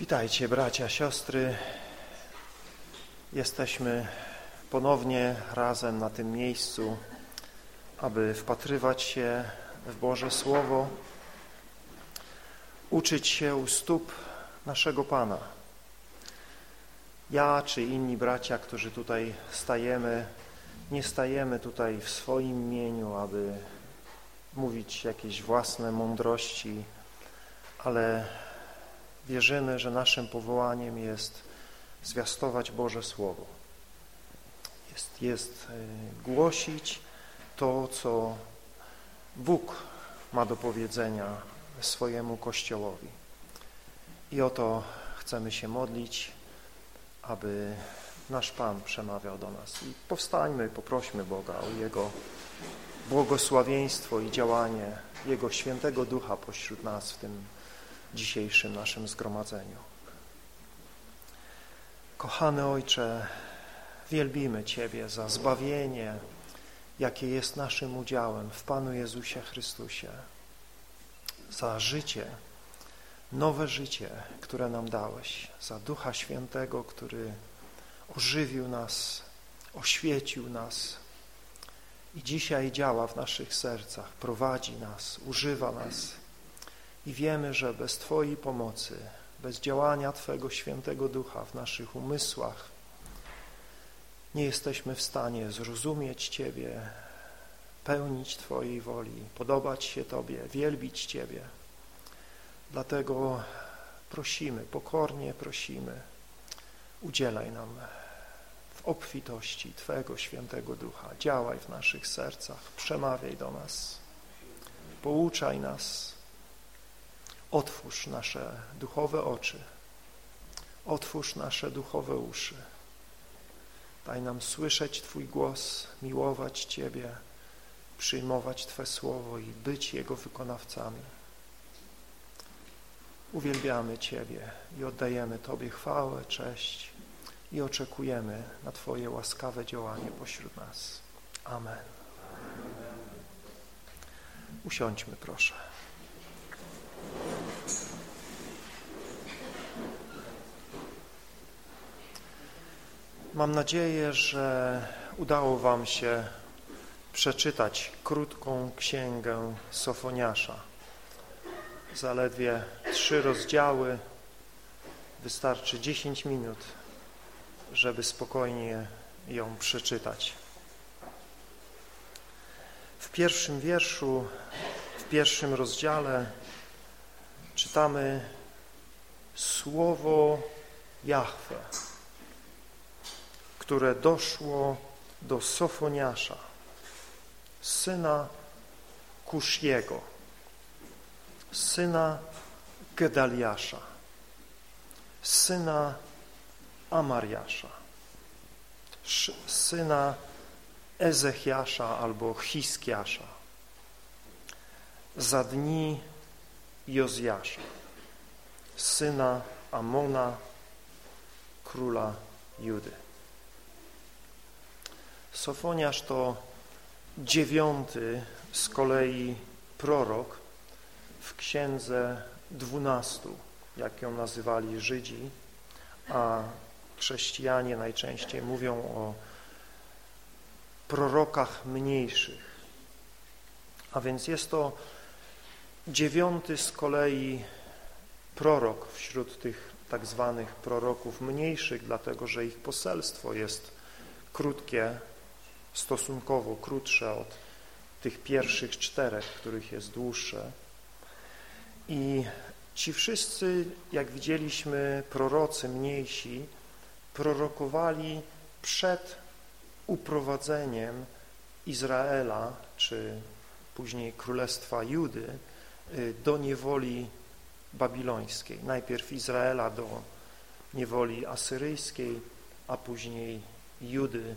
Witajcie bracia, siostry. Jesteśmy ponownie razem na tym miejscu, aby wpatrywać się w Boże Słowo, uczyć się u stóp naszego Pana. Ja czy inni bracia, którzy tutaj stajemy, nie stajemy tutaj w swoim imieniu, aby mówić jakieś własne mądrości, ale wierzymy, że naszym powołaniem jest zwiastować Boże Słowo. Jest, jest y, głosić to, co Bóg ma do powiedzenia swojemu Kościołowi. I o to chcemy się modlić, aby nasz Pan przemawiał do nas. I powstańmy, poprośmy Boga o Jego błogosławieństwo i działanie Jego świętego Ducha pośród nas w tym dzisiejszym naszym zgromadzeniu. Kochany Ojcze, wielbimy Ciebie za zbawienie, jakie jest naszym udziałem w Panu Jezusie Chrystusie, za życie, nowe życie, które nam dałeś, za Ducha Świętego, który ożywił nas, oświecił nas i dzisiaj działa w naszych sercach, prowadzi nas, używa nas i wiemy, że bez Twojej pomocy, bez działania Twojego Świętego Ducha w naszych umysłach nie jesteśmy w stanie zrozumieć Ciebie, pełnić Twojej woli, podobać się Tobie, wielbić Ciebie. Dlatego prosimy, pokornie prosimy, udzielaj nam w obfitości Twojego Świętego Ducha. Działaj w naszych sercach, przemawiaj do nas, pouczaj nas, Otwórz nasze duchowe oczy, otwórz nasze duchowe uszy. Daj nam słyszeć Twój głos, miłować Ciebie, przyjmować Twe słowo i być Jego wykonawcami. Uwielbiamy Ciebie i oddajemy Tobie chwałę, cześć i oczekujemy na Twoje łaskawe działanie pośród nas. Amen. Usiądźmy proszę. Mam nadzieję, że udało Wam się przeczytać krótką księgę Sofoniasza. Zaledwie trzy rozdziały, wystarczy 10 minut, żeby spokojnie ją przeczytać. W pierwszym wierszu, w pierwszym rozdziale czytamy słowo Jahwe które doszło do Sofoniasza, syna Kusziego, syna Gedaliasza, syna Amariasza, syna Ezechiasza albo Hiskiasza, za dni Jozjasza, syna Amona, króla Judy. Sofoniasz to dziewiąty z kolei prorok w księdze dwunastu, jak ją nazywali Żydzi, a chrześcijanie najczęściej mówią o prorokach mniejszych. A więc jest to dziewiąty z kolei prorok wśród tych tak zwanych proroków mniejszych, dlatego że ich poselstwo jest krótkie, stosunkowo krótsze od tych pierwszych czterech, których jest dłuższe. I ci wszyscy, jak widzieliśmy, prorocy mniejsi, prorokowali przed uprowadzeniem Izraela, czy później Królestwa Judy, do niewoli babilońskiej. Najpierw Izraela do niewoli asyryjskiej, a później Judy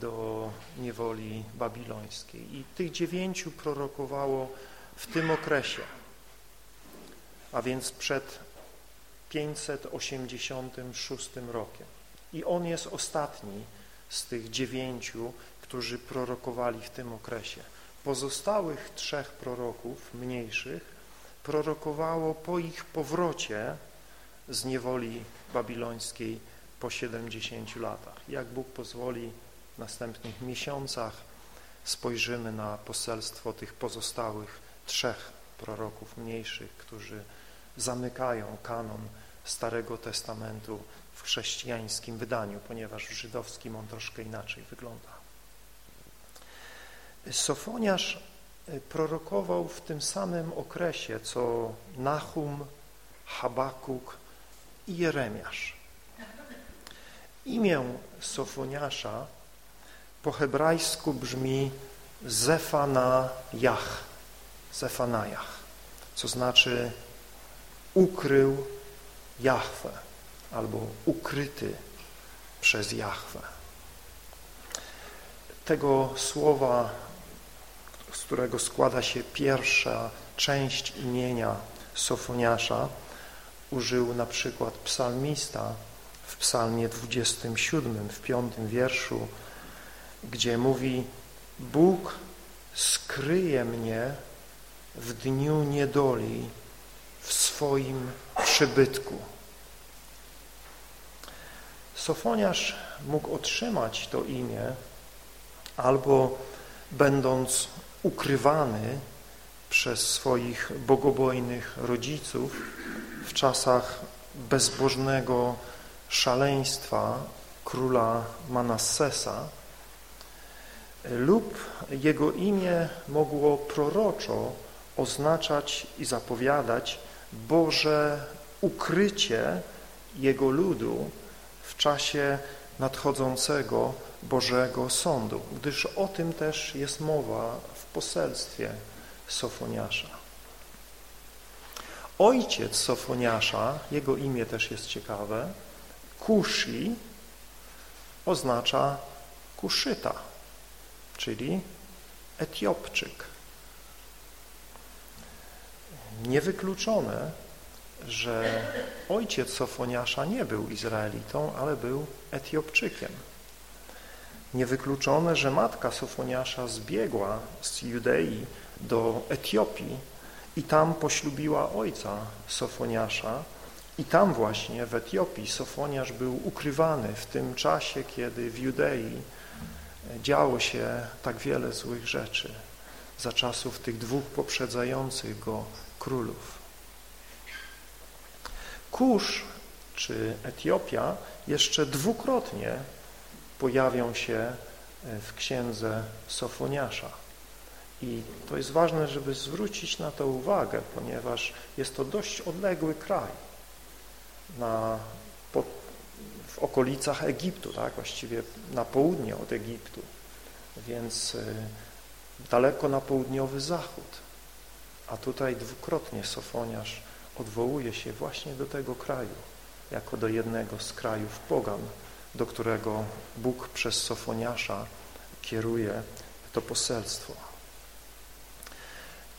do niewoli babilońskiej. I tych dziewięciu prorokowało w tym okresie, a więc przed 586 rokiem. I on jest ostatni z tych dziewięciu, którzy prorokowali w tym okresie. Pozostałych trzech proroków, mniejszych, prorokowało po ich powrocie z niewoli babilońskiej po 70 latach. Jak Bóg pozwoli w następnych miesiącach spojrzymy na poselstwo tych pozostałych trzech proroków mniejszych, którzy zamykają kanon Starego Testamentu w chrześcijańskim wydaniu, ponieważ w żydowskim on troszkę inaczej wygląda. Sofoniarz y, prorokował w tym samym okresie, co Nahum, Habakuk i Jeremiasz. Imię Sofoniasza po hebrajsku brzmi Zefanajach, Zefanajach, co znaczy ukrył Jahwe albo ukryty przez Jahwe. Tego słowa, z którego składa się pierwsza część imienia Sofoniasza, użył na przykład psalmista w psalmie 27, w piątym wierszu, gdzie mówi Bóg skryje mnie w dniu niedoli w swoim przybytku. Sofoniarz mógł otrzymać to imię albo będąc ukrywany przez swoich bogobojnych rodziców w czasach bezbożnego szaleństwa króla Manassesa lub jego imię mogło proroczo oznaczać i zapowiadać Boże ukrycie Jego ludu w czasie nadchodzącego Bożego Sądu, gdyż o tym też jest mowa poselstwie Sofoniasza. Ojciec Sofoniasza, jego imię też jest ciekawe, Kushi oznacza Kuszyta, czyli Etiopczyk. Niewykluczone, że ojciec Sofoniasza nie był Izraelitą, ale był Etiopczykiem. Niewykluczone, że matka Sofoniasza zbiegła z Judei do Etiopii i tam poślubiła ojca Sofoniasza i tam właśnie w Etiopii Sofoniasz był ukrywany w tym czasie, kiedy w Judei działo się tak wiele złych rzeczy za czasów tych dwóch poprzedzających go królów. Kusz czy Etiopia jeszcze dwukrotnie pojawią się e, w księdze Sofoniasza. I to jest ważne, żeby zwrócić na to uwagę, ponieważ jest to dość odległy kraj na, po, w okolicach Egiptu, tak? właściwie na południe od Egiptu, więc y, daleko na południowy zachód. A tutaj dwukrotnie Sofoniarz odwołuje się właśnie do tego kraju, jako do jednego z krajów pogan, do którego Bóg przez Sofoniasza kieruje to poselstwo.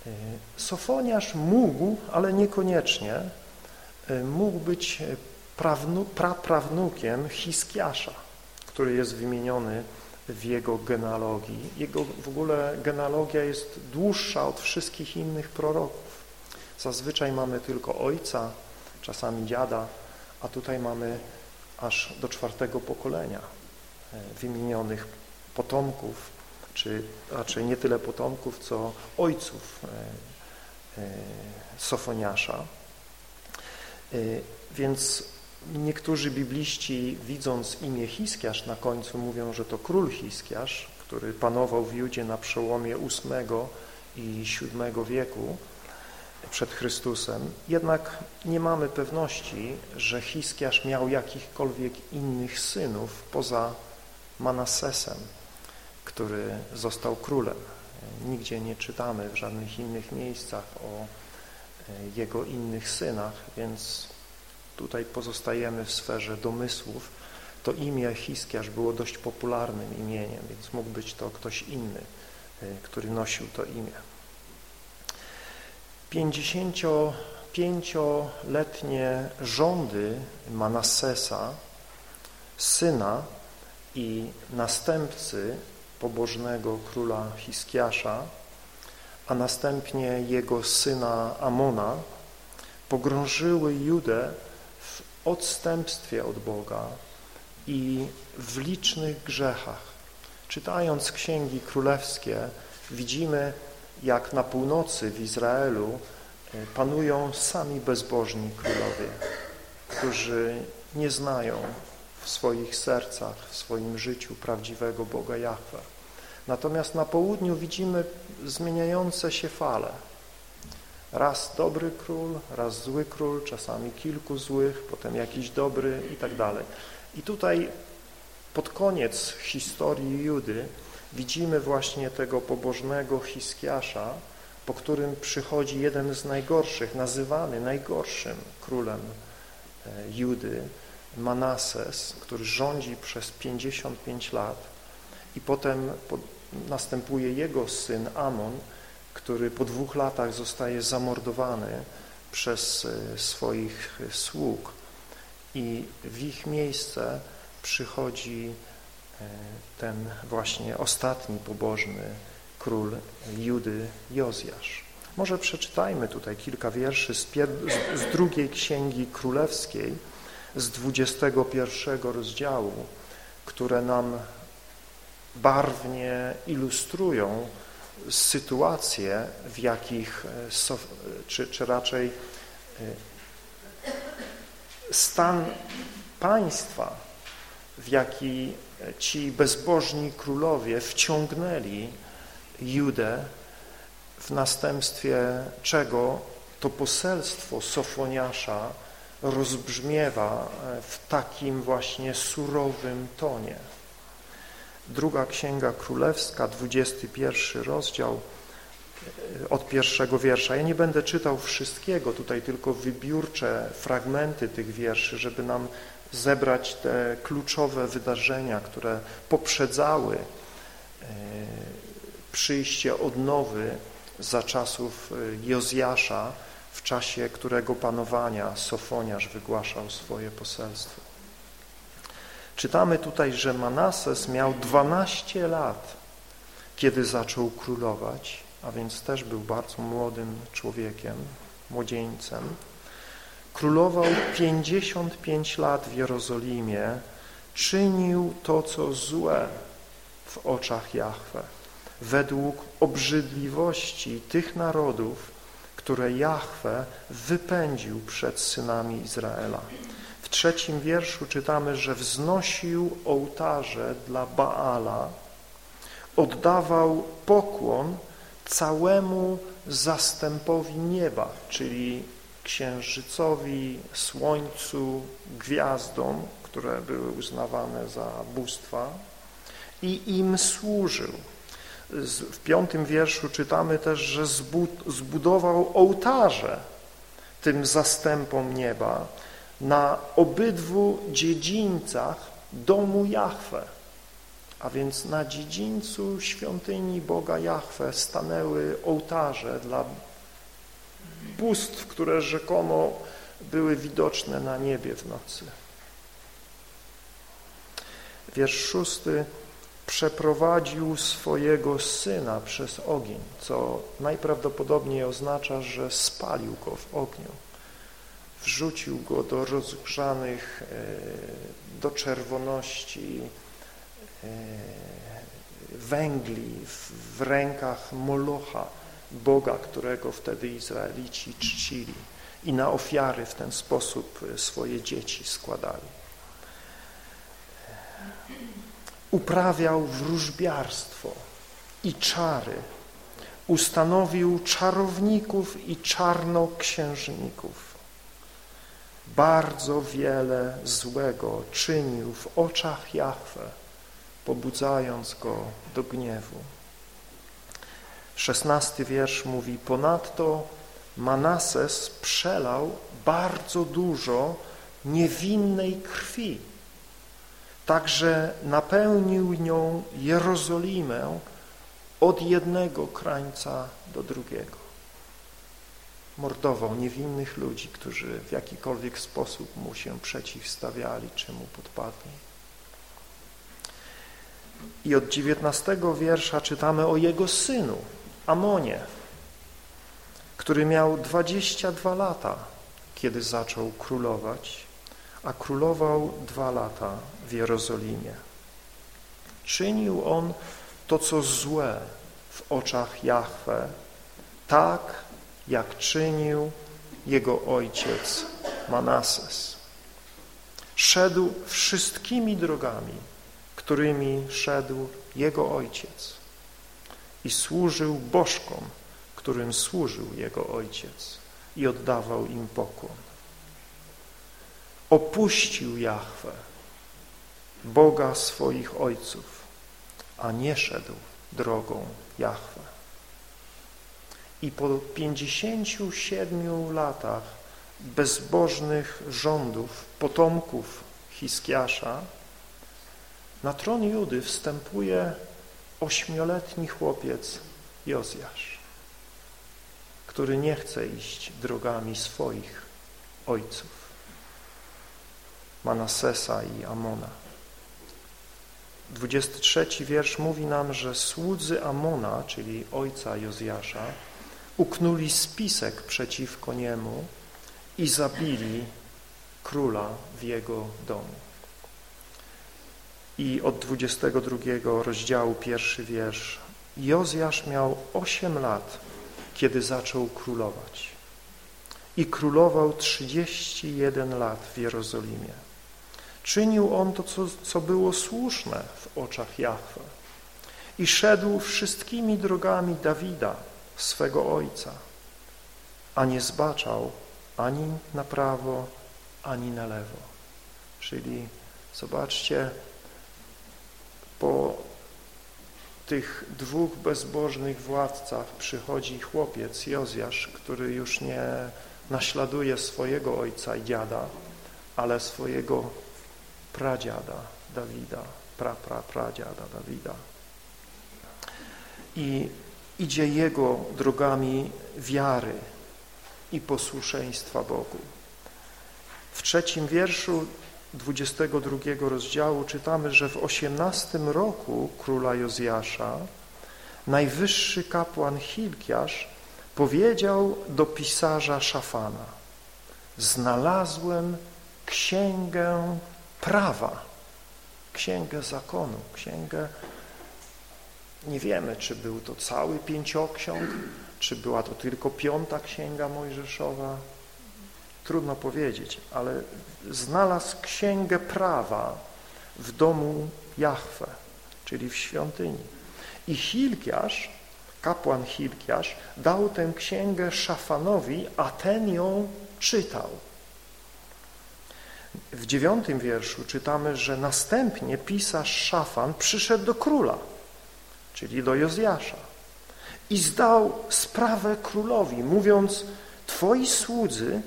Y, Sofoniarz mógł, ale niekoniecznie, y, mógł być prawnu, praprawnukiem Hiskiasza, który jest wymieniony w jego genealogii. Jego w ogóle genealogia jest dłuższa od wszystkich innych proroków. Zazwyczaj mamy tylko ojca, czasami dziada, a tutaj mamy aż do czwartego pokolenia e, wymienionych potomków, czy raczej nie tyle potomków, co ojców e, e, Sofoniasza. Więc niektórzy bibliści, widząc imię Hiskiasz na końcu, mówią, że to król Hiskiasz, który panował w Judzie na przełomie VIII i VII wieku przed Chrystusem. Jednak nie mamy pewności, że Hiskiasz miał jakichkolwiek innych synów poza Manassesem, który został królem. Nigdzie nie czytamy w żadnych innych miejscach o jego innych synach, więc tutaj pozostajemy w sferze domysłów, to imię Hiskiarz było dość popularnym imieniem, więc mógł być to ktoś inny, y, który nosił to imię. 55-letnie rządy Manassesa, syna i następcy pobożnego króla Hiskiasza, a następnie jego syna Amona, pogrążyły Judę w odstępstwie od Boga i w licznych grzechach. Czytając księgi królewskie widzimy, jak na północy w Izraelu e, panują sami bezbożni królowie, którzy nie znają w swoich sercach, w swoim życiu prawdziwego Boga Jahwe. Natomiast na południu widzimy zmieniające się fale. Raz dobry król, raz zły król, czasami kilku złych, potem jakiś dobry i tak dalej. I tutaj pod koniec historii Judy widzimy właśnie tego pobożnego Hiskiasza, po którym przychodzi jeden z najgorszych, nazywany najgorszym królem e, Judy, Manases, który rządzi przez 55 lat. I potem następuje jego syn Amon, który po dwóch latach zostaje zamordowany przez e, swoich sług. I w ich miejsce przychodzi e, ten właśnie ostatni pobożny król Judy, Jozjasz. Może przeczytajmy tutaj kilka wierszy z, z drugiej księgi królewskiej, z 21 rozdziału, które nam barwnie ilustrują sytuacje, w jakich, e, czy, czy raczej e, stan państwa, w jaki ci bezbożni królowie wciągnęli Judę, w następstwie czego to poselstwo Sofoniasza rozbrzmiewa w takim właśnie surowym tonie. Druga Księga Królewska, 21 rozdział, od pierwszego wiersza. Ja nie będę czytał wszystkiego, tutaj tylko wybiórcze fragmenty tych wierszy, żeby nam zebrać te kluczowe wydarzenia, które poprzedzały e, przyjście odnowy za czasów e, Jozjasza, w czasie którego panowania Sofoniarz wygłaszał swoje poselstwo. Czytamy tutaj, że Manases miał 12 lat, kiedy zaczął królować, a więc też był bardzo młodym człowiekiem, młodzieńcem. Królował 55 lat w Jerozolimie, czynił to, co złe w oczach Jahwe, według obrzydliwości tych narodów, które Jahwe wypędził przed synami Izraela. W trzecim wierszu czytamy, że wznosił ołtarze dla Baala, oddawał pokłon całemu zastępowi nieba, czyli księżycowi, słońcu, gwiazdom, które były uznawane za bóstwa i im służył. W piątym wierszu czytamy też, że zbudował ołtarze tym zastępom nieba na obydwu dziedzińcach domu Jahwe. A więc na dziedzińcu świątyni Boga Jahwe stanęły ołtarze dla bóstw, które rzekomo były widoczne na niebie w nocy. Wiersz szósty przeprowadził swojego syna przez ogień, co najprawdopodobniej oznacza, że spalił go w ogniu. Wrzucił go do rozgrzanych, e, do czerwoności e, węgli w rękach Molocha, Boga, którego wtedy Izraelici czcili i na ofiary w ten sposób swoje dzieci składali. Uprawiał wróżbiarstwo i czary, ustanowił czarowników i czarnoksiężników. Bardzo wiele złego czynił w oczach Jahwe, pobudzając go do gniewu. Szesnasty wiersz mówi, ponadto Manases przelał bardzo dużo niewinnej krwi, także napełnił nią Jerozolimę od jednego krańca do drugiego. Mordował niewinnych ludzi, którzy w jakikolwiek sposób mu się przeciwstawiali, czy mu podpadli. I od dziewiętnastego wiersza czytamy o jego synu, Amonie, który miał 22 lata, kiedy zaczął królować a królował dwa lata w Jerozolimie. Czynił on to, co złe w oczach Jahwe, tak jak czynił jego ojciec Manases. Szedł wszystkimi drogami, którymi szedł jego ojciec i służył bożkom, którym służył jego ojciec i oddawał im pokłon. Opuścił Jahwe, Boga swoich ojców, a nie szedł drogą Jahwe. I po pięćdziesięciu siedmiu latach bezbożnych rządów potomków Hiskiasza na tron Judy wstępuje ośmioletni chłopiec Jozjasz, który nie chce iść drogami swoich ojców, Manasesa i Amona. 23 wiersz mówi nam, że słudzy Amona, czyli ojca Jozjasza, uknuli spisek przeciwko niemu i zabili króla w jego domu. I od 22 rozdziału pierwszy wiersz. Jozjasz miał 8 lat, kiedy zaczął królować. I królował 31 lat w Jerozolimie. Czynił on to, co, co było słuszne w oczach Jahwe i szedł wszystkimi drogami Dawida, swego ojca, a nie zbaczał ani na prawo, ani na lewo. Czyli zobaczcie, po tych dwóch bezbożnych władcach przychodzi chłopiec Jozjasz, który już nie naśladuje swojego ojca i dziada, ale swojego pradziada Dawida, pra, pra, pradziada Dawida. I idzie jego drogami wiary i posłuszeństwa Bogu. W trzecim wierszu 22 rozdziału czytamy, że w 18 roku króla Jozjasza najwyższy kapłan Hilkiasz powiedział do pisarza Szafana znalazłem księgę prawa, księgę zakonu, księgę nie wiemy, czy był to cały pięcioksiąg, czy była to tylko piąta księga mojżeszowa, trudno powiedzieć, ale znalazł księgę prawa w domu Jahwe, czyli w świątyni. I Hilkiasz, kapłan Hilkiasz, dał tę księgę Szafanowi, a ten ją czytał. W dziewiątym wierszu czytamy, że następnie pisarz Szafan przyszedł do króla, czyli do Jozjasza i zdał sprawę królowi, mówiąc, twoi słudzy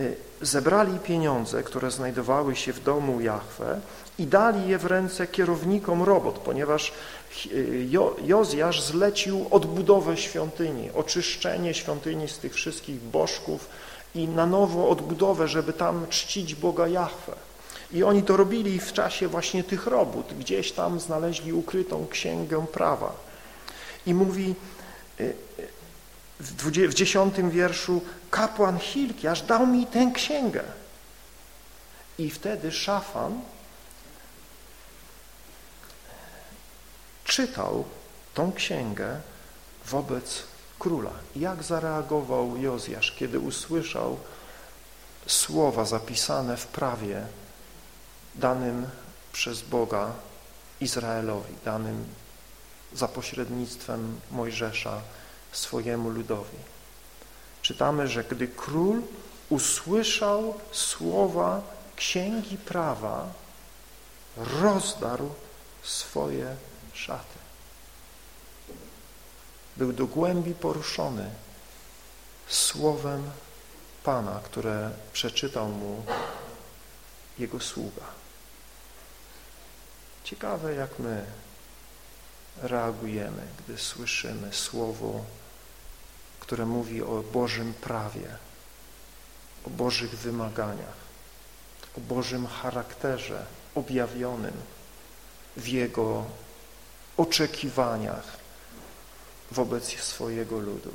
y, zebrali pieniądze, które znajdowały się w domu Jahwe i dali je w ręce kierownikom robot, ponieważ y, Jozjasz zlecił odbudowę świątyni, oczyszczenie świątyni z tych wszystkich bożków i na nowo odbudowę, żeby tam czcić Boga Jahwe. I oni to robili w czasie właśnie tych robót. Gdzieś tam znaleźli ukrytą księgę prawa. I mówi y, w dziesiątym wierszu kapłan Hilkiasz dał mi tę księgę. I wtedy Szafan czytał tą księgę wobec króla. Jak zareagował Jozjasz, kiedy usłyszał słowa zapisane w prawie danym przez Boga Izraelowi, danym za pośrednictwem Mojżesza swojemu ludowi. Czytamy, że gdy król usłyszał słowa księgi prawa, rozdarł swoje szaty. Był do głębi poruszony słowem Pana, które przeczytał mu jego sługa. Ciekawe, jak my reagujemy, gdy słyszymy słowo, które mówi o Bożym prawie, o Bożych wymaganiach, o Bożym charakterze objawionym w Jego oczekiwaniach wobec swojego ludu.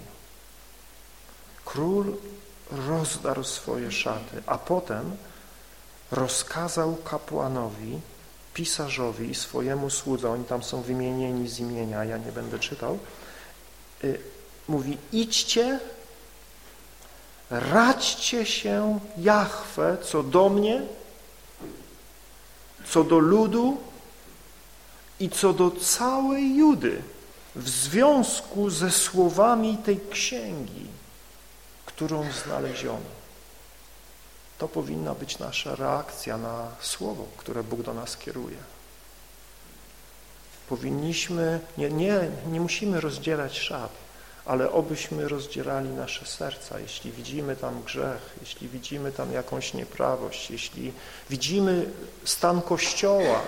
Król rozdarł swoje szaty, a potem rozkazał kapłanowi, pisarzowi i swojemu słudze, oni tam są wymienieni z imienia, ja nie będę czytał, y, mówi idźcie, radźcie się Jahwe co do mnie, co do ludu i co do całej Judy w związku ze słowami tej księgi, którą znaleziono. To powinna być nasza reakcja na słowo, które Bóg do nas kieruje. Powinniśmy, nie, nie, nie musimy rozdzielać szat, ale obyśmy rozdzielali nasze serca, jeśli widzimy tam grzech, jeśli widzimy tam jakąś nieprawość, jeśli widzimy stan Kościoła,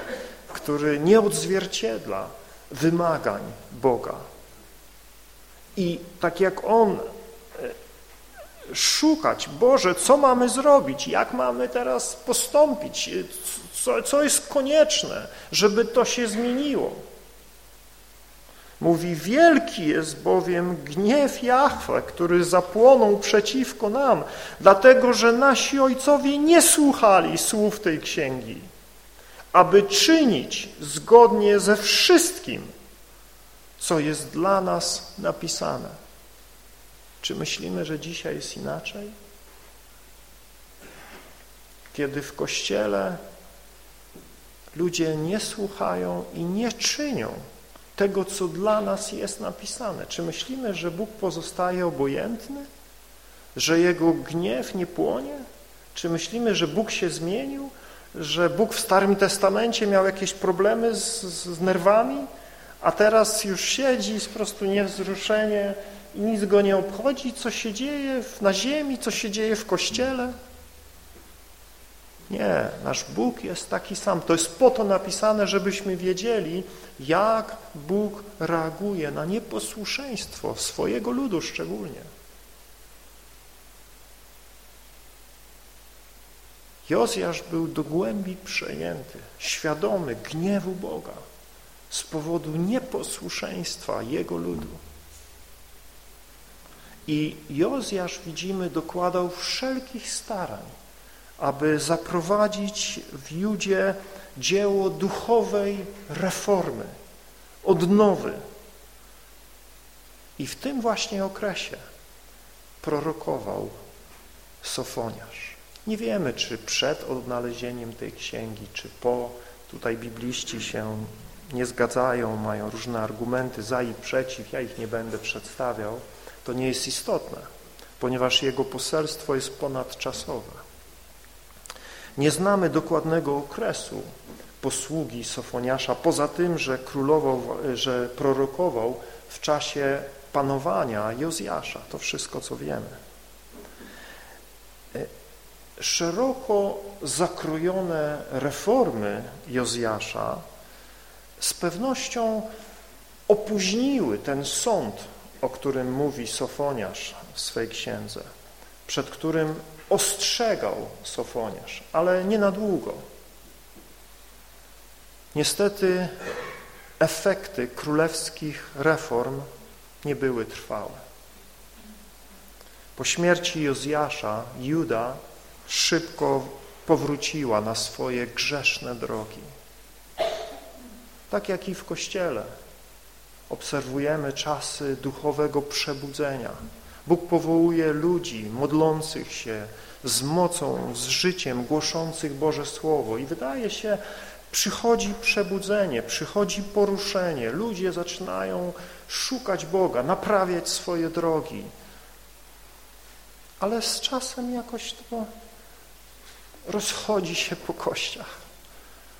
który nie odzwierciedla wymagań Boga. I tak jak On szukać, Boże, co mamy zrobić, jak mamy teraz postąpić, co, co jest konieczne, żeby to się zmieniło. Mówi, wielki jest bowiem gniew Jahwe, który zapłonął przeciwko nam, dlatego, że nasi ojcowie nie słuchali słów tej księgi, aby czynić zgodnie ze wszystkim, co jest dla nas napisane. Czy myślimy, że dzisiaj jest inaczej? Kiedy w Kościele ludzie nie słuchają i nie czynią tego, co dla nas jest napisane. Czy myślimy, że Bóg pozostaje obojętny? Że Jego gniew nie płonie? Czy myślimy, że Bóg się zmienił? Że Bóg w Starym Testamencie miał jakieś problemy z, z nerwami? A teraz już siedzi, jest po prostu niewzruszenie i nic go nie obchodzi, co się dzieje na ziemi, co się dzieje w Kościele. Nie, nasz Bóg jest taki sam. To jest po to napisane, żebyśmy wiedzieli, jak Bóg reaguje na nieposłuszeństwo swojego ludu szczególnie. Jozjasz był do głębi przejęty, świadomy gniewu Boga z powodu nieposłuszeństwa Jego ludu. I Jozjasz, widzimy, dokładał wszelkich starań, aby zaprowadzić w Judzie dzieło duchowej reformy, odnowy. I w tym właśnie okresie prorokował Sofoniarz. Nie wiemy, czy przed odnalezieniem tej księgi, czy po. Tutaj bibliści się nie zgadzają, mają różne argumenty za i przeciw, ja ich nie będę przedstawiał. To nie jest istotne, ponieważ jego poselstwo jest ponadczasowe. Nie znamy dokładnego okresu posługi Sofoniasza, poza tym, że królował, że prorokował w czasie panowania Jozjasza. To wszystko, co wiemy. Szeroko zakrojone reformy Jozjasza z pewnością opóźniły ten sąd o którym mówi Sofoniarz w swej księdze, przed którym ostrzegał Sofoniarz, ale nie na długo. Niestety efekty królewskich reform nie były trwałe. Po śmierci Jozjasza Juda szybko powróciła na swoje grzeszne drogi. Tak jak i w Kościele obserwujemy czasy duchowego przebudzenia. Bóg powołuje ludzi modlących się z mocą, z życiem, głoszących Boże Słowo i wydaje się, przychodzi przebudzenie, przychodzi poruszenie. Ludzie zaczynają szukać Boga, naprawiać swoje drogi. Ale z czasem jakoś to rozchodzi się po kościach.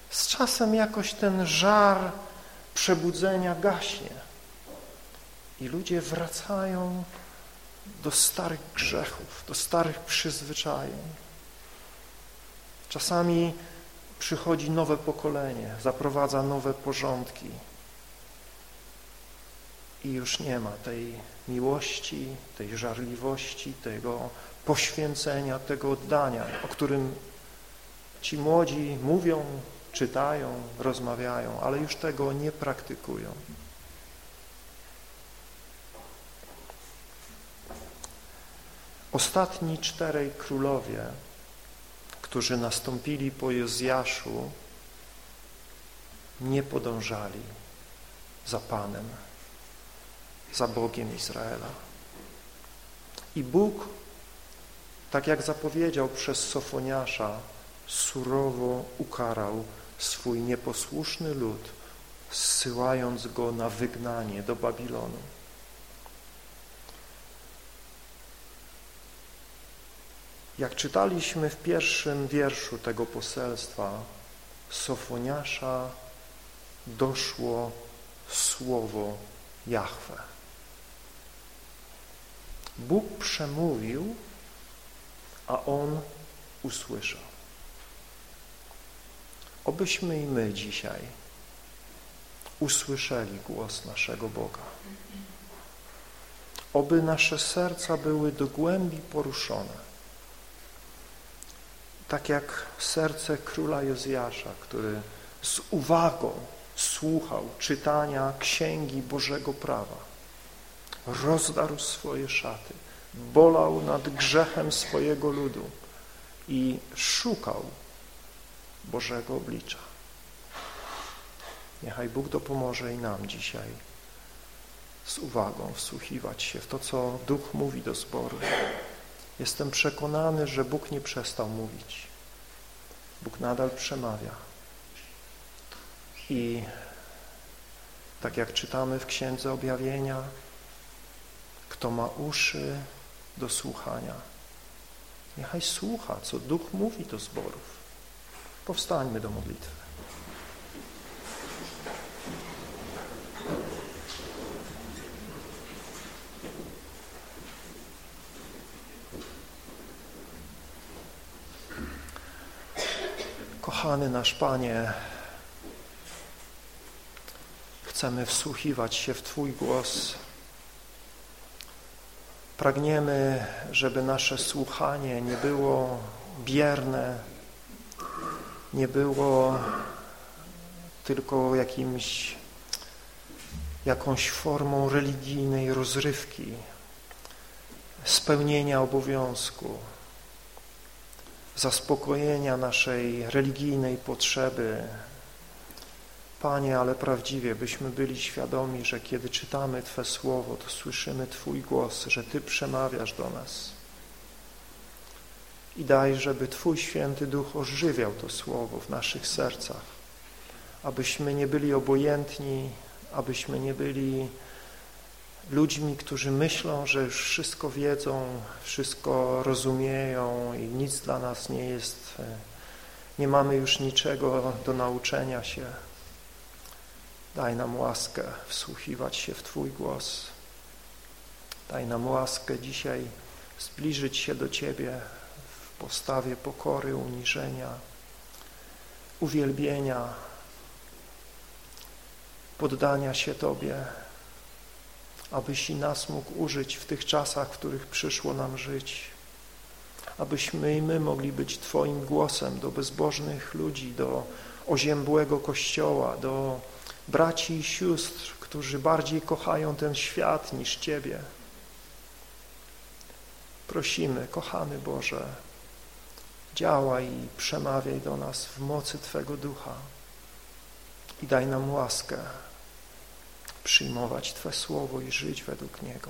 Z czasem jakoś ten żar przebudzenia gaśnie i ludzie wracają do starych grzechów, do starych przyzwyczajeń. Czasami przychodzi nowe pokolenie, zaprowadza nowe porządki i już nie ma tej miłości, tej żarliwości, tego poświęcenia, tego oddania, o którym ci młodzi mówią, czytają, rozmawiają, ale już tego nie praktykują. Ostatni czterej królowie, którzy nastąpili po Jozjaszu, nie podążali za Panem, za Bogiem Izraela. I Bóg, tak jak zapowiedział przez Sofoniasza, surowo ukarał swój nieposłuszny lud, zsyłając go na wygnanie do Babilonu. Jak czytaliśmy w pierwszym wierszu tego poselstwa, Sofoniasza doszło słowo Jahwe. Bóg przemówił, a On usłyszał. Obyśmy i my dzisiaj usłyszeli głos naszego Boga. Oby nasze serca były do głębi poruszone. Tak jak serce króla Jozjasza, który z uwagą słuchał czytania Księgi Bożego Prawa. Rozdarł swoje szaty, bolał nad grzechem swojego ludu i szukał Bożego oblicza. Niechaj Bóg dopomoże i nam dzisiaj z uwagą wsłuchiwać się w to, co Duch mówi do zboru. Jestem przekonany, że Bóg nie przestał mówić. Bóg nadal przemawia. I tak jak czytamy w Księdze Objawienia, kto ma uszy do słuchania, niechaj słucha, co Duch mówi do zborów. Powstańmy do modlitwy. Kochany nasz Panie, chcemy wsłuchiwać się w Twój głos. Pragniemy, żeby nasze słuchanie nie było bierne, nie było tylko jakimś, jakąś formą religijnej rozrywki, spełnienia obowiązku, zaspokojenia naszej religijnej potrzeby, Panie, ale prawdziwie byśmy byli świadomi, że kiedy czytamy Twe Słowo, to słyszymy Twój głos, że Ty przemawiasz do nas. I daj, żeby Twój Święty Duch ożywiał to Słowo w naszych sercach, abyśmy nie byli obojętni, abyśmy nie byli ludźmi, którzy myślą, że już wszystko wiedzą, wszystko rozumieją i nic dla nas nie jest, e, nie mamy już niczego do nauczenia się. Daj nam łaskę wsłuchiwać się w Twój głos. Daj nam łaskę dzisiaj zbliżyć się do Ciebie w postawie pokory, uniżenia, uwielbienia, poddania się Tobie, abyś i nas mógł użyć w tych czasach, w których przyszło nam żyć, abyśmy i my mogli być Twoim głosem do bezbożnych ludzi, do oziębłego Kościoła, do braci i sióstr, którzy bardziej kochają ten świat niż Ciebie. Prosimy, kochany Boże, działaj i przemawiaj do nas w mocy Twego Ducha i daj nam łaskę przyjmować Twe Słowo i żyć według Niego.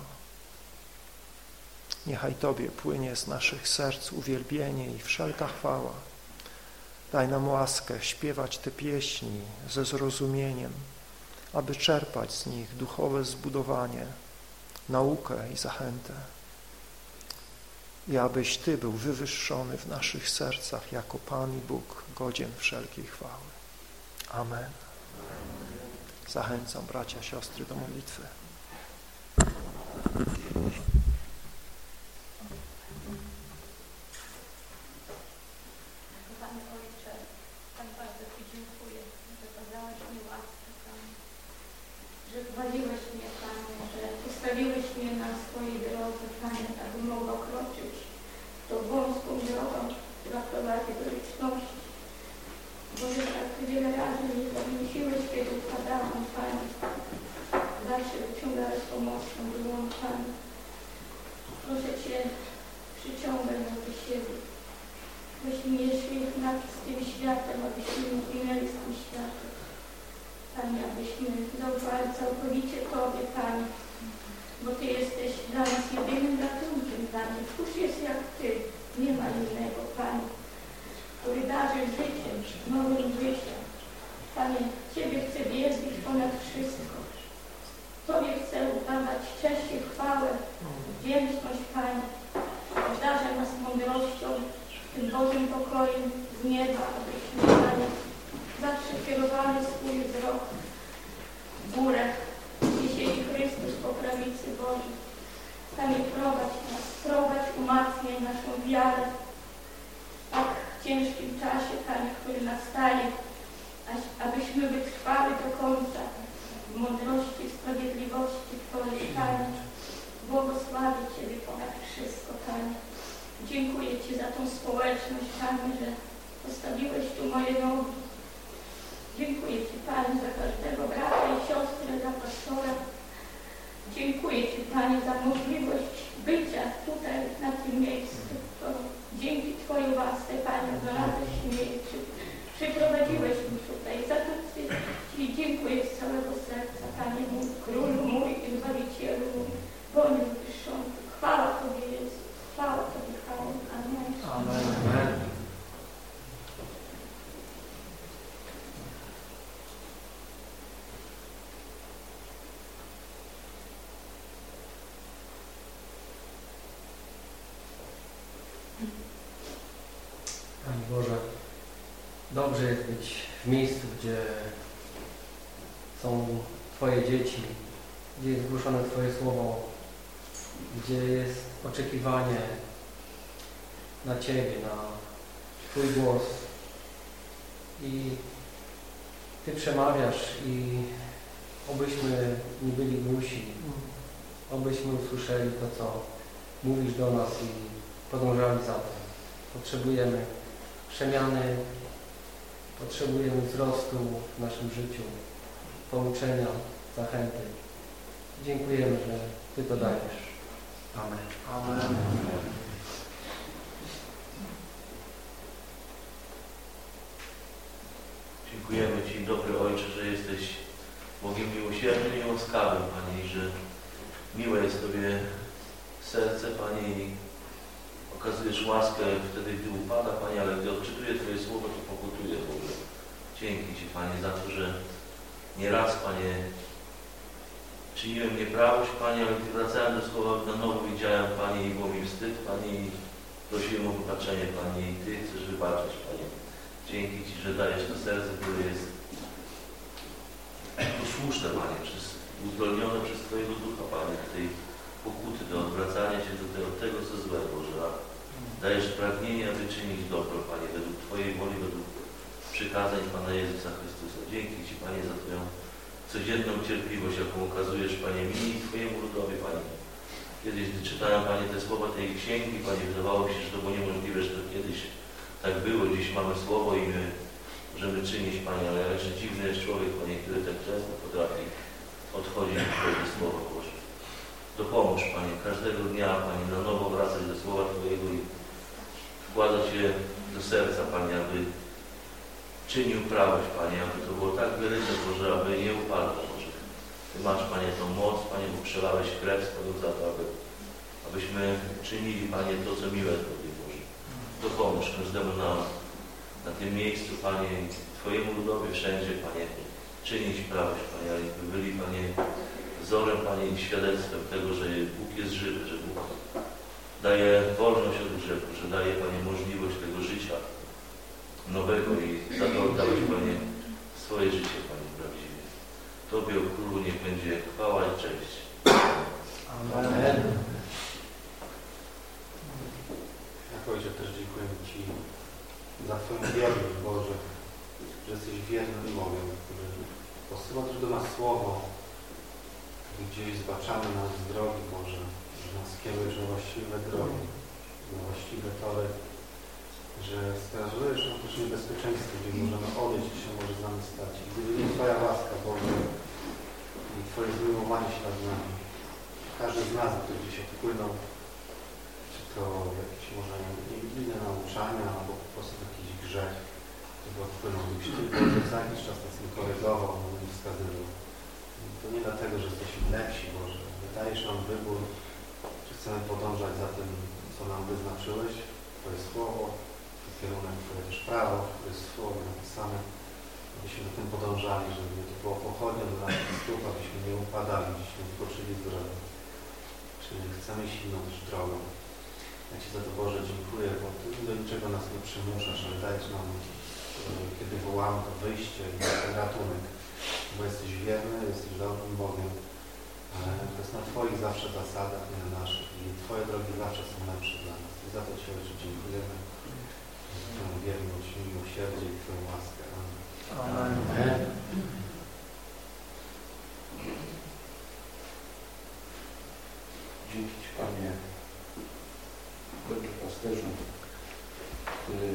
Niechaj Tobie płynie z naszych serc uwielbienie i wszelka chwała. Daj nam łaskę śpiewać te pieśni ze zrozumieniem, aby czerpać z nich duchowe zbudowanie, naukę i zachętę. I abyś Ty był wywyższony w naszych sercach jako Pan i Bóg, godzien wszelkiej chwały. Amen. Zachęcam bracia, siostry do modlitwy. Nie szli nad tym światem, abyśmy nie zginęli z tym światem. Panie, abyśmy zaufali całkowicie Tobie, Panie, bo Ty jesteś dla nas jedynym ratunkiem, Panie. Któż jest jak Ty? Nie ma innego, Panie, który darzy życiem, nowym życiem. Panie, Ciebie chcę wielbić ponad wszystko. Tobie chcę dawać cześć i chwałę, wdzięczność, Panie. Obdarzę nas mądrością, tym Bożym pokojem z nieba, Panie, zawsze kierowali swój wzrok w górę, gdzie siedzi Chrystus po prawicy Bożej. Panie, prowadź nas, prowadź, umacniaj naszą wiarę w tak ciężkim czasie, Panie, który nastaje, abyśmy wytrwali do końca w mądrości, w sprawiedliwości Twojej, Panie. Błogosławię Ciebie ponad wszystko, Panie. Dziękuję Ci za tą społeczność, Panie, że postawiłeś tu moje nogi. Dziękuję Ci, Panie, za każdego brata i siostrę, za pastora. Dziękuję Ci, Panie, za możliwość bycia tutaj, na tym miejscu. To dzięki Twojej łasce, Panie, znalazłeś mnie i przy, przyprowadziłeś mnie tutaj. Za to Ci, dziękuję z całego serca, Panie mój, Królu mój i Zbawicielu mój, Boże. Chwała Tobie, Jezu. Chwała. Amen. Amen. Panie Boże, dobrze jest być w miejscu, gdzie są Twoje dzieci, gdzie jest głoszone Twoje słowo, gdzie jest oczekiwanie na Ciebie, na Twój głos. I Ty przemawiasz i obyśmy nie byli głusi, obyśmy usłyszeli to, co mówisz do nas i podążali za tym. Potrzebujemy przemiany, potrzebujemy wzrostu w naszym życiu, pouczenia, zachęty. Dziękujemy, że Ty to dajesz. Amen. Amen. Dziękujemy Ci, dobry Ojcze, że jesteś Bogiem miłosiernym i łaskawym, Panie, i że miłe jest Tobie serce, Panie, i okazujesz łaskę wtedy, gdy upada, Panie, ale gdy odczytuje Twoje słowo, to pokutuje Boże. Dzięki Ci, Panie, za to, że nieraz, Panie, czyniłem nieprawość, Panie, ale gdy wracałem do słowa na nowo, widziałem, Panie, i było mi wstyd, Panie, i prosiłem o wybaczenie, Panie, i Ty chcesz wybaczyć, Panie. Dzięki Ci, że dajesz to serce, które jest posłuszne, Panie, przez, uzdolnione przez Twojego Ducha, Panie, tej pokuty, do odwracania się do tego, tego co złe, Boże. Dajesz pragnienie, aby czynić dobro, Panie, według Twojej woli, według przykazań Pana Jezusa Chrystusa. Dzięki Ci, Panie, za Twoją codzienną cierpliwość, jaką okazujesz, Panie, mi i Twojemu ludowi, Panie. Kiedyś, gdy czytałem, Panie, te słowa tej księgi, Panie, wydawało mi się, że to było niemożliwe, że to kiedyś tak było. Dziś mamy słowo i my możemy czynić, Panie, ale jakże dziwny jest człowiek, Panie, który tak często potrafi odchodzić od Twojego Słowa, Boże. Dopomóż, Panie, każdego dnia, Panie, na nowo wracać do Słowa Twojego i wkładać je do serca, Panie, aby czynił prawość, Panie, aby to było tak wyryte, Boże, aby nie upadło, Boże. Ty masz, Panie, tą moc, Panie, bo przelałeś krew swoją za to, aby, abyśmy czynili, Panie, to, co miłe Tobie, Boże. Dopomóż każdemu na, na tym miejscu, Panie, Twojemu ludowi wszędzie, Panie, czynić prawość, Panie, ale by byli, Panie, wzorem, Panie, i świadectwem tego, że Bóg jest żywy, że Bóg daje wolność od grzechu, że daje, Panie, możliwość tego życia nowego i za to oddałeś, Panie, swoje życie, Panie, prawdziwie. Tobie, o Królu, niech będzie chwała i cześć. Amen. Jak Ojcze też dziękujemy Ci za Twoją wierność, Boże, że jesteś wiernym Bogiem, który posyła też do nas Słowo, gdzieś zbaczamy nas z drogi, Boże, że nas kierujesz na właściwe drogi, na właściwe tory, że wskazujesz nam też niebezpieczeństwo, gdzie możemy odejść, gdzie się może z nami stać. Gdyby nie Twoja łaska, Boże, i Twoje zmiłowanie się nad nami, każdy z nas, który dzisiaj wpłynął, czy to jakieś może niebiblijne nauczania albo po prostu jakiś grzech, żeby odpłynął, gdybyś Ty Boże za jakiś czas nas nie korygował, nie wskazywał. To nie dlatego, że jesteśmy lepsi, Boże. Wydajesz nam wybór, czy chcemy podążać za tym, co nam wyznaczyłeś, Twoje Słowo, kierunek, też prawo, które jest w Słowie napisane, abyśmy na tym podążali, żeby to było pochodnią do naszych stóp, abyśmy nie upadali, nie zboczyli z drogi. Czyli chcemy inną też drogą. Ja Ci za to Boże dziękuję, bo Ty do niczego nas nie przymuszasz, ale dajesz nam, e, kiedy wołamy to wyjście i ratunek, bo jesteś wierny, jesteś dobrym Bogiem, to jest na Twoich zawsze zasadach, nie na naszych i Twoje drogi zawsze są lepsze dla nas. I za to Ci Ojcze dziękujemy. Twoją wierność, miłosierdzie i Twoją łaskę. Amen. Amen. Dzięki Ci, Panie, pasterzu, który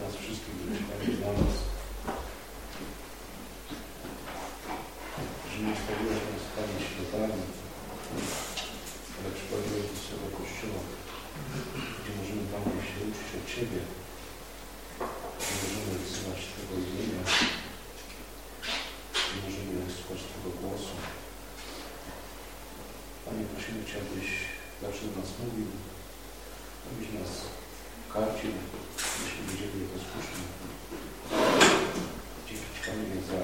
nas wszystkich, Panie znalazł, że nie stawiłeś nas, Panie, ślepami, ale przyprowadziłeś do swego Kościoła, Panie, się uczyć od Ciebie, możemy wysyłać Twojego imienia, możemy słuchać Twojego głosu. Panie, prosimy Cię, abyś zawsze do nas mówił, abyś nas karcił, abyśmy wiedzieli posłuszni. Dzięki Ci, Panie, za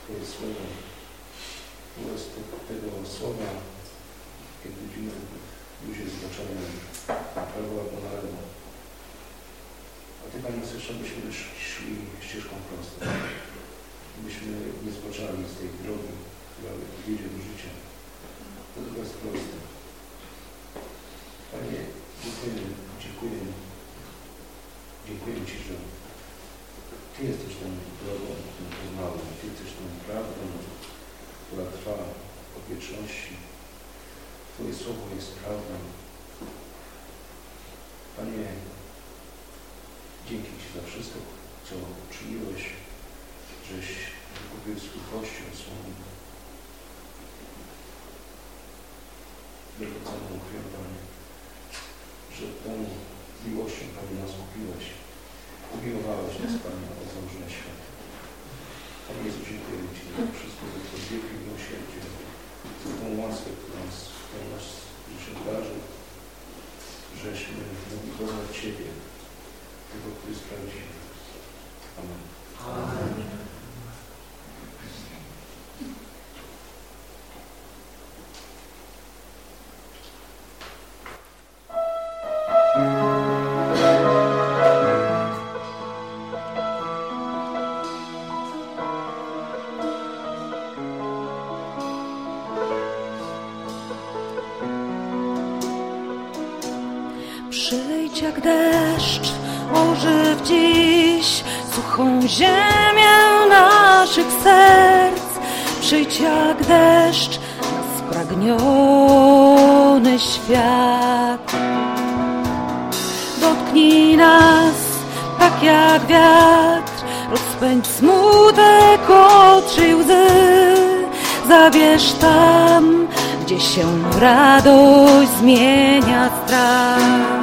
Twoje słowo. Wobec tego słowa, kiedy widzimy ludzie zboczeni prawo albo na lewo. A Ty, Panie, chcesz, abyśmy szli ścieżką prostą. Abyśmy nie zboczali z tej drogi, która wiedzie do życia. To tylko jest proste. Panie, dziękujemy, dziękujemy. Dziękujemy Ci, że Ty jesteś tą drogą, którą poznałem. Ty jesteś tą prawdą, która trwa od wieczności. Twoje słowo jest prawdą. Panie, dzięki Ci za wszystko, co czyniłeś, żeś wykupił swój Kościół słowem drogocenną krwią, Panie, że tą miłością, Panie, nas kupiłeś. Umiłowałeś nas, Panie, od założenia świata. Panie Jezu, dziękuję Ci za wszystko, za Twoje wielkie miłosierdzie, za tą łaskę, którą nas, którą nas życie darzy, żeśmy mogli poznać Ciebie, tego, który jest prawdziwy. Amen. Amen. Przyjdź jak deszcz na spragniony świat. Dotknij nas tak jak wiatr, rozpędź smutek, otrzyj łzy. Zabierz tam, gdzie się radość zmienia strach.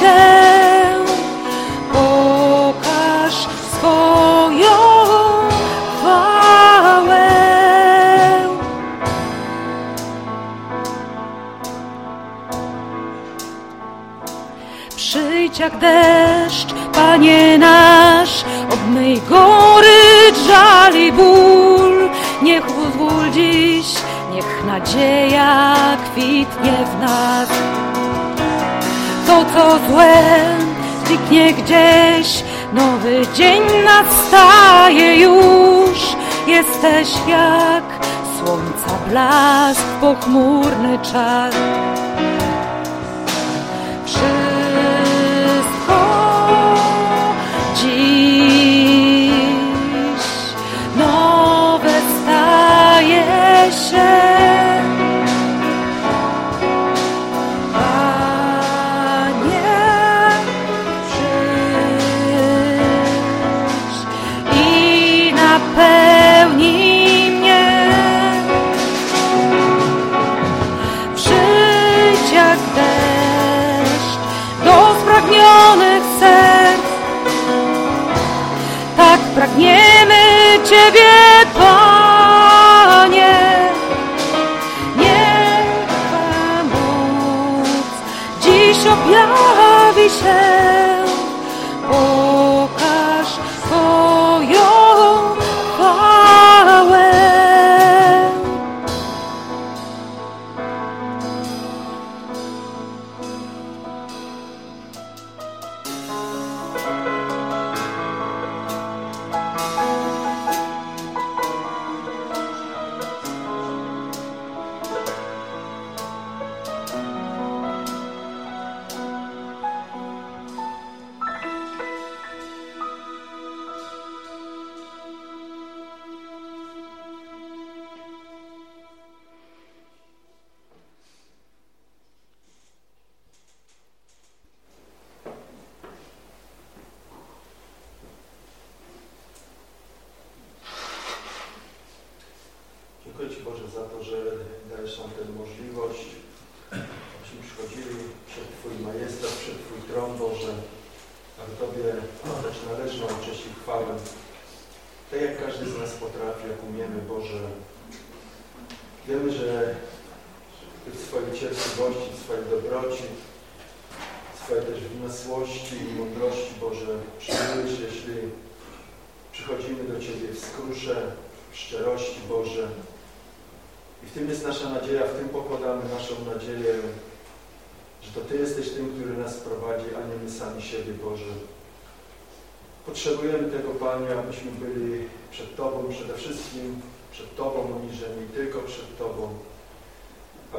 Się. Pokaż swoją chwałę. Przyjdź jak deszcz, Panie nasz, obmyj gory, żal i ból. Niech pozwól dziś, niech nadzieja kwitnie w nas. To, co złe, zniknie gdzieś, nowy dzień nastaje już. Jesteś jak słońca blask, pochmurny czas. Wszystko dziś nowe staje się.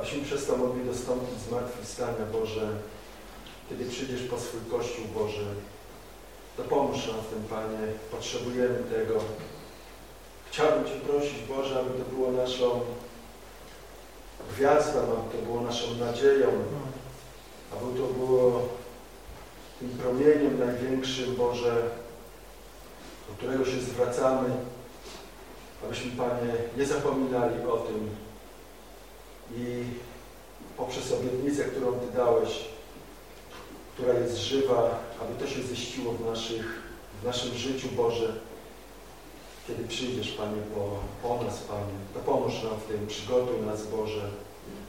Abyśmy przez to mogli dostąpić zmartwychwstania, Boże, kiedy przyjdziesz po swój Kościół, Boże. Dopomóż nam w tym, Panie. Potrzebujemy tego. Chciałbym Cię prosić, Boże, aby to było naszą gwiazdą, aby to było naszą nadzieją, aby to było tym promieniem największym, Boże, do którego się zwracamy, abyśmy, Panie, nie zapominali o tym i poprzez obietnicę, którą Ty dałeś, która jest żywa, aby to się ziściło w, naszych, w naszym życiu, Boże, kiedy przyjdziesz, Panie, po, po nas, Panie. Dopomóż nam w tym, przygotuj nas, Boże.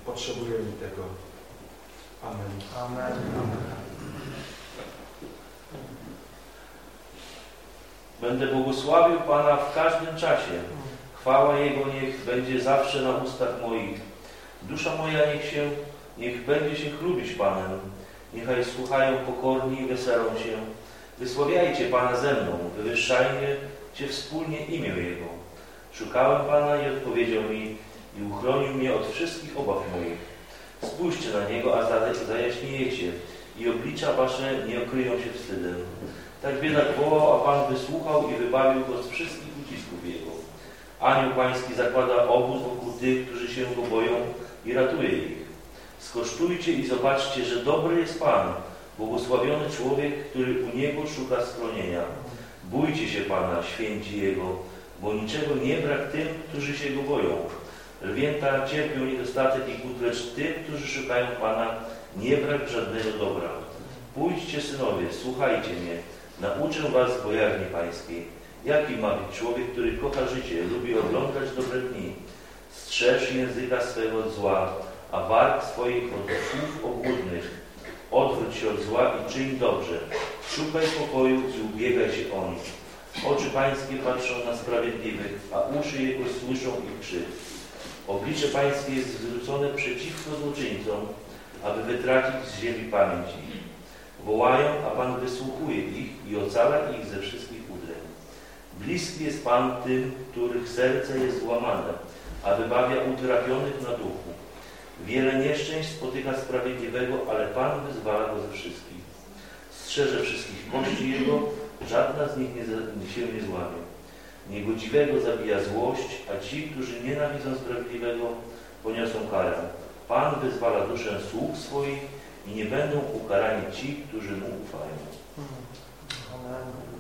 Potrzebujemy tego. Amen. Amen. Będę błogosławił Pana w każdym czasie. Chwała Jego niech będzie zawsze na ustach moich. Dusza moja niech się, niech będzie się chlubić Panem. Niechaj słuchają pokorni i weselą się. Wysławiajcie Pana ze mną, wywyższajmy Cię wspólnie imię Jego. Szukałem Pana i odpowiedział mi i uchronił mnie od wszystkich obaw moich. Spójrzcie na Niego, a za- zajaśniejecie i oblicza Wasze nie okryją się wstydem. Tak biedak wołał, a Pan wysłuchał i wybawił go z wszystkich ucisków Jego. Anioł Pański zakłada obóz wokół tych, którzy się Go boją i ratuje ich. Skosztujcie i zobaczcie, że dobry jest Pan, błogosławiony człowiek, który u Niego szuka schronienia. Bójcie się Pana, święci Jego, bo niczego nie brak tym, którzy się Go boją. Lwięta cierpią niedostatek i głód, lecz tym, którzy szukają Pana, nie brak żadnego dobra. Pójdźcie, synowie, słuchajcie mnie, nauczę was bojarni pańskiej. Jaki ma być człowiek, który kocha życie, lubi oglądać dobre dni? Strzeż języka swego zła, a warg swoich od słów obłudnych. Odwróć się od zła i czyń dobrze. Szukaj pokoju i ubiegaj się o nich. Oczy Pańskie patrzą na sprawiedliwych, a uszy Jego słyszą ich krzyk. Oblicze Pańskie jest zwrócone przeciwko złoczyńcom, aby wytracić z ziemi pamięć ich. Wołają, a Pan wysłuchuje ich i ocala ich ze wszystkich udręk. Bliski jest Pan tym, których serce jest złamane, a wybawia utrapionych na duchu. Wiele nieszczęść spotyka sprawiedliwego, ale Pan wyzwala go ze wszystkich. Strzeże wszystkich kości Jego, żadna z nich nie, się nie złamie. Niegodziwego zabija złość, a ci, którzy nienawidzą sprawiedliwego, poniosą karę. Pan wyzwala duszę sług swoich i nie będą ukarani ci, którzy Mu ufają. Amen.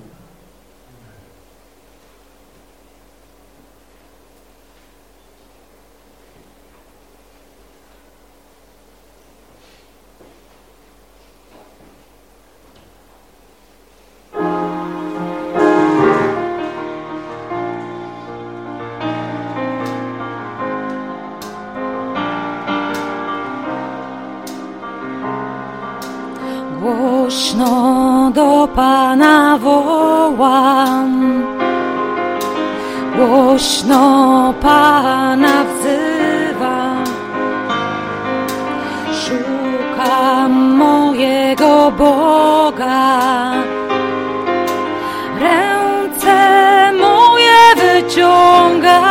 Głośno Pana wzywam. Szukam mojego Boga, ręce moje wyciągam.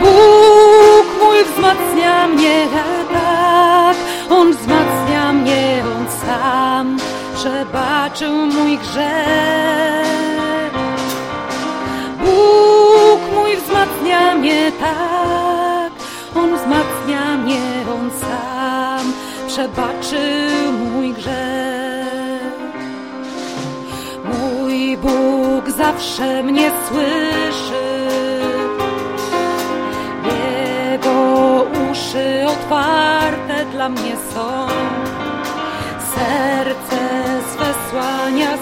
Bóg mój wzmacnia mnie tak, On wzmacnia mnie, On sam przebaczył mój grzech. Zawsze mnie słyszy. Jego uszy otwarte dla mnie są. Serce swe słania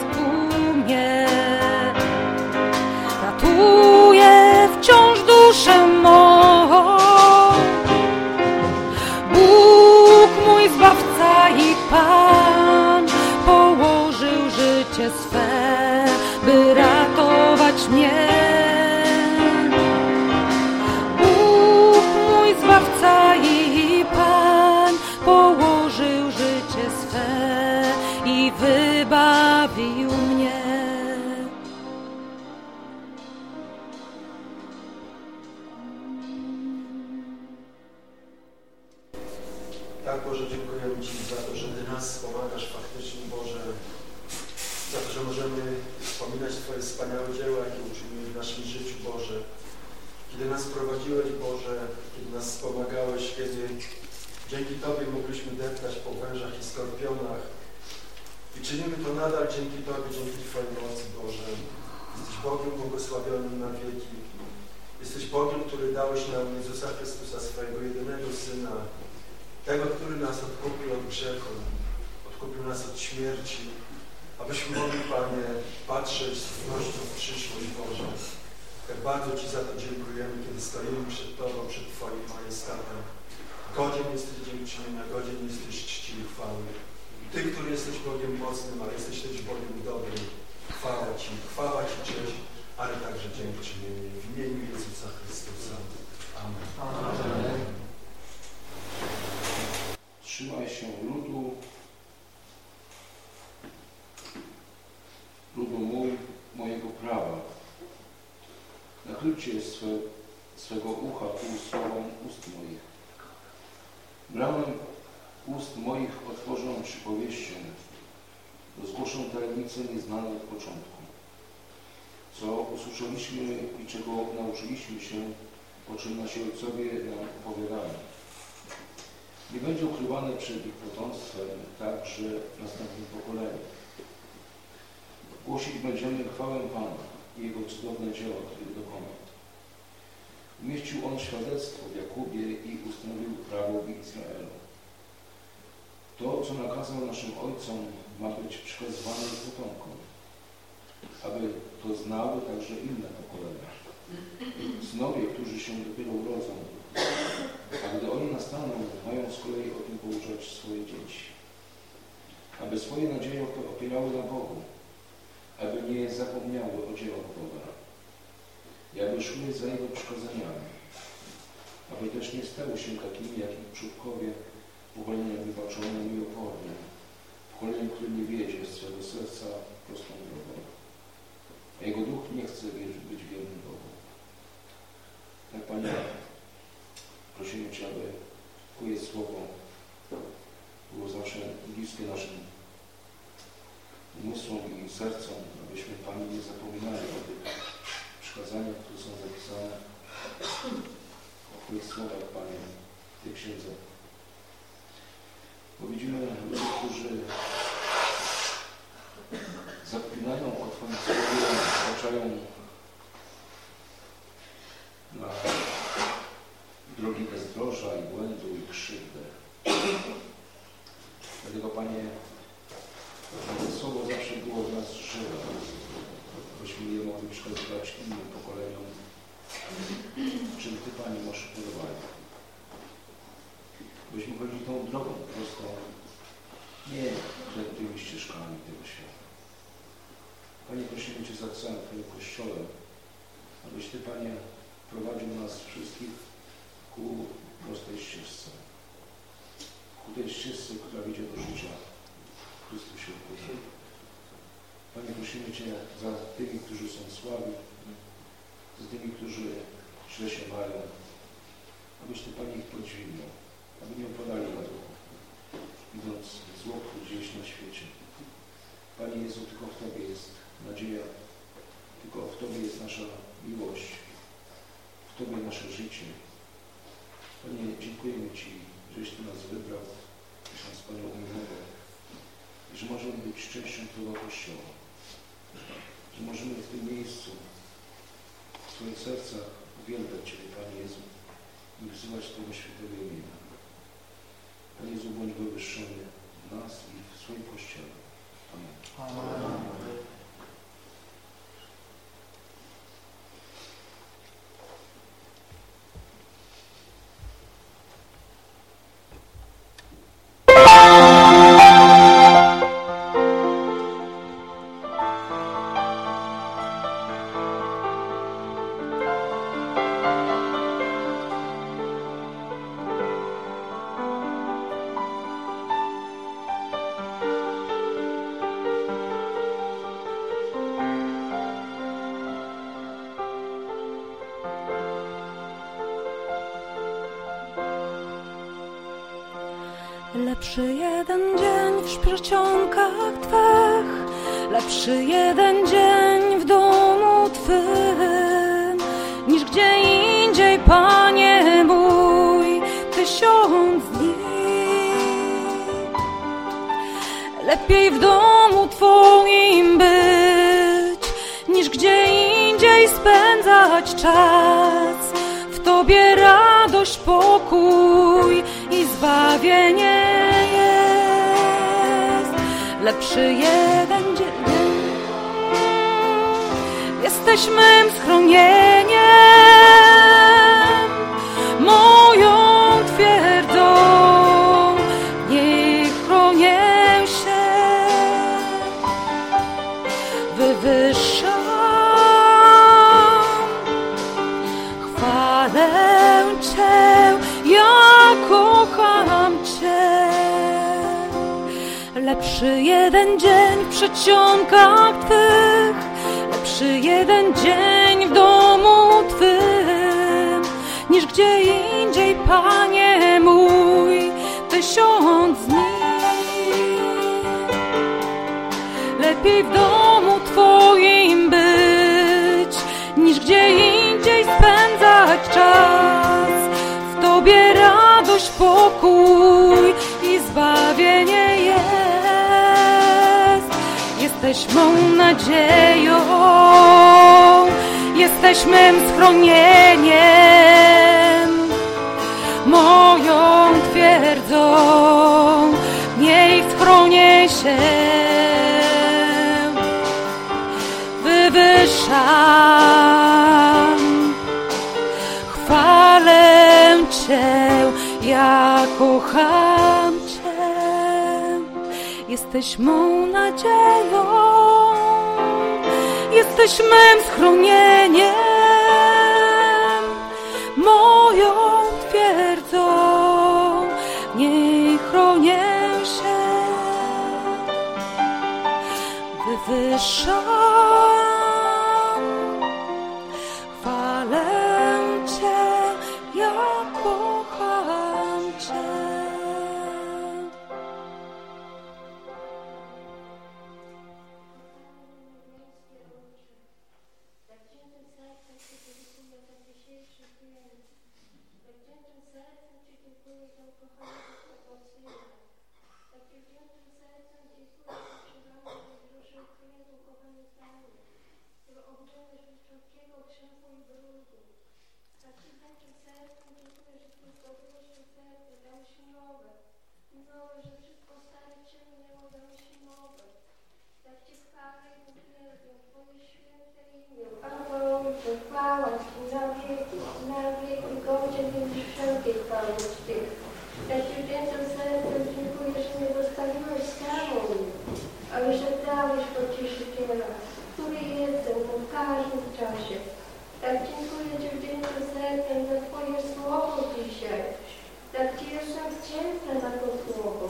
Tak Ci jestem wdzięczna za to słowo.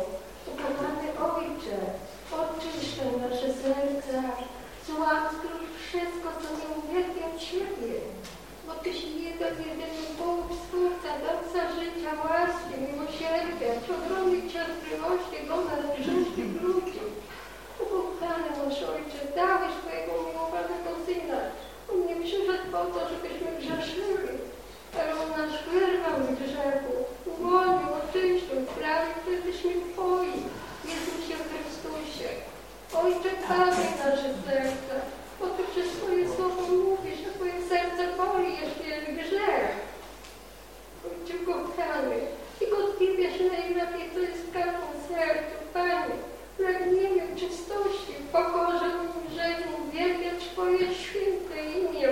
Ukochany Ojcze, oczyszczaj nasze serca, złap już wszystko, co nie uwielbia Ciebie. Bo Tyś jeden, jedyny Bóg, Stwórca, Dawca życia, łaski, miłosierdzia, ogromnej cierpliwości do nas, grzesznych ludzi. Ukochany nasz Ojcze, dałeś Twojego umiłowanego Syna. On nie przyszedł po to, żebyśmy grzeszyli, ale On nas wyrwał z grzechu, uwolnił, oczyścił, sprawił, że jesteśmy Twoi. Jezusie Chrystusie. Ojcze, pamiętaj nasze serca, bo Ty przez Twoje słowo mówisz, że Twoje serce boli, jeśli jest grzech. Ojcze kochany, Ty odkrywiesz najlepiej, co jest w każdym sercu, Panie. Pragniemy czystości, pokorze grzegu, uwielbiać Twoje święte imię.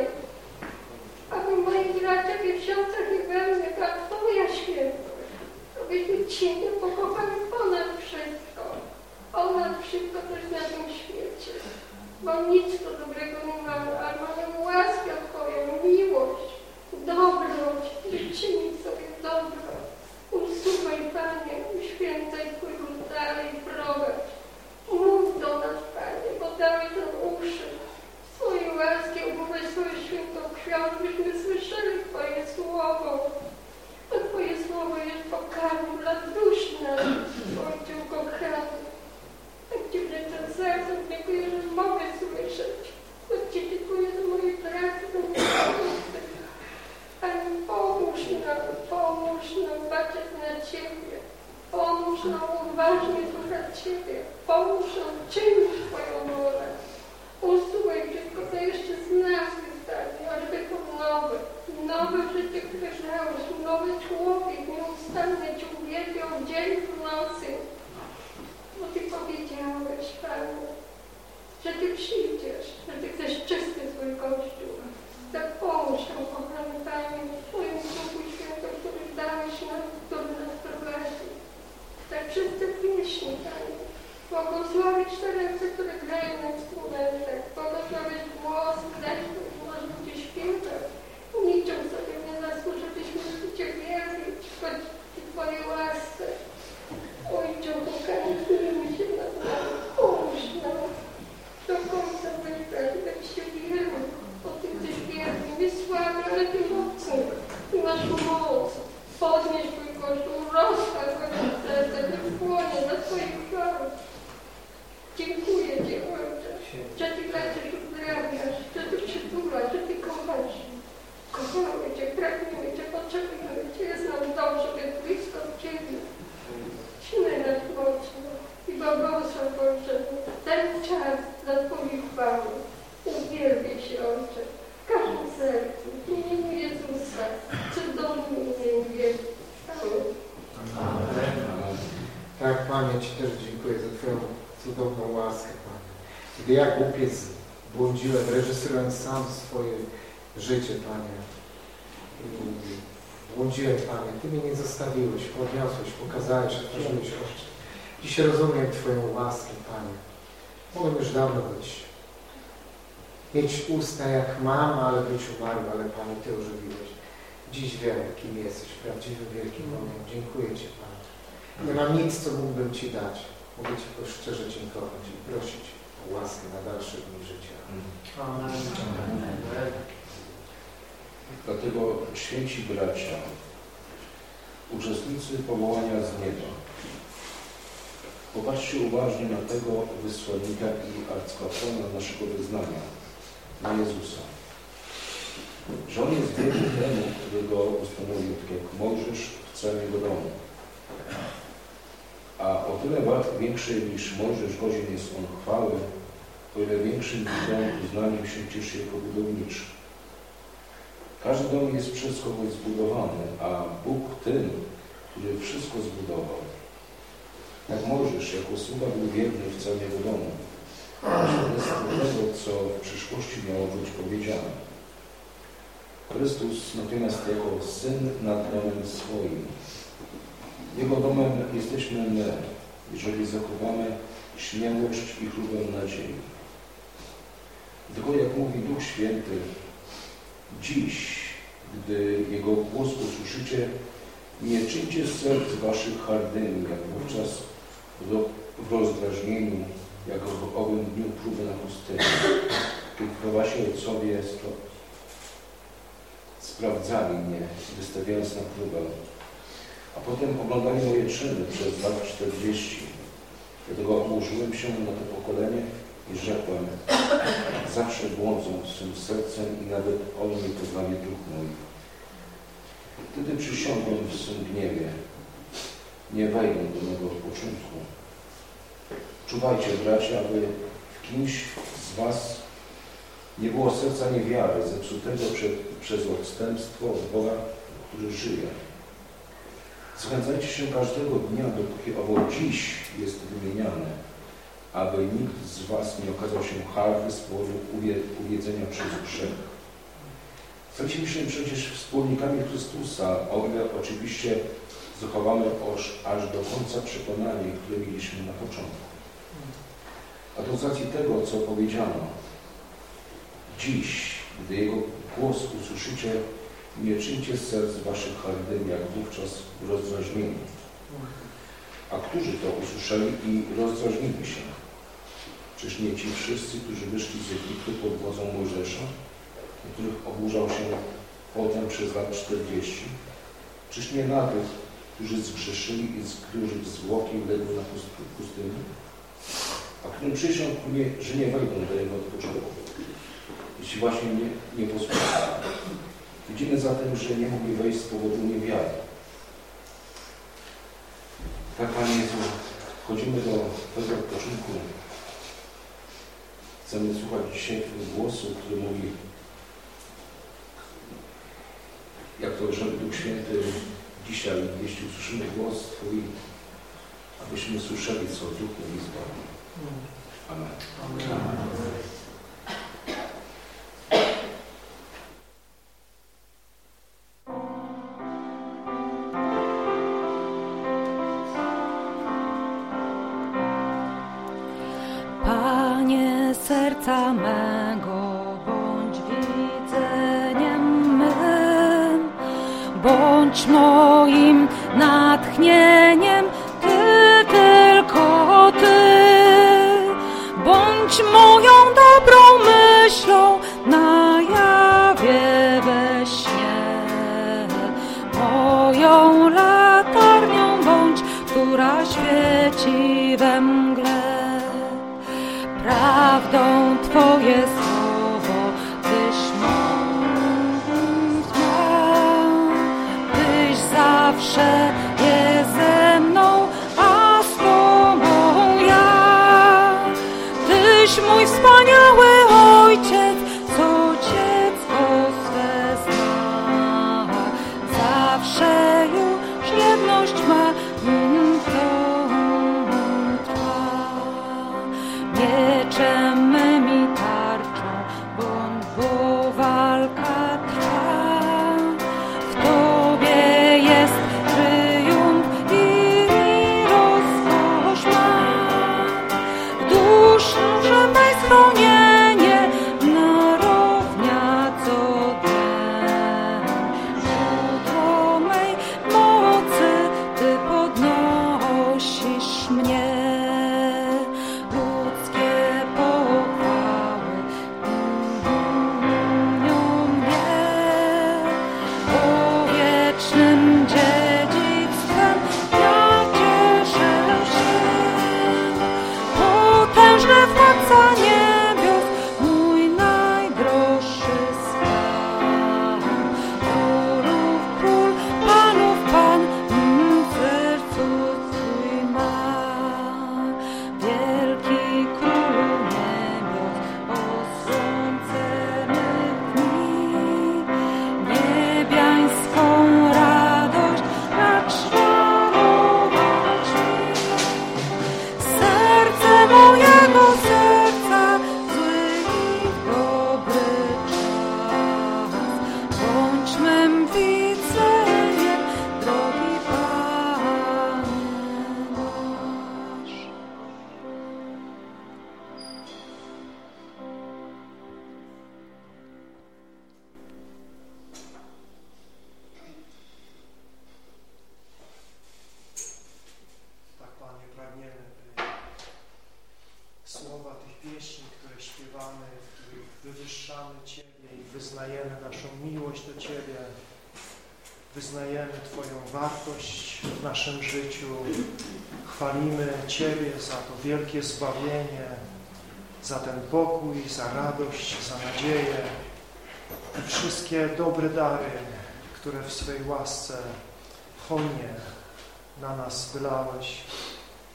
Aby moi bracia i siostry i we mnie Twoja świętość. Abyśmy Ciebie pokochali ponad wszystko. Ponad wszystko też na tym świecie. Bo nic tu dobrego nie mamy, ale mamy łaskę Twoją, miłość, dobroć, życzymy sobie dobro. Usuwaj, Panie, uświęcaj Twój dalej, prowadź. Mów do nas, Panie, bo dałeś nam uszy. Swojej łaski obmywaj swoją świętą krwią, byśmy słyszeli Twoje słowo. Bo Twoje słowo jest pokarmem dla dusz naszych, Ojcze ukochany. Tak Ci wręczam sercem, dziękuję, że mogę słyszeć. Ci dziękuję za moje pracy, za moje pomocy. Panie, pomóż nam, pomóż nam patrzeć na Ciebie. Pomóż nam uważnie słuchać Ciebie. Pomóż nam czynić Twoją wolę. Usuwaj wszystko, co jeszcze z nas wystarczy, ażeby to nowe, nowe życie, które dałeś, nowy człowiek, nieustannie Cię uwielbiał dzień w nocy. Bo Ty powiedziałeś, Panie, że Ty przyjdziesz, że Ty chcesz czysty swój Kościół. Tak pomóż nam, kochany Panie, w Twoim Duchu Świętym, który dałeś nam, który nas prowadzi. Tak wszyscy pieśni, Panie. Błogosławić te ręce, które grają na instrumentach. Błogosławić głos, dać może ludzie śpiewać. Niczym sobie nie zasłużyliśmy Cię wierzyć, choć w Twojej łasce. Kochamy Cię, pragniemy Cię, potrzebujemy Cię, jest nam dobrze, być blisko Ciebie. Nas mocno i błogosław Boże, ten czas dla Twojej chwały. Uwielbię się, Ojcze, w każdym sercu, w imieniu Jezusa, cudownym imieniu Amen. Tak, Panie, Ci też dziękuję za Twoją cudowną łaskę, Panie. Gdy ja głupiec błądziłem, reżyserując sam swoje życie, Panie, błądziłem, Panie, Ty mnie nie zostawiłeś, podniosłeś, pokazałeś, otworzyłeś oczy. Dzisiaj rozumiem Twoją łaskę, Panie. Mogłem już dawno być mieć usta jak mama, ale być umarła, ale Panie, Ty ożywiłeś. Dziś wiem, kim jesteś, prawdziwym wielkim Bogiem. Dziękuję Ci, Panie. Nie mam nic, co mógłbym Ci dać. Mogę Ci tylko szczerze dziękować i prosić o łaskę na dalsze dni życia. Amen. Dlatego święci bracia, uczestnicy powołania z nieba, popatrzcie uważnie na tego wysłannika i arcykapłana naszego wyznania, na Jezusa. Że On jest wierny temu, który go ustanowił, tak jak Mojżesz w całym jego domu. A o tyle większy niż Mojżesz godzin jest on chwały, o ile większym dom uznaniem się cieszy jako budowniczy. Każdy dom jest przez kogoś zbudowany, a Bóg tym, który wszystko zbudował. Jak Mojżesz jako sługa był wierny w całym jego domu. Świadectwo tego, co w przyszłości miało być powiedziane. Chrystus natomiast jako Syn nad domem swoim. Jego domem jesteśmy my, jeżeli zachowamy śmiałość i chlubę nadziei. Tylko jak mówi Duch Święty, dziś, gdy Jego głos usłyszycie, nie czyńcie serc waszych hardymi, jak wówczas w rozdrażnieniu, jak w owym dniu próby na pustyni, kiedy wasi ojcowie spra sprawdzali mnie, wystawiając na próbę, a potem oglądali moje czyny przez lat 40. Dlatego oburzyłem się na to pokolenie i rzekłem, zawsze błądzą swym sercem i nawet on nie poznaje duch moich. Wtedy przysiągłem w swym gniewie, nie wejdą do mego odpoczynku. Czuwajcie, bracia, aby w kimś z was nie było serca niewiary, zepsutego przed, przez odstępstwo od Boga, który żyje. Zachęcajcie się każdego dnia, dopóki owo dziś jest wymieniane, aby nikt z was nie okazał się harwy z powodu uwiedzenia przez grzech. Staliśmy przecież wspólnikami Chrystusa, o ile oczywiście zachowamy aż do końca przekonanie, które mieliśmy na początku. A to z racji tego, co powiedziano, dziś, gdy Jego głos usłyszycie, nie czyńcie z serc waszych hardym, jak wówczas w rozdrażnieniu. A którzy to usłyszeli i rozdrażnili się? Czyż nie ci wszyscy, którzy wyszli z Egiptu pod wodzą Mojżesza, których oburzał się potem przez lat 40? Czyż nie na tych, którzy zgrzeszyli i z których zwłoki legły na pustyni? A którym przysiągł że nie wejdą do jego odpoczynku, jeśli właśnie nie, nie posłuchali. Widzimy zatem, że nie mogli wejść z powodu niewiary. Tak, Panie Jezu, wchodzimy do tego odpoczynku. Chcemy słuchać dzisiaj głosu, który mówi, jak to żeby Duch Święty dzisiaj, jeśli usłyszymy głos Twój, abyśmy słyszeli, co Duch mówi z. Amen. Amen. Amen. Twoją wartość w naszym życiu. Chwalimy Ciebie za to wielkie zbawienie, za ten pokój, za radość, za nadzieję i wszystkie dobre dary, które w swej łasce hojnie na nas wylałeś.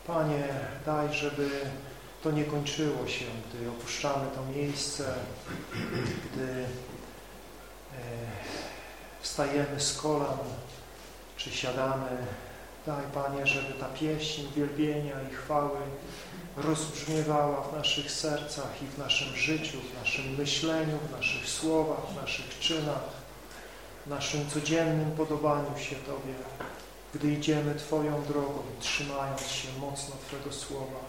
Panie, daj, żeby to nie kończyło się, gdy opuszczamy to miejsce, gdy e, wstajemy z kolan, czy siadamy. Daj, Panie, żeby ta pieśń wielbienia i chwały rozbrzmiewała w naszych sercach i w naszym życiu, w naszym myśleniu, w naszych słowach, w naszych czynach, w naszym codziennym podobaniu się Tobie, gdy idziemy Twoją drogą, trzymając się mocno Twojego Słowa.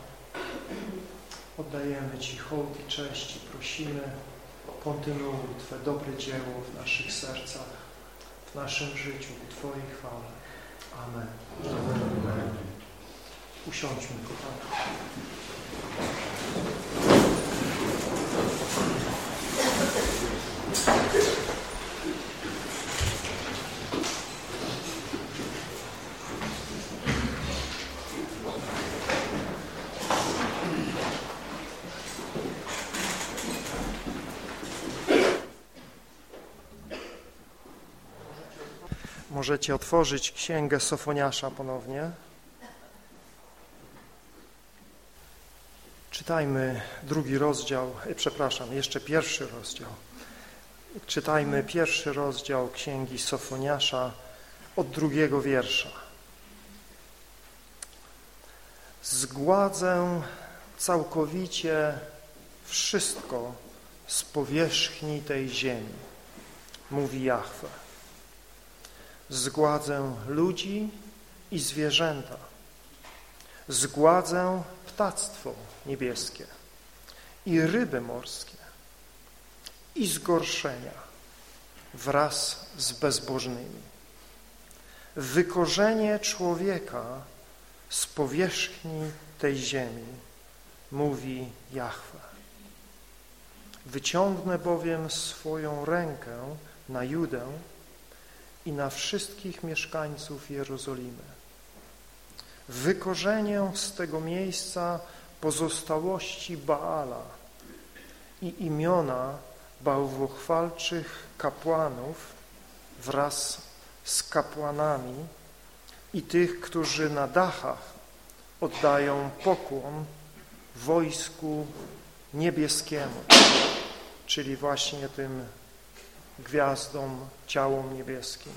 Oddajemy Ci hołd i cześć i prosimy, kontynuuj Twe dobre dzieło w naszych sercach, w naszym życiu, ku Twojej chwale. Amen. Amen. Usiądźmy, kochani. Możecie otworzyć Księgę Sofoniasza ponownie. Czytajmy drugi rozdział, e, przepraszam, jeszcze pierwszy rozdział. Czytajmy pierwszy rozdział Księgi Sofoniasza od drugiego wiersza. Zgładzę całkowicie wszystko z powierzchni tej ziemi, mówi Jahwe. Zgładzę ludzi i zwierzęta. Zgładzę ptactwo niebieskie i ryby morskie i zgorszenia wraz z bezbożnymi. Wykorzenie człowieka z powierzchni tej ziemi, mówi Jahwe. Wyciągnę bowiem swoją rękę na Judę i na wszystkich mieszkańców Jerozolimy. Wykorzenię z tego miejsca pozostałości Baala i imiona bałwochwalczych kapłanów wraz z kapłanami i tych, którzy na dachach oddają pokłon wojsku niebieskiemu, czyli właśnie tym gwiazdom, ciałom niebieskim.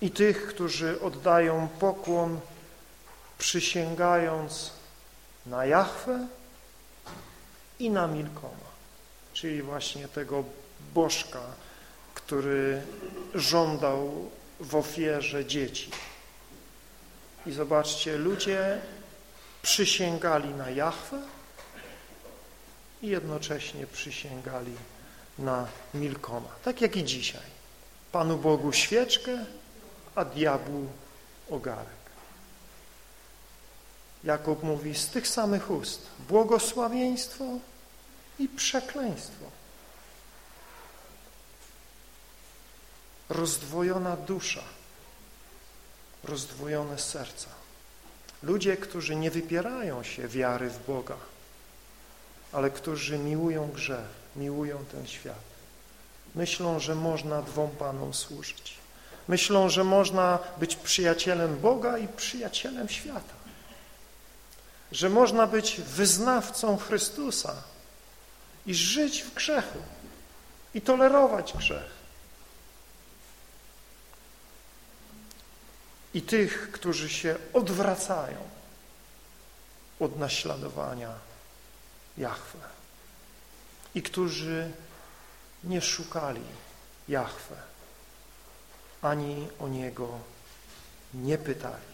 I tych, którzy oddają pokłon, przysięgając na Jahwe i na Milkoma, czyli właśnie tego bożka, który żądał w ofierze dzieci. I zobaczcie, ludzie przysięgali na Jahwe i jednocześnie przysięgali na Milkoma, tak jak i dzisiaj. Panu Bogu świeczkę, a diabłu ogarek. Jakub mówi z tych samych ust błogosławieństwo i przekleństwo. Rozdwojona dusza, rozdwojone serca. Ludzie, którzy nie wypierają się wiary w Boga, ale którzy miłują grzech, miłują ten świat. Myślą, że można dwom Panom służyć. Myślą, że można być przyjacielem Boga i przyjacielem świata. Że można być wyznawcą Chrystusa i żyć w grzechu i tolerować grzech. I tych, którzy się odwracają od naśladowania Jahwe i którzy nie szukali Jahwe, ani o Niego nie pytali.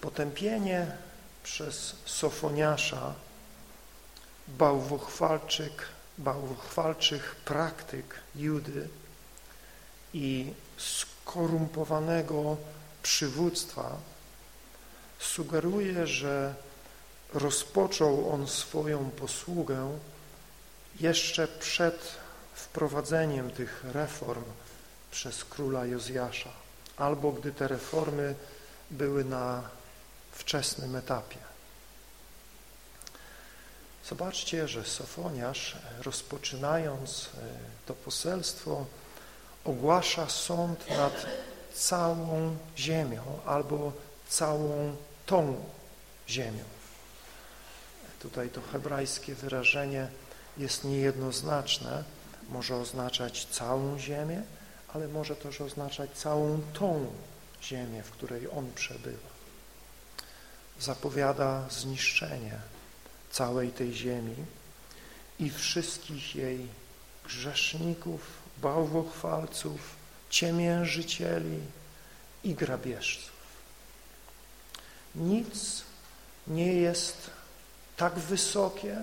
Potępienie przez Sofoniasza bałwochwalczyk, bałwochwalczych praktyk Judy i skorumpowanego przywództwa sugeruje, że rozpoczął on swoją posługę jeszcze przed wprowadzeniem tych reform przez króla Jozjasza, albo gdy te reformy były na wczesnym etapie. Zobaczcie, że Sofoniasz, rozpoczynając e, to poselstwo, ogłasza sąd nad całą ziemią albo całą tą ziemią. Tutaj to hebrajskie wyrażenie jest niejednoznaczne. Może oznaczać całą ziemię, ale może też oznaczać całą tą ziemię, w której on przebywa. Zapowiada zniszczenie całej tej ziemi i wszystkich jej grzeszników, bałwochwalców, ciemiężycieli i grabieżców. Nic nie jest tak wysokie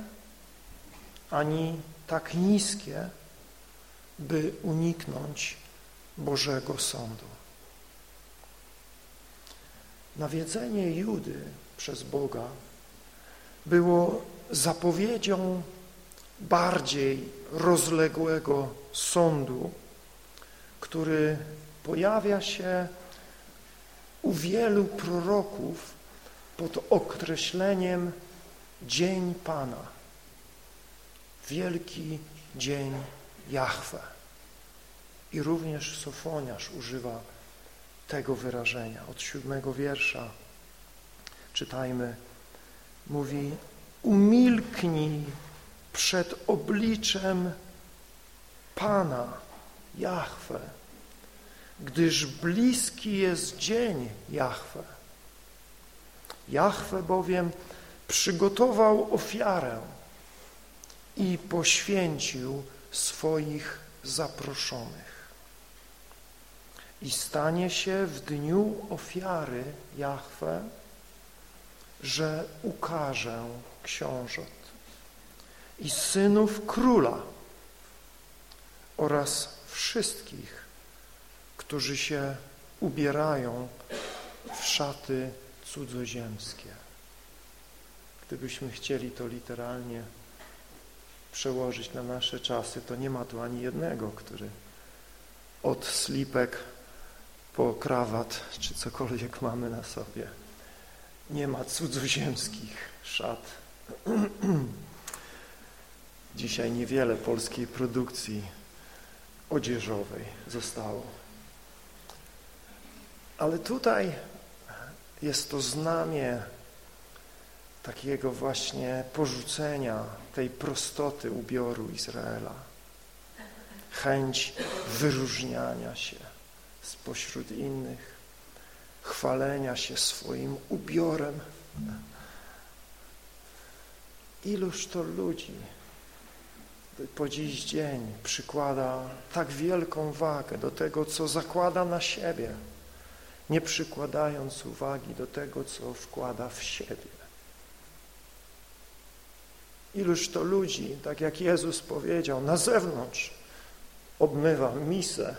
ani tak niskie, by uniknąć Bożego Sądu. Nawiedzenie Judy przez Boga było zapowiedzią bardziej rozległego sądu, który pojawia się u wielu proroków pod określeniem Dzień Pana, wielki dzień Jahwe. I również Sofoniarz używa tego wyrażenia. Od siódmego wiersza czytajmy, mówi umilknij przed obliczem Pana, Jahwe, gdyż bliski jest dzień Jahwe. Jahwe bowiem przygotował ofiarę i poświęcił swoich zaproszonych. I stanie się w dniu ofiary Jahwe, że ukażę książąt i synów króla oraz wszystkich, którzy się ubierają w szaty cudzoziemskie. Gdybyśmy chcieli to literalnie przełożyć na nasze czasy, to nie ma tu ani jednego, który od slipek po krawat, czy cokolwiek mamy na sobie, nie ma cudzoziemskich szat. Dzisiaj niewiele polskiej produkcji odzieżowej zostało. Ale tutaj jest to znamie takiego właśnie porzucenia tej prostoty ubioru Izraela. Chęć wyróżniania się spośród innych, chwalenia się swoim ubiorem. Iluż to ludzi po dziś dzień przykłada tak wielką wagę do tego, co zakłada na siebie, nie przykładając uwagi do tego, co wkłada w siebie. Iluż to ludzi, tak jak Jezus powiedział, na zewnątrz obmywa misę,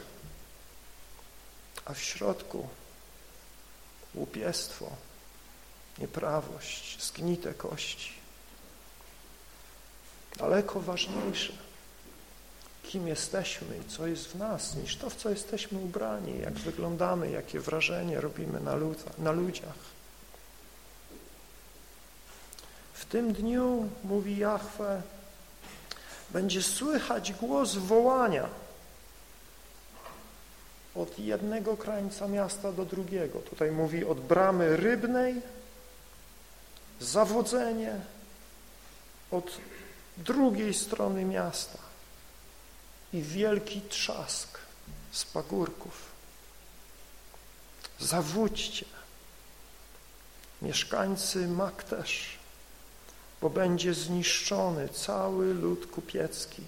a w środku łupiestwo, nieprawość, zgnite kości. Daleko ważniejsze, kim jesteśmy i co jest w nas, niż to, w co jesteśmy ubrani, jak wyglądamy, jakie wrażenie robimy na, na ludziach. W tym dniu, mówi Jahwe, będzie słychać głos wołania od jednego krańca miasta do drugiego. Tutaj mówi od bramy rybnej, zawodzenie od drugiej strony miasta i wielki trzask z pagórków. Zawódźcie, mieszkańcy Mak też, bo będzie zniszczony cały lud kupiecki.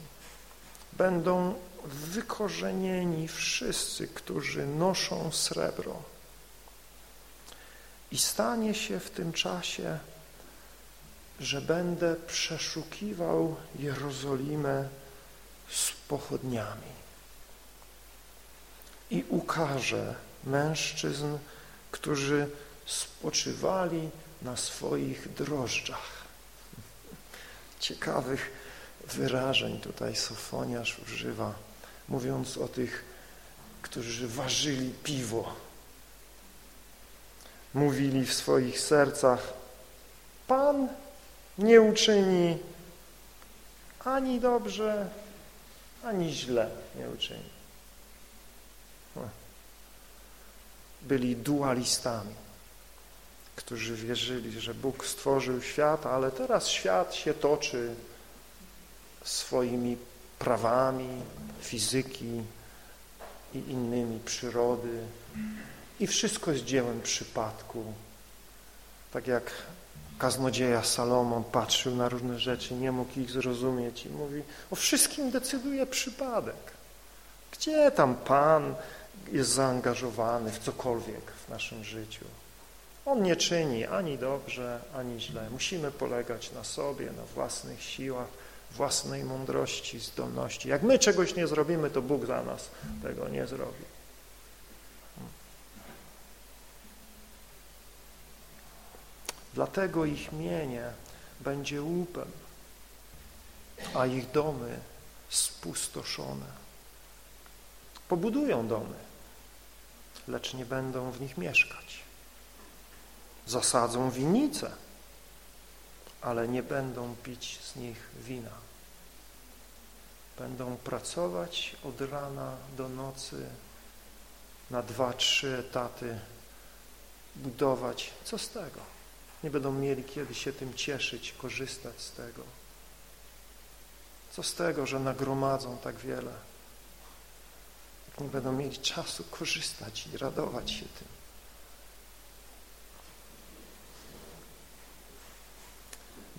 Będą wykorzenieni wszyscy, którzy noszą srebro. I stanie się w tym czasie, że będę przeszukiwał Jerozolimę z pochodniami i ukażę mężczyzn, którzy spoczywali na swoich drożdżach. Ciekawych wyrażeń tutaj Sofoniarz używa, mówiąc o tych, którzy ważyli piwo. Mówili w swoich sercach, Pan nie uczyni ani dobrze, ani źle nie uczyni. Byli dualistami, którzy wierzyli, że Bóg stworzył świat, ale teraz świat się toczy swoimi prawami fizyki i innymi przyrody i wszystko jest dziełem przypadku. Tak jak kaznodzieja Salomon patrzył na różne rzeczy, nie mógł ich zrozumieć i mówi, o wszystkim decyduje przypadek. Gdzie tam Pan jest zaangażowany w cokolwiek w naszym życiu? On nie czyni ani dobrze, ani źle. Musimy polegać na sobie, na własnych siłach, własnej mądrości, zdolności. Jak my czegoś nie zrobimy, to Bóg za nas tego nie zrobi. Dlatego ich mienie będzie łupem, a ich domy spustoszone. Pobudują domy, lecz nie będą w nich mieszkać. Zasadzą winnice, ale nie będą pić z nich wina. Będą pracować od rana do nocy na dwa, trzy etaty, budować. Co z tego? Nie będą mieli kiedy się tym cieszyć, korzystać z tego. Co z tego, że nagromadzą tak wiele? Nie będą mieli czasu korzystać i radować się tym.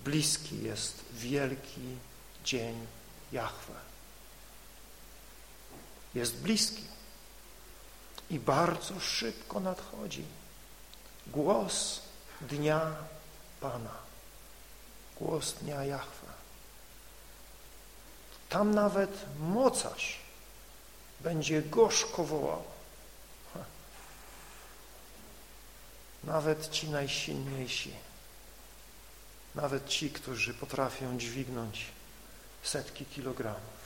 Bliski jest wielki dzień Jahwe. Jest bliski i bardzo szybko nadchodzi. Głos dnia Pana, głos dnia Jahwe. Tam nawet mocarz będzie gorzko wołał. Nawet ci najsilniejsi nawet ci, którzy potrafią dźwignąć setki kilogramów.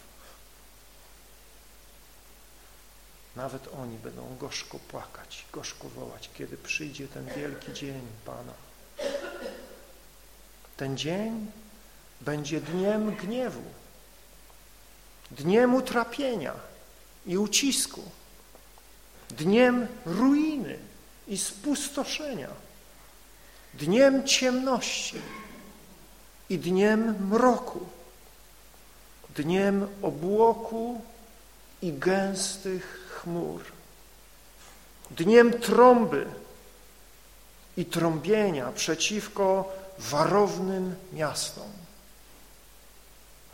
Nawet oni będą gorzko płakać, gorzko wołać, kiedy przyjdzie ten wielki dzień Pana. Ten dzień będzie dniem gniewu, dniem utrapienia i ucisku, dniem ruiny i spustoszenia, dniem ciemności i dniem mroku, dniem obłoku i gęstych chmur, dniem trąby i trąbienia przeciwko warownym miastom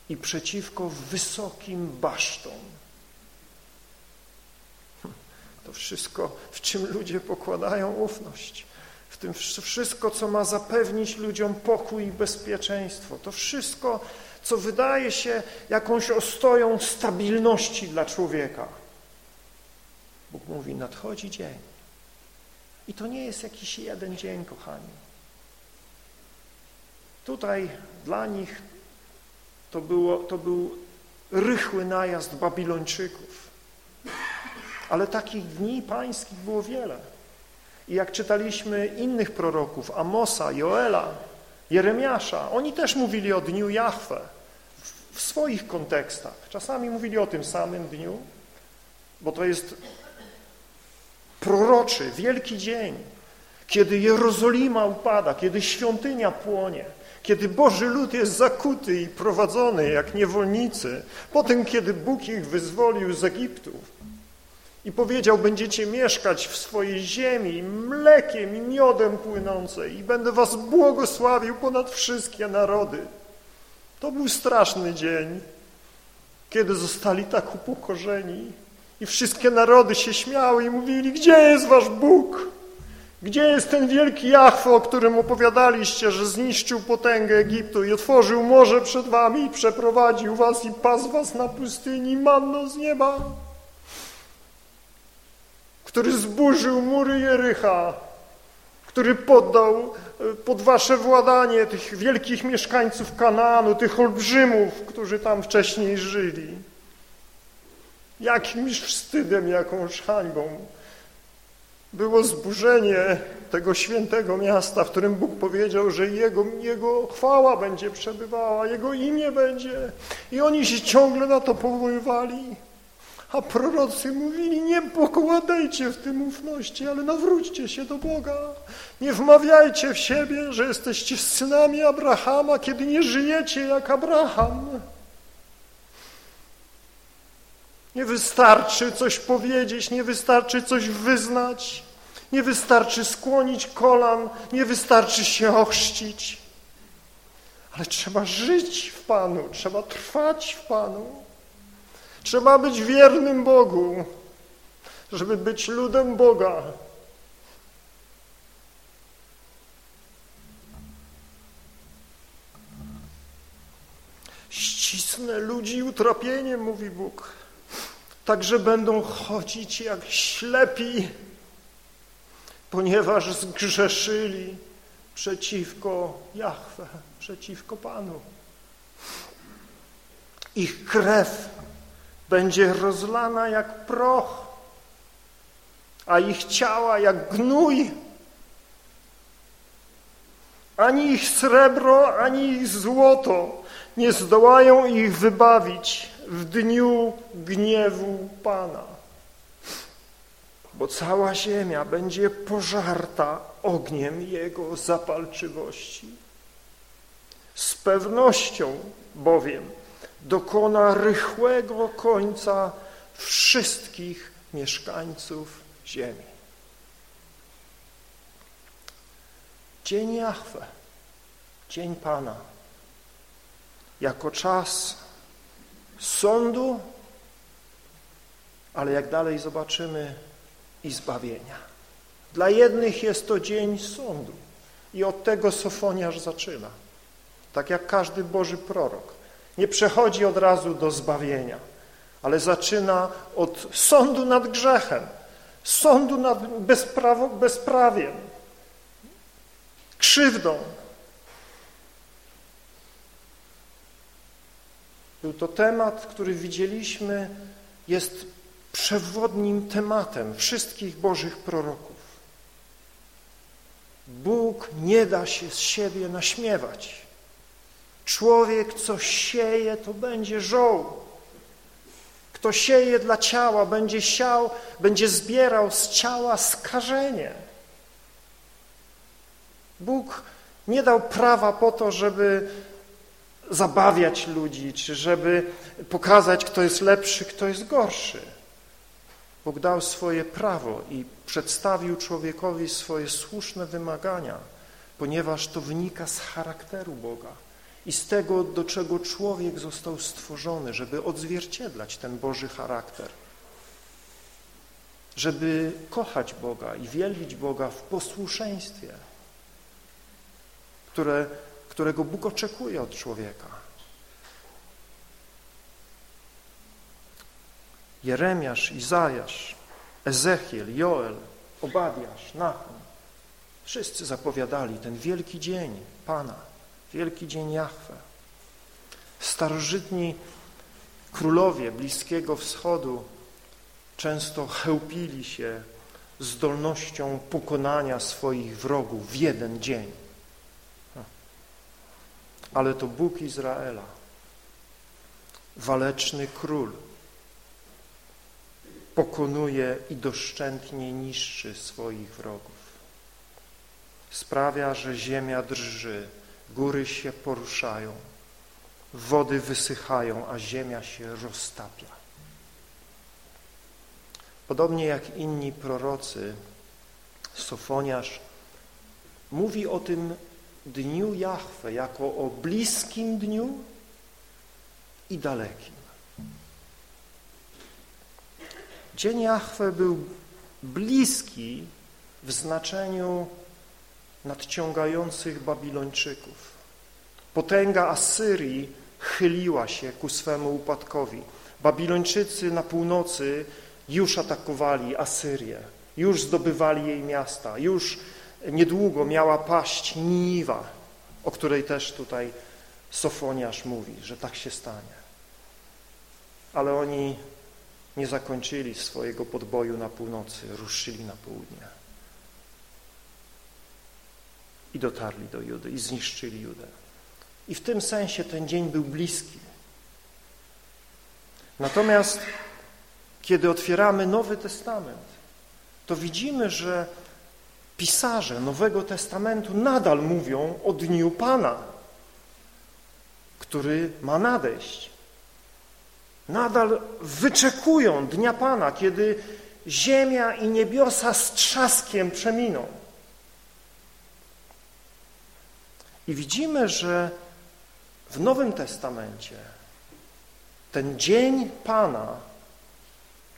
i przeciwko wysokim basztom. To wszystko, w czym ludzie pokładają ufność w tym wszystko, co ma zapewnić ludziom pokój i bezpieczeństwo. To wszystko, co wydaje się jakąś ostoją stabilności dla człowieka. Bóg mówi, nadchodzi dzień. I to nie jest jakiś jeden dzień, kochani. Tutaj dla nich to, było, to był rychły najazd Babilończyków. Ale takich dni pańskich było wiele. I jak czytaliśmy innych proroków, Amosa, Joela, Jeremiasza, oni też mówili o dniu Jahwe w swoich kontekstach. Czasami mówili o tym samym dniu, bo to jest proroczy, wielki dzień, kiedy Jerozolima upada, kiedy świątynia płonie, kiedy Boży lud jest zakuty i prowadzony jak niewolnicy, potem kiedy Bóg ich wyzwolił z Egiptu, i powiedział, będziecie mieszkać w swojej ziemi mlekiem i miodem płynącej i będę was błogosławił ponad wszystkie narody. To był straszny dzień, kiedy zostali tak upokorzeni i wszystkie narody się śmiały i mówili, gdzie jest wasz Bóg? Gdzie jest ten wielki Jachwo, o którym opowiadaliście, że zniszczył potęgę Egiptu i otworzył morze przed wami i przeprowadził was i pas was na pustyni manno z nieba? Który zburzył mury Jericha, który poddał e, pod wasze władanie tych wielkich mieszkańców Kanaanu, tych olbrzymów, którzy tam wcześniej żyli. Jakimś wstydem, jakąś hańbą było zburzenie tego świętego miasta, w którym Bóg powiedział, że Jego, Jego chwała będzie przebywała, Jego imię będzie. I oni się ciągle na to powoływali. A prorocy mówili, nie pokładajcie w tym ufności, ale nawróćcie się do Boga. Nie wmawiajcie w siebie, że jesteście synami Abrahama, kiedy nie żyjecie jak Abraham. Nie wystarczy coś powiedzieć, nie wystarczy coś wyznać, nie wystarczy skłonić kolan, nie wystarczy się ochrzcić. Ale trzeba żyć w Panu, trzeba trwać w Panu. Trzeba być wiernym Bogu, żeby być ludem Boga. Ścisnę ludzi utrapieniem, mówi Bóg, tak że będą chodzić jak ślepi, ponieważ zgrzeszyli przeciwko Jahwe, przeciwko Panu. Ich krew będzie rozlana jak proch, a ich ciała jak gnój. Ani ich srebro, ani ich złoto nie zdołają ich wybawić w dniu gniewu Pana. Bo cała ziemia będzie pożarta ogniem Jego zapalczywości. Z pewnością bowiem dokona rychłego końca wszystkich mieszkańców ziemi. Dzień Jahwe, dzień Pana, jako czas sądu, ale jak dalej zobaczymy, i zbawienia. Dla jednych jest to dzień sądu i od tego Sofoniarz zaczyna. Tak jak każdy Boży prorok. Nie przechodzi od razu do zbawienia, ale zaczyna od sądu nad grzechem, sądu nad bezprawo, bezprawiem, krzywdą. Był to temat, który widzieliśmy, jest przewodnim tematem wszystkich Bożych proroków. Bóg nie da się z siebie naśmiewać. Człowiek, co sieje, to będzie żoł. Kto sieje dla ciała, będzie siał, będzie zbierał z ciała skażenie. Bóg nie dał prawa po to, żeby zabawiać ludzi, czy żeby pokazać, kto jest lepszy, kto jest gorszy. Bóg dał swoje prawo i przedstawił człowiekowi swoje słuszne wymagania, ponieważ to wynika z charakteru Boga i z tego, do czego człowiek został stworzony, żeby odzwierciedlać ten Boży charakter, żeby kochać Boga i wielbić Boga w posłuszeństwie, które, którego Bóg oczekuje od człowieka. Jeremiasz, Izajasz, Ezechiel, Joel, Obadiasz, Nachum. Wszyscy zapowiadali ten wielki dzień Pana, wielki dzień Jahwe. Starożytni królowie Bliskiego Wschodu często chełpili się zdolnością pokonania swoich wrogów w jeden dzień. Ale to Bóg Izraela, waleczny król, pokonuje i doszczętnie niszczy swoich wrogów. Sprawia, że ziemia drży, góry się poruszają, wody wysychają, a ziemia się roztapia. Podobnie jak inni prorocy, Sofoniarz mówi o tym dniu Jahwe jako o bliskim dniu i dalekim. Dzień Jahwe był bliski w znaczeniu nadciągających Babilończyków. Potęga Asyrii chyliła się ku swemu upadkowi. Babilończycy na północy już atakowali Asyrię, już zdobywali jej miasta, już niedługo miała paść Niniwa, o której też tutaj Sofoniasz mówi, że tak się stanie. Ale oni nie zakończyli swojego podboju na północy, ruszyli na południe. I dotarli do Judy i zniszczyli Judę. I w tym sensie ten dzień był bliski. Natomiast kiedy otwieramy Nowy Testament, to widzimy, że pisarze Nowego Testamentu nadal mówią o Dniu Pana, który ma nadejść. Nadal wyczekują Dnia Pana, kiedy ziemia i niebiosa z trzaskiem przeminą. I widzimy, że w Nowym Testamencie ten dzień Pana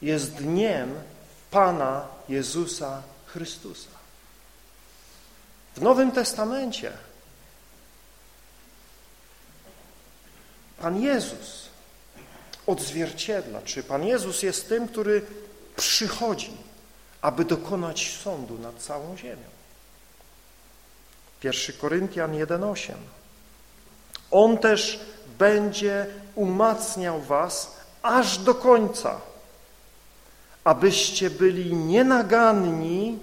jest dniem Pana Jezusa Chrystusa. W Nowym Testamencie Pan Jezus odzwierciedla, czy Pan Jezus jest tym, który przychodzi, aby dokonać sądu nad całą ziemią. 1 Koryntian 1,8 On też będzie umacniał was aż do końca, abyście byli nienaganni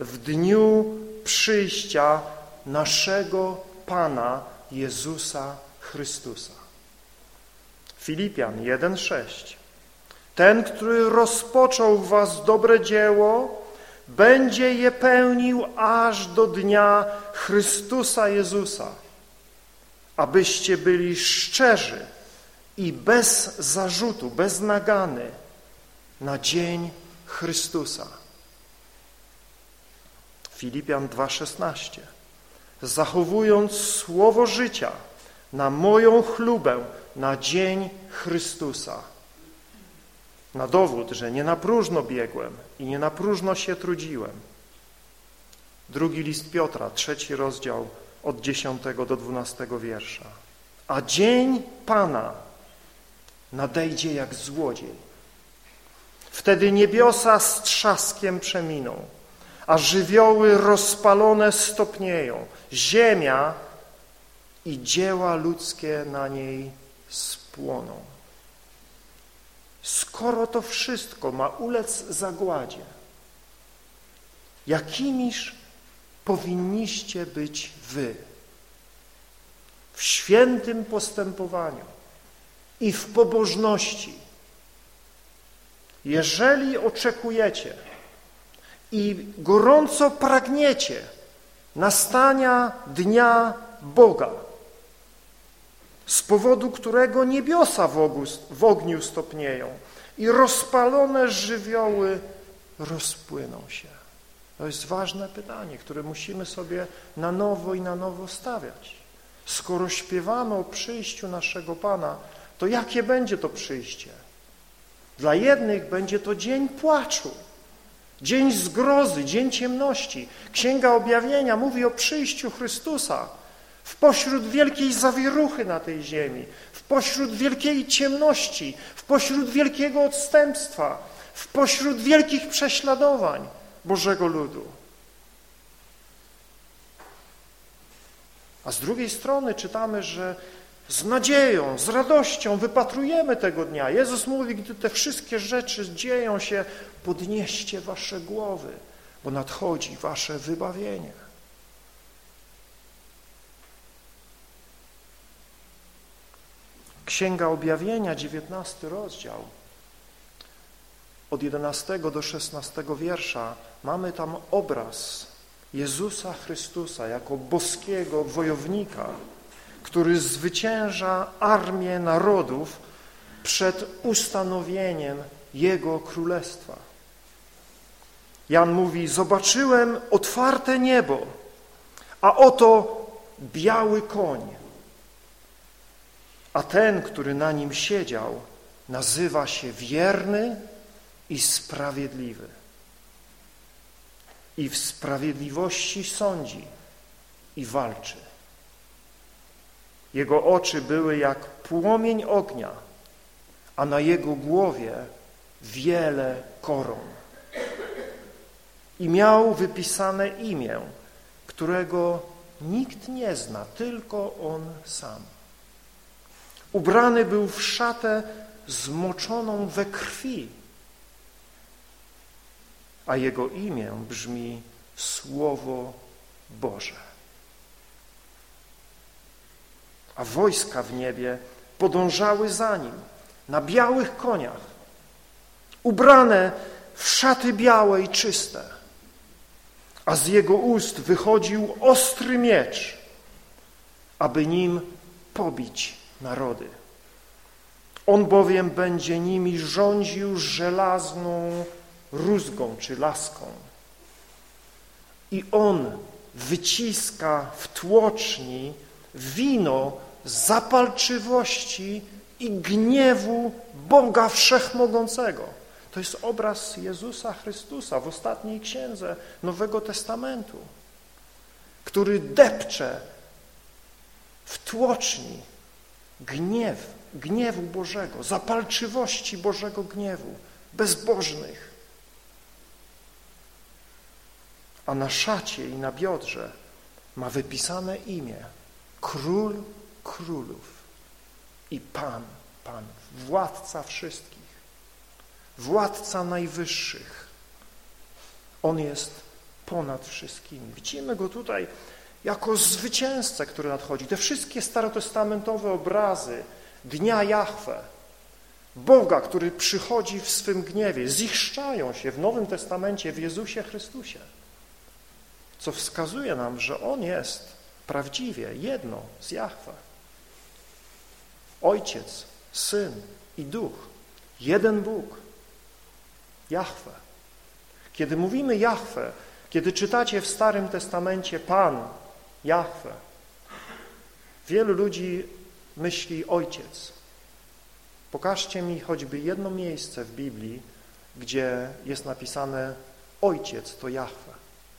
w dniu przyjścia naszego Pana Jezusa Chrystusa. Filipian 1,6 Ten, który rozpoczął w was dobre dzieło, będzie je pełnił aż do dnia Chrystusa Jezusa, abyście byli szczerzy i bez zarzutu, bez nagany na dzień Chrystusa. Filipian 2,16 Zachowując słowo życia na moją chlubę na dzień Chrystusa. Na dowód, że nie na próżno biegłem i nie na próżno się trudziłem. Drugi list Piotra, trzeci rozdział od 10 do 12 wiersza. A dzień Pana nadejdzie jak złodziej. Wtedy niebiosa z trzaskiem przeminą, a żywioły rozpalone stopnieją, ziemia i dzieła ludzkie na niej spłoną. Skoro to wszystko ma ulec zagładzie, jakimiż powinniście być wy? W świętym postępowaniu i w pobożności, jeżeli oczekujecie i gorąco pragniecie nastania dnia Boga, z powodu którego niebiosa w ogniu stopnieją i rozpalone żywioły rozpłyną się. To jest ważne pytanie, które musimy sobie na nowo i na nowo stawiać. Skoro śpiewamy o przyjściu naszego Pana, to jakie będzie to przyjście? Dla jednych będzie to dzień płaczu, dzień zgrozy, dzień ciemności. Księga Objawienia mówi o przyjściu Chrystusa w pośród wielkiej zawieruchy na tej ziemi, w pośród wielkiej ciemności, w pośród wielkiego odstępstwa, w pośród wielkich prześladowań Bożego ludu. A z drugiej strony czytamy, że z nadzieją, z radością wypatrujemy tego dnia. Jezus mówi, gdy te wszystkie rzeczy dzieją się, podnieście wasze głowy, bo nadchodzi wasze wybawienie. Księga Objawienia, 19 rozdział, od 11 do 16 wiersza, mamy tam obraz Jezusa Chrystusa jako boskiego wojownika, który zwycięża armię narodów przed ustanowieniem Jego Królestwa. Jan mówi, zobaczyłem otwarte niebo, a oto biały koń, a ten, który na nim siedział, nazywa się wierny i sprawiedliwy. I w sprawiedliwości sądzi i walczy. Jego oczy były jak płomień ognia, a na jego głowie wiele koron. I miał wypisane imię którego nikt nie zna, tylko On sam. Ubrany był w szatę zmoczoną we krwi, a Jego imię brzmi Słowo Boże. A wojska w niebie podążały za Nim na białych koniach, ubrane w szaty białe i czyste, a z Jego ust wychodził ostry miecz, aby nim pobić narody. On bowiem będzie nimi rządził żelazną rózgą czy laską. I on wyciska w tłoczni wino zapalczywości i gniewu Boga Wszechmogącego. To jest obraz Jezusa Chrystusa w ostatniej księdze Nowego Testamentu, który depcze w tłoczni gniew, gniewu Bożego, zapalczywości Bożego gniewu, bezbożnych. A na szacie i na biodrze ma wypisane imię Król Królów i Pan Panów, Władca wszystkich, Władca najwyższych. On jest ponad wszystkimi. Widzimy Go tutaj jako zwycięzcę, który nadchodzi. Te wszystkie starotestamentowe obrazy dnia Jahwe, Boga, który przychodzi w swym gniewie, ziszczają się w Nowym Testamencie w Jezusie Chrystusie, co wskazuje nam, że On jest prawdziwie jedno z Jahwe. Ojciec, Syn i Duch, jeden Bóg, Jahwe. Kiedy mówimy Jahwe, kiedy czytacie w Starym Testamencie Pan, Jahwe, wielu ludzi myśli Ojciec. Pokażcie mi choćby jedno miejsce w Biblii, gdzie jest napisane Ojciec to Jahwe,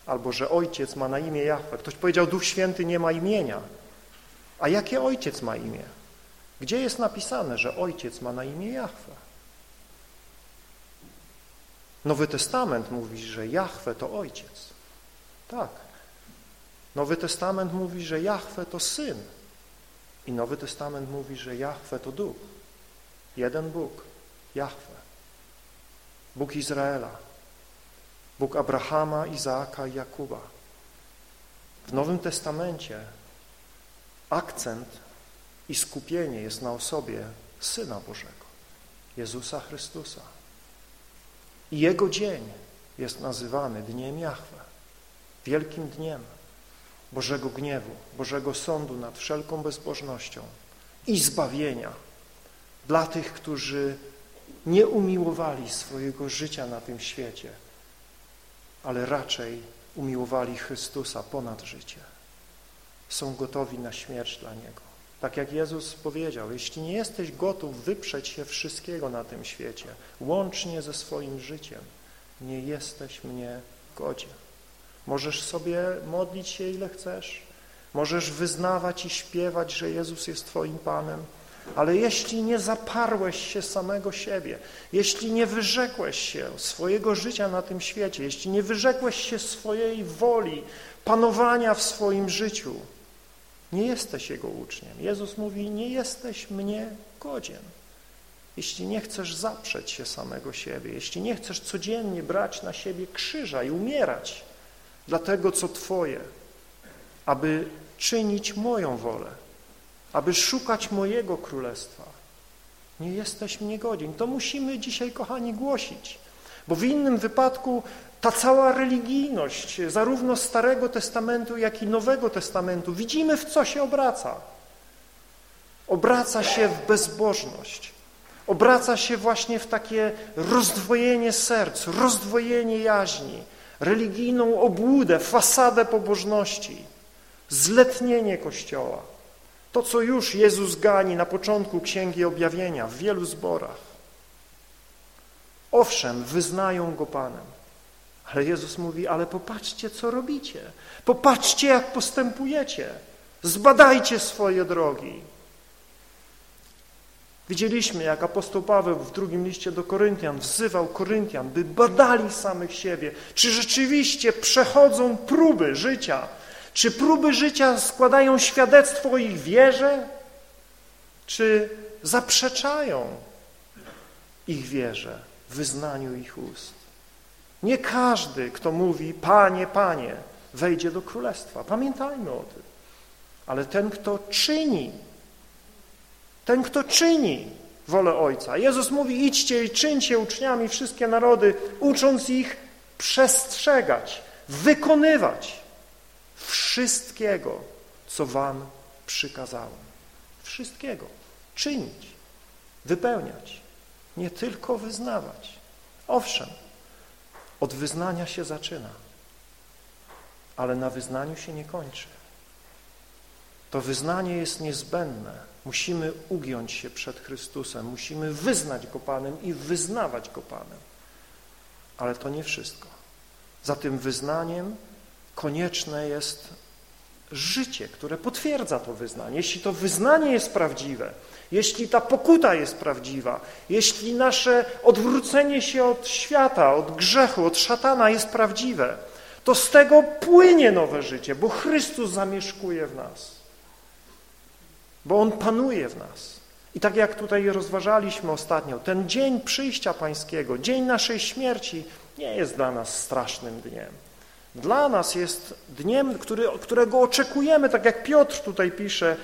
albo że Ojciec ma na imię Jahwe. Ktoś powiedział, Duch Święty nie ma imienia. A jakie Ojciec ma imię? Gdzie jest napisane, że Ojciec ma na imię Jahwe? Nowy Testament mówi, że Jahwe to Ojciec. Tak. Nowy Testament mówi, że Jahwe to Syn. I Nowy Testament mówi, że Jahwe to Duch. Jeden Bóg, Jahwe. Bóg Izraela. Bóg Abrahama, Izaaka i Jakuba. W Nowym Testamencie akcent i skupienie jest na osobie Syna Bożego, Jezusa Chrystusa. I Jego dzień jest nazywany Dniem Jahwe, wielkim dniem Bożego gniewu, Bożego sądu nad wszelką bezbożnością i zbawienia dla tych, którzy nie umiłowali swojego życia na tym świecie, ale raczej umiłowali Chrystusa ponad życie. Są gotowi na śmierć dla Niego. Tak jak Jezus powiedział, jeśli nie jesteś gotów wyprzeć się wszystkiego na tym świecie, łącznie ze swoim życiem, nie jesteś mnie godzien. Możesz sobie modlić się ile chcesz, możesz wyznawać i śpiewać, że Jezus jest Twoim Panem, ale jeśli nie zaparłeś się samego siebie, jeśli nie wyrzekłeś się swojego życia na tym świecie, jeśli nie wyrzekłeś się swojej woli, panowania w swoim życiu, nie jesteś Jego uczniem. Jezus mówi, nie jesteś mnie godzien. Jeśli nie chcesz zaprzeć się samego siebie, jeśli nie chcesz codziennie brać na siebie krzyża i umierać dla tego, co Twoje, aby czynić moją wolę, aby szukać mojego królestwa, nie jesteś mnie godzien. To musimy dzisiaj, kochani, głosić, bo w innym wypadku ta cała religijność, zarówno Starego Testamentu, jak i Nowego Testamentu, widzimy, w co się obraca. Obraca się w bezbożność. Obraca się właśnie w takie rozdwojenie serc, rozdwojenie jaźni, religijną obłudę, fasadę pobożności, zletnienie Kościoła. To, co już Jezus gani na początku Księgi Objawienia w wielu zborach. Owszem, wyznają Go Panem, ale Jezus mówi, ale popatrzcie, co robicie. Popatrzcie, jak postępujecie. Zbadajcie swoje drogi. Widzieliśmy, jak apostoł Paweł w drugim liście do Koryntian wzywał Koryntian, by badali samych siebie, czy rzeczywiście przechodzą próby życia, Czy próby życia składają świadectwo ich wierze, czy zaprzeczają ich wierze, wyznaniu ich ust? Nie każdy, kto mówi Panie, Panie, wejdzie do Królestwa. Pamiętajmy o tym. Ale ten, kto czyni, ten, kto czyni wolę Ojca. Jezus mówi, idźcie i czyńcie uczniami wszystkie narody, ucząc ich przestrzegać, wykonywać wszystkiego, co wam przykazałem. Wszystkiego. Czynić, wypełniać, nie tylko wyznawać. Owszem, od wyznania się zaczyna, ale na wyznaniu się nie kończy. To wyznanie jest niezbędne. Musimy ugiąć się przed Chrystusem, musimy wyznać Go Panem i wyznawać Go Panem. Ale to nie wszystko. Za tym wyznaniem konieczne jest życie, które potwierdza to wyznanie. Jeśli to wyznanie jest prawdziwe, jeśli ta pokuta jest prawdziwa, jeśli nasze odwrócenie się od świata, od grzechu, od szatana jest prawdziwe, to z tego płynie nowe życie, bo Chrystus zamieszkuje w nas, bo On panuje w nas. I tak jak tutaj rozważaliśmy ostatnio, ten dzień przyjścia Pańskiego, dzień naszej śmierci nie jest dla nas strasznym dniem. Dla nas jest dniem, który, którego oczekujemy, tak jak Piotr tutaj pisze,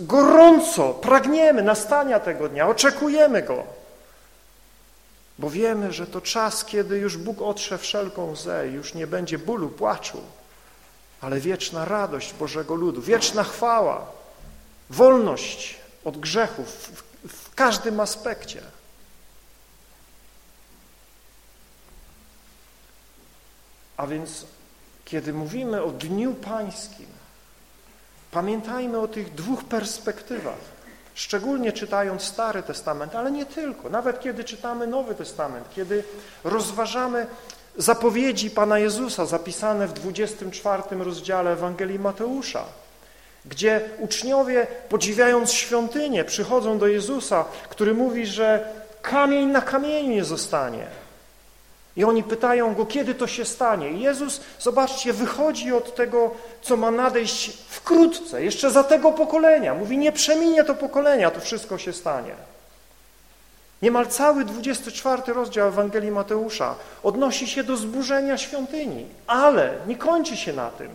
gorąco pragniemy nastania tego dnia, oczekujemy go. Bo wiemy, że to czas, kiedy już Bóg otrze wszelką łzę, już nie będzie bólu, płaczu, ale wieczna radość Bożego ludu, wieczna chwała, wolność od grzechów w, w każdym aspekcie. A więc kiedy mówimy o Dniu Pańskim, pamiętajmy o tych dwóch perspektywach, szczególnie czytając Stary Testament, ale nie tylko, nawet kiedy czytamy Nowy Testament, kiedy rozważamy zapowiedzi Pana Jezusa zapisane w 24 rozdziale Ewangelii Mateusza, gdzie uczniowie, podziwiając świątynię, przychodzą do Jezusa, który mówi, że kamień na kamieniu nie zostanie, i oni pytają go, kiedy to się stanie. I Jezus, zobaczcie, wychodzi od tego, co ma nadejść wkrótce, jeszcze za tego pokolenia. Mówi, nie przeminie to pokolenia, to wszystko się stanie. Niemal cały 24 rozdział Ewangelii Mateusza odnosi się do zburzenia świątyni, ale nie kończy się na tym.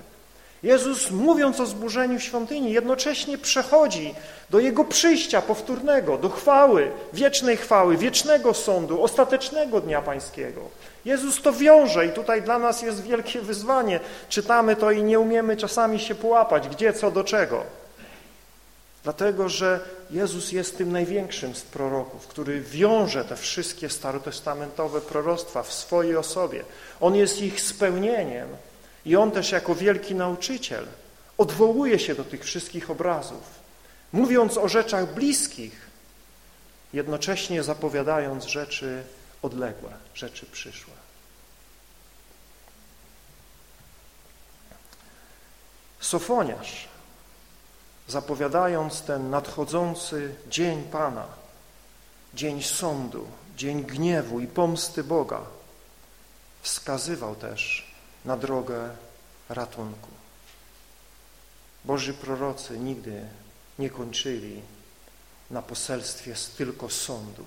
Jezus, mówiąc o zburzeniu świątyni, jednocześnie przechodzi do Jego przyjścia powtórnego, do chwały, wiecznej chwały, wiecznego sądu, ostatecznego Dnia Pańskiego. Jezus to wiąże i tutaj dla nas jest wielkie wyzwanie. Czytamy to i nie umiemy czasami się połapać, gdzie, co, do czego. Dlatego, że Jezus jest tym największym z proroków, który wiąże te wszystkie starotestamentowe proroctwa w swojej osobie. On jest ich spełnieniem i On też jako wielki nauczyciel odwołuje się do tych wszystkich obrazów, mówiąc o rzeczach bliskich, jednocześnie zapowiadając rzeczy odległe, rzeczy przyszłe. Sofoniarz, zapowiadając ten nadchodzący dzień Pana, dzień sądu, dzień gniewu i pomsty Boga, wskazywał też na drogę ratunku. Boży prorocy nigdy nie kończyli na poselstwie z tylko sądu,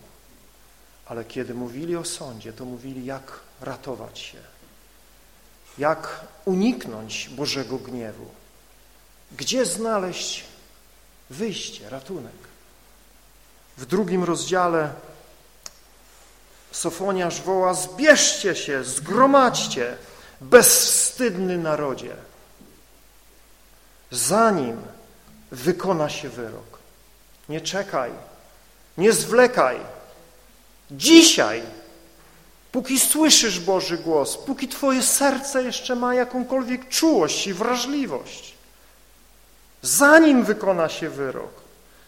ale kiedy mówili o sądzie, to mówili, jak ratować się, jak uniknąć Bożego gniewu, gdzie znaleźć wyjście, ratunek. W drugim rozdziale Sofoniarz woła, zbierzcie się, zgromadźcie, bezwstydny narodzie, zanim wykona się wyrok. Nie czekaj, nie zwlekaj, Dzisiaj, póki słyszysz Boży głos, póki Twoje serce jeszcze ma jakąkolwiek czułość i wrażliwość, zanim wykona się wyrok,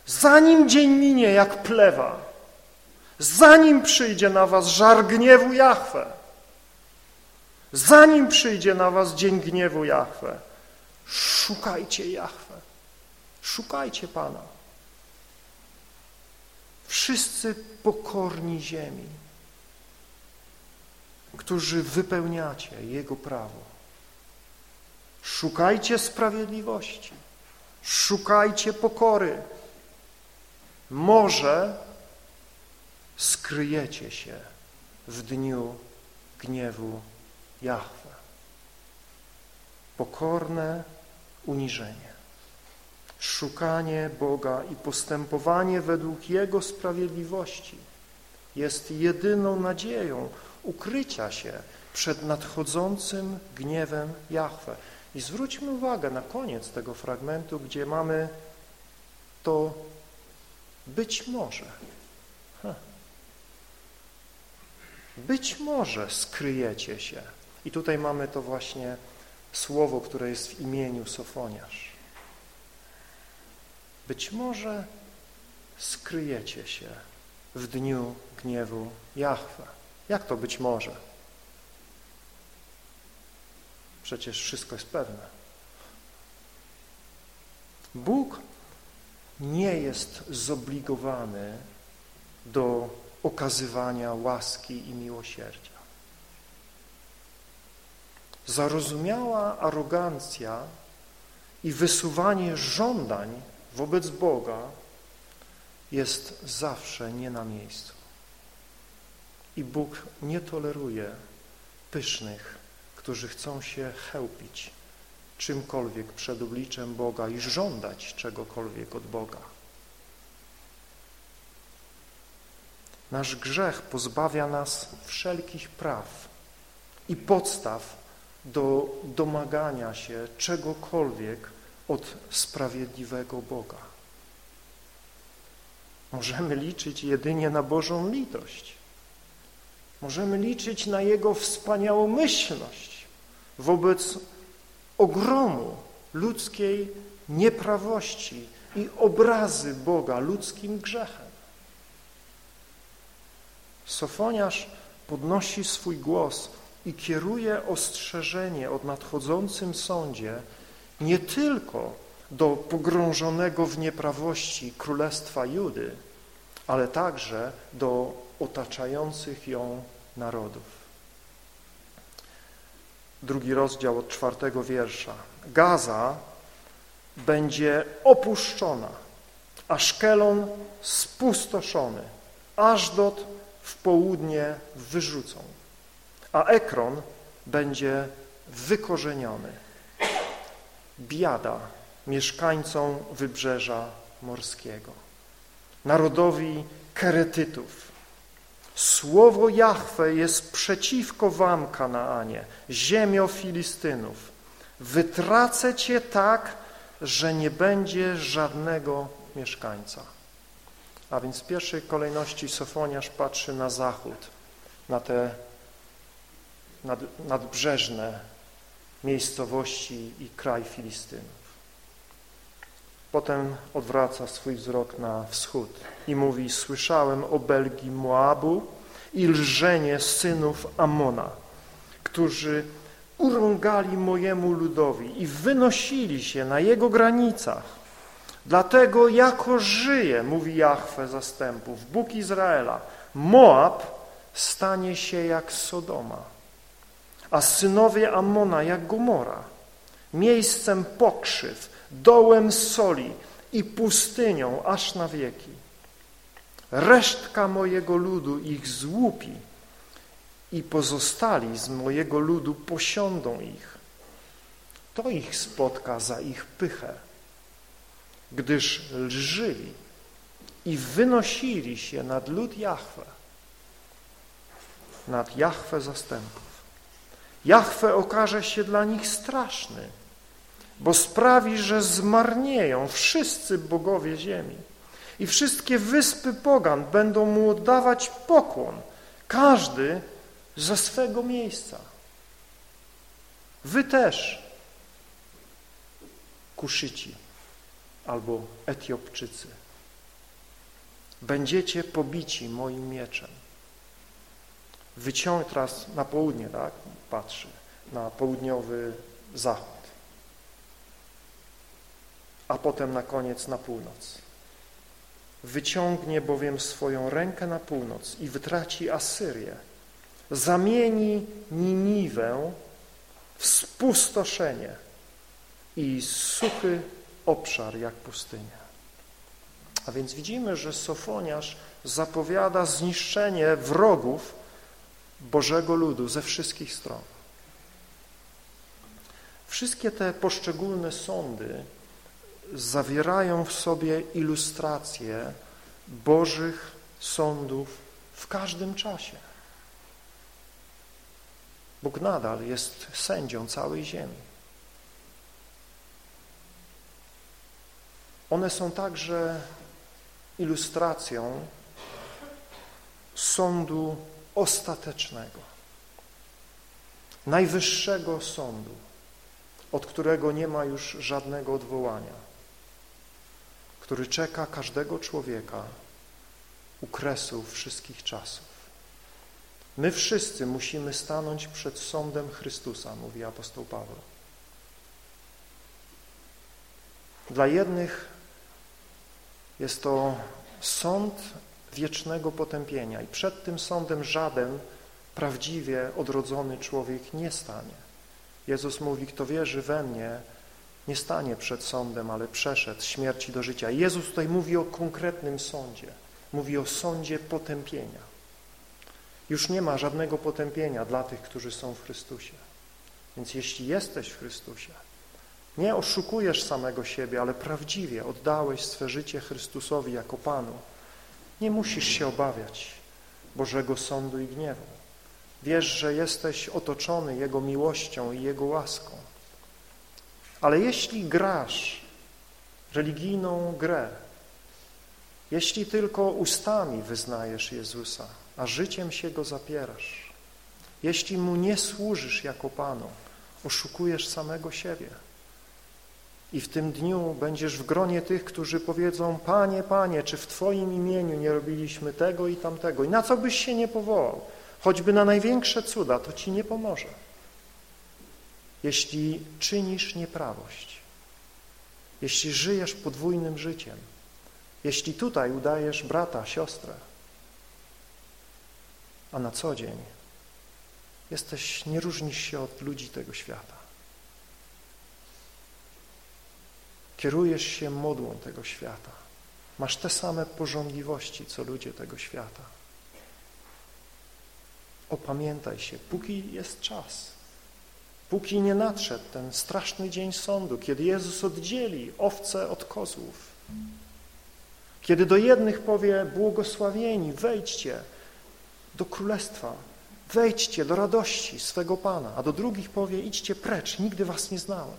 zanim dzień minie jak plewa, zanim przyjdzie na was żar gniewu Jahwe, zanim przyjdzie na was dzień gniewu Jahwe, szukajcie Jahwe, szukajcie Pana. Wszyscy pokorni ziemi, którzy wypełniacie Jego prawo. Szukajcie sprawiedliwości, szukajcie pokory. Może skryjecie się w dniu gniewu Jahwe. Pokorne uniżenie, szukanie Boga i postępowanie według Jego sprawiedliwości jest jedyną nadzieją ukrycia się przed nadchodzącym gniewem Jahwe. I zwróćmy uwagę na koniec tego fragmentu, gdzie mamy to być może. Być może skryjecie się. I tutaj mamy to właśnie słowo, które jest w imieniu Sofoniarz. Być może skryjecie się w dniu gniewu Jahwe. Jak to być może? Przecież wszystko jest pewne. Bóg nie jest zobligowany do okazywania łaski i miłosierdzia. Zarozumiała arogancja i wysuwanie żądań wobec Boga jest zawsze nie na miejscu. I Bóg nie toleruje pysznych, którzy chcą się chełpić czymkolwiek przed obliczem Boga i żądać czegokolwiek od Boga. Nasz grzech pozbawia nas wszelkich praw i podstaw do domagania się czegokolwiek od sprawiedliwego Boga. Możemy liczyć jedynie na Bożą litość. Możemy liczyć na Jego wspaniałomyślność wobec ogromu ludzkiej nieprawości i obrazy Boga ludzkim grzechem. Sofoniarz podnosi swój głos i kieruje ostrzeżenie o nadchodzącym sądzie nie tylko do pogrążonego w nieprawości Królestwa Judy, ale także do otaczających ją narodów. Drugi rozdział od czwartego wiersza. Gaza będzie opuszczona, a Szkelon spustoszony, Ażdot w południe wyrzucą, a Ekron będzie wykorzeniony. Biada mieszkańcom wybrzeża morskiego, narodowi Keretytów. Słowo Jahwe jest przeciwko wam, Kanaanie, ziemio Filistynów. Wytracę cię tak, że nie będzie żadnego mieszkańca. A więc w pierwszej kolejności Sofoniarz patrzy na zachód, na te nad, nadbrzeżne miejscowości i kraj Filistynów. Potem odwraca swój wzrok na wschód i mówi, słyszałem o Belgii Moabu i lżenie synów Amona, którzy urągali mojemu ludowi i wynosili się na jego granicach. Dlatego jako żyje, mówi Jahwe zastępów, Bóg Izraela, Moab stanie się jak Sodoma, a synowie Amona jak Gomora, miejscem pokrzyw, dołem soli i pustynią aż na wieki. Resztka mojego ludu ich złupi i pozostali z mojego ludu posiądą ich. To ich spotka za ich pychę, gdyż lżyli i wynosili się nad lud Jahwe, nad Jahwe zastępów. Jahwe okaże się dla nich straszny, bo sprawi, że zmarnieją wszyscy bogowie ziemi i wszystkie wyspy pogan będą mu oddawać pokłon, każdy ze swego miejsca. Wy też, Kuszyci albo Etiopczycy, będziecie pobici moim mieczem. Wyciąg teraz na południe, tak, patrzy, na południowy zachód a potem na koniec na północ. Wyciągnie bowiem swoją rękę na północ i wytraci Asyrię. Zamieni Niniwę w spustoszenie i suchy obszar jak pustynia. A więc widzimy, że Sofoniarz zapowiada zniszczenie wrogów Bożego ludu ze wszystkich stron. Wszystkie te poszczególne sądy zawierają w sobie ilustracje Bożych sądów w każdym czasie. Bóg nadal jest sędzią całej ziemi. One są także ilustracją sądu ostatecznego, najwyższego sądu, od którego nie ma już żadnego odwołania, który czeka każdego człowieka u kresu wszystkich czasów. My wszyscy musimy stanąć przed sądem Chrystusa, mówi apostoł Paweł. Dla jednych jest to sąd wiecznego potępienia i przed tym sądem żaden prawdziwie odrodzony człowiek nie stanie. Jezus mówi, kto wierzy we mnie, nie stanie przed sądem, ale przeszedł z śmierci do życia. Jezus tutaj mówi o konkretnym sądzie. Mówi o sądzie potępienia. Już nie ma żadnego potępienia dla tych, którzy są w Chrystusie. Więc jeśli jesteś w Chrystusie, nie oszukujesz samego siebie, ale prawdziwie oddałeś swe życie Chrystusowi jako Panu, nie musisz się obawiać Bożego sądu i gniewu. Wiesz, że jesteś otoczony Jego miłością i Jego łaską. Ale jeśli grasz religijną grę, jeśli tylko ustami wyznajesz Jezusa, a życiem się Go zapierasz, jeśli Mu nie służysz jako Panu, oszukujesz samego siebie. I w tym dniu będziesz w gronie tych, którzy powiedzą, Panie, Panie, czy w Twoim imieniu nie robiliśmy tego i tamtego? I na co byś się nie powołał? Choćby na największe cuda, to Ci nie pomoże. Jeśli czynisz nieprawość, jeśli żyjesz podwójnym życiem, jeśli tutaj udajesz brata, siostrę, a na co dzień jesteś, nie różnisz się od ludzi tego świata. Kierujesz się modłą tego świata. Masz te same porządliwości, co ludzie tego świata. Opamiętaj się, póki jest czas. Póki nie nadszedł ten straszny dzień sądu, kiedy Jezus oddzieli owce od kozłów. Kiedy do jednych powie, błogosławieni, wejdźcie do królestwa, wejdźcie do radości swego Pana, a do drugich powie, idźcie precz, nigdy was nie znałem.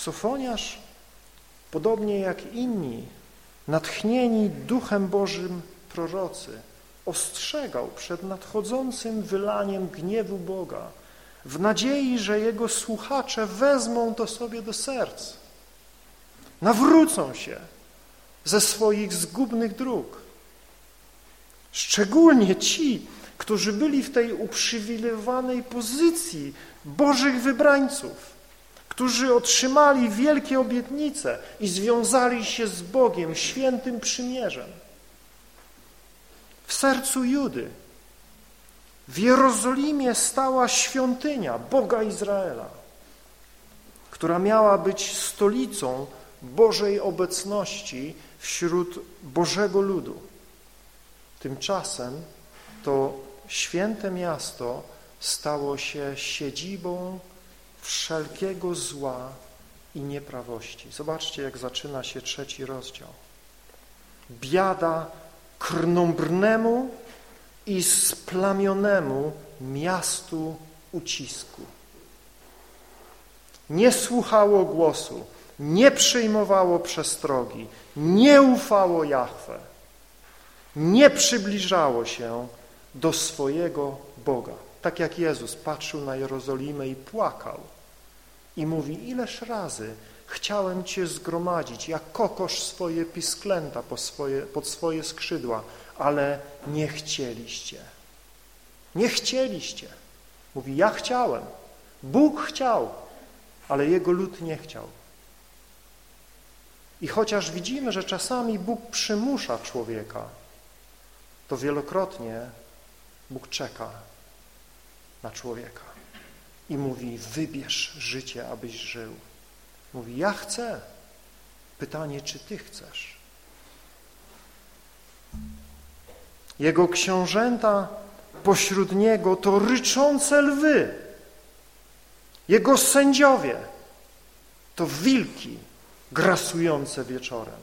Sofoniarz, podobnie jak inni, natchnieni Duchem Bożym prorocy, ostrzegał przed nadchodzącym wylaniem gniewu Boga w nadziei, że Jego słuchacze wezmą to sobie do serc, nawrócą się ze swoich zgubnych dróg. Szczególnie ci, którzy byli w tej uprzywilejowanej pozycji Bożych wybrańców, którzy otrzymali wielkie obietnice i związali się z Bogiem świętym przymierzem. W sercu Judy, w Jerozolimie stała świątynia Boga Izraela, która miała być stolicą Bożej obecności wśród Bożego ludu. Tymczasem to święte miasto stało się siedzibą wszelkiego zła i nieprawości. Zobaczcie, jak zaczyna się trzeci rozdział. Biada krnąbrnemu i splamionemu miastu ucisku. Nie słuchało głosu, nie przyjmowało przestrogi, nie ufało Jahwe, nie przybliżało się do swojego Boga. Tak jak Jezus patrzył na Jerozolimę i płakał i mówi, ileż razy chciałem Cię zgromadzić, jak kokosz swoje pisklęta pod swoje, pod swoje skrzydła, ale nie chcieliście. Nie chcieliście. Mówi, ja chciałem. Bóg chciał, ale Jego lud nie chciał. I chociaż widzimy, że czasami Bóg przymusza człowieka, to wielokrotnie Bóg czeka na człowieka i mówi, wybierz życie, abyś żył. Mówi, ja chcę. Pytanie, czy ty chcesz? Jego książęta pośród niego to ryczące lwy. Jego sędziowie to wilki grasujące wieczorem.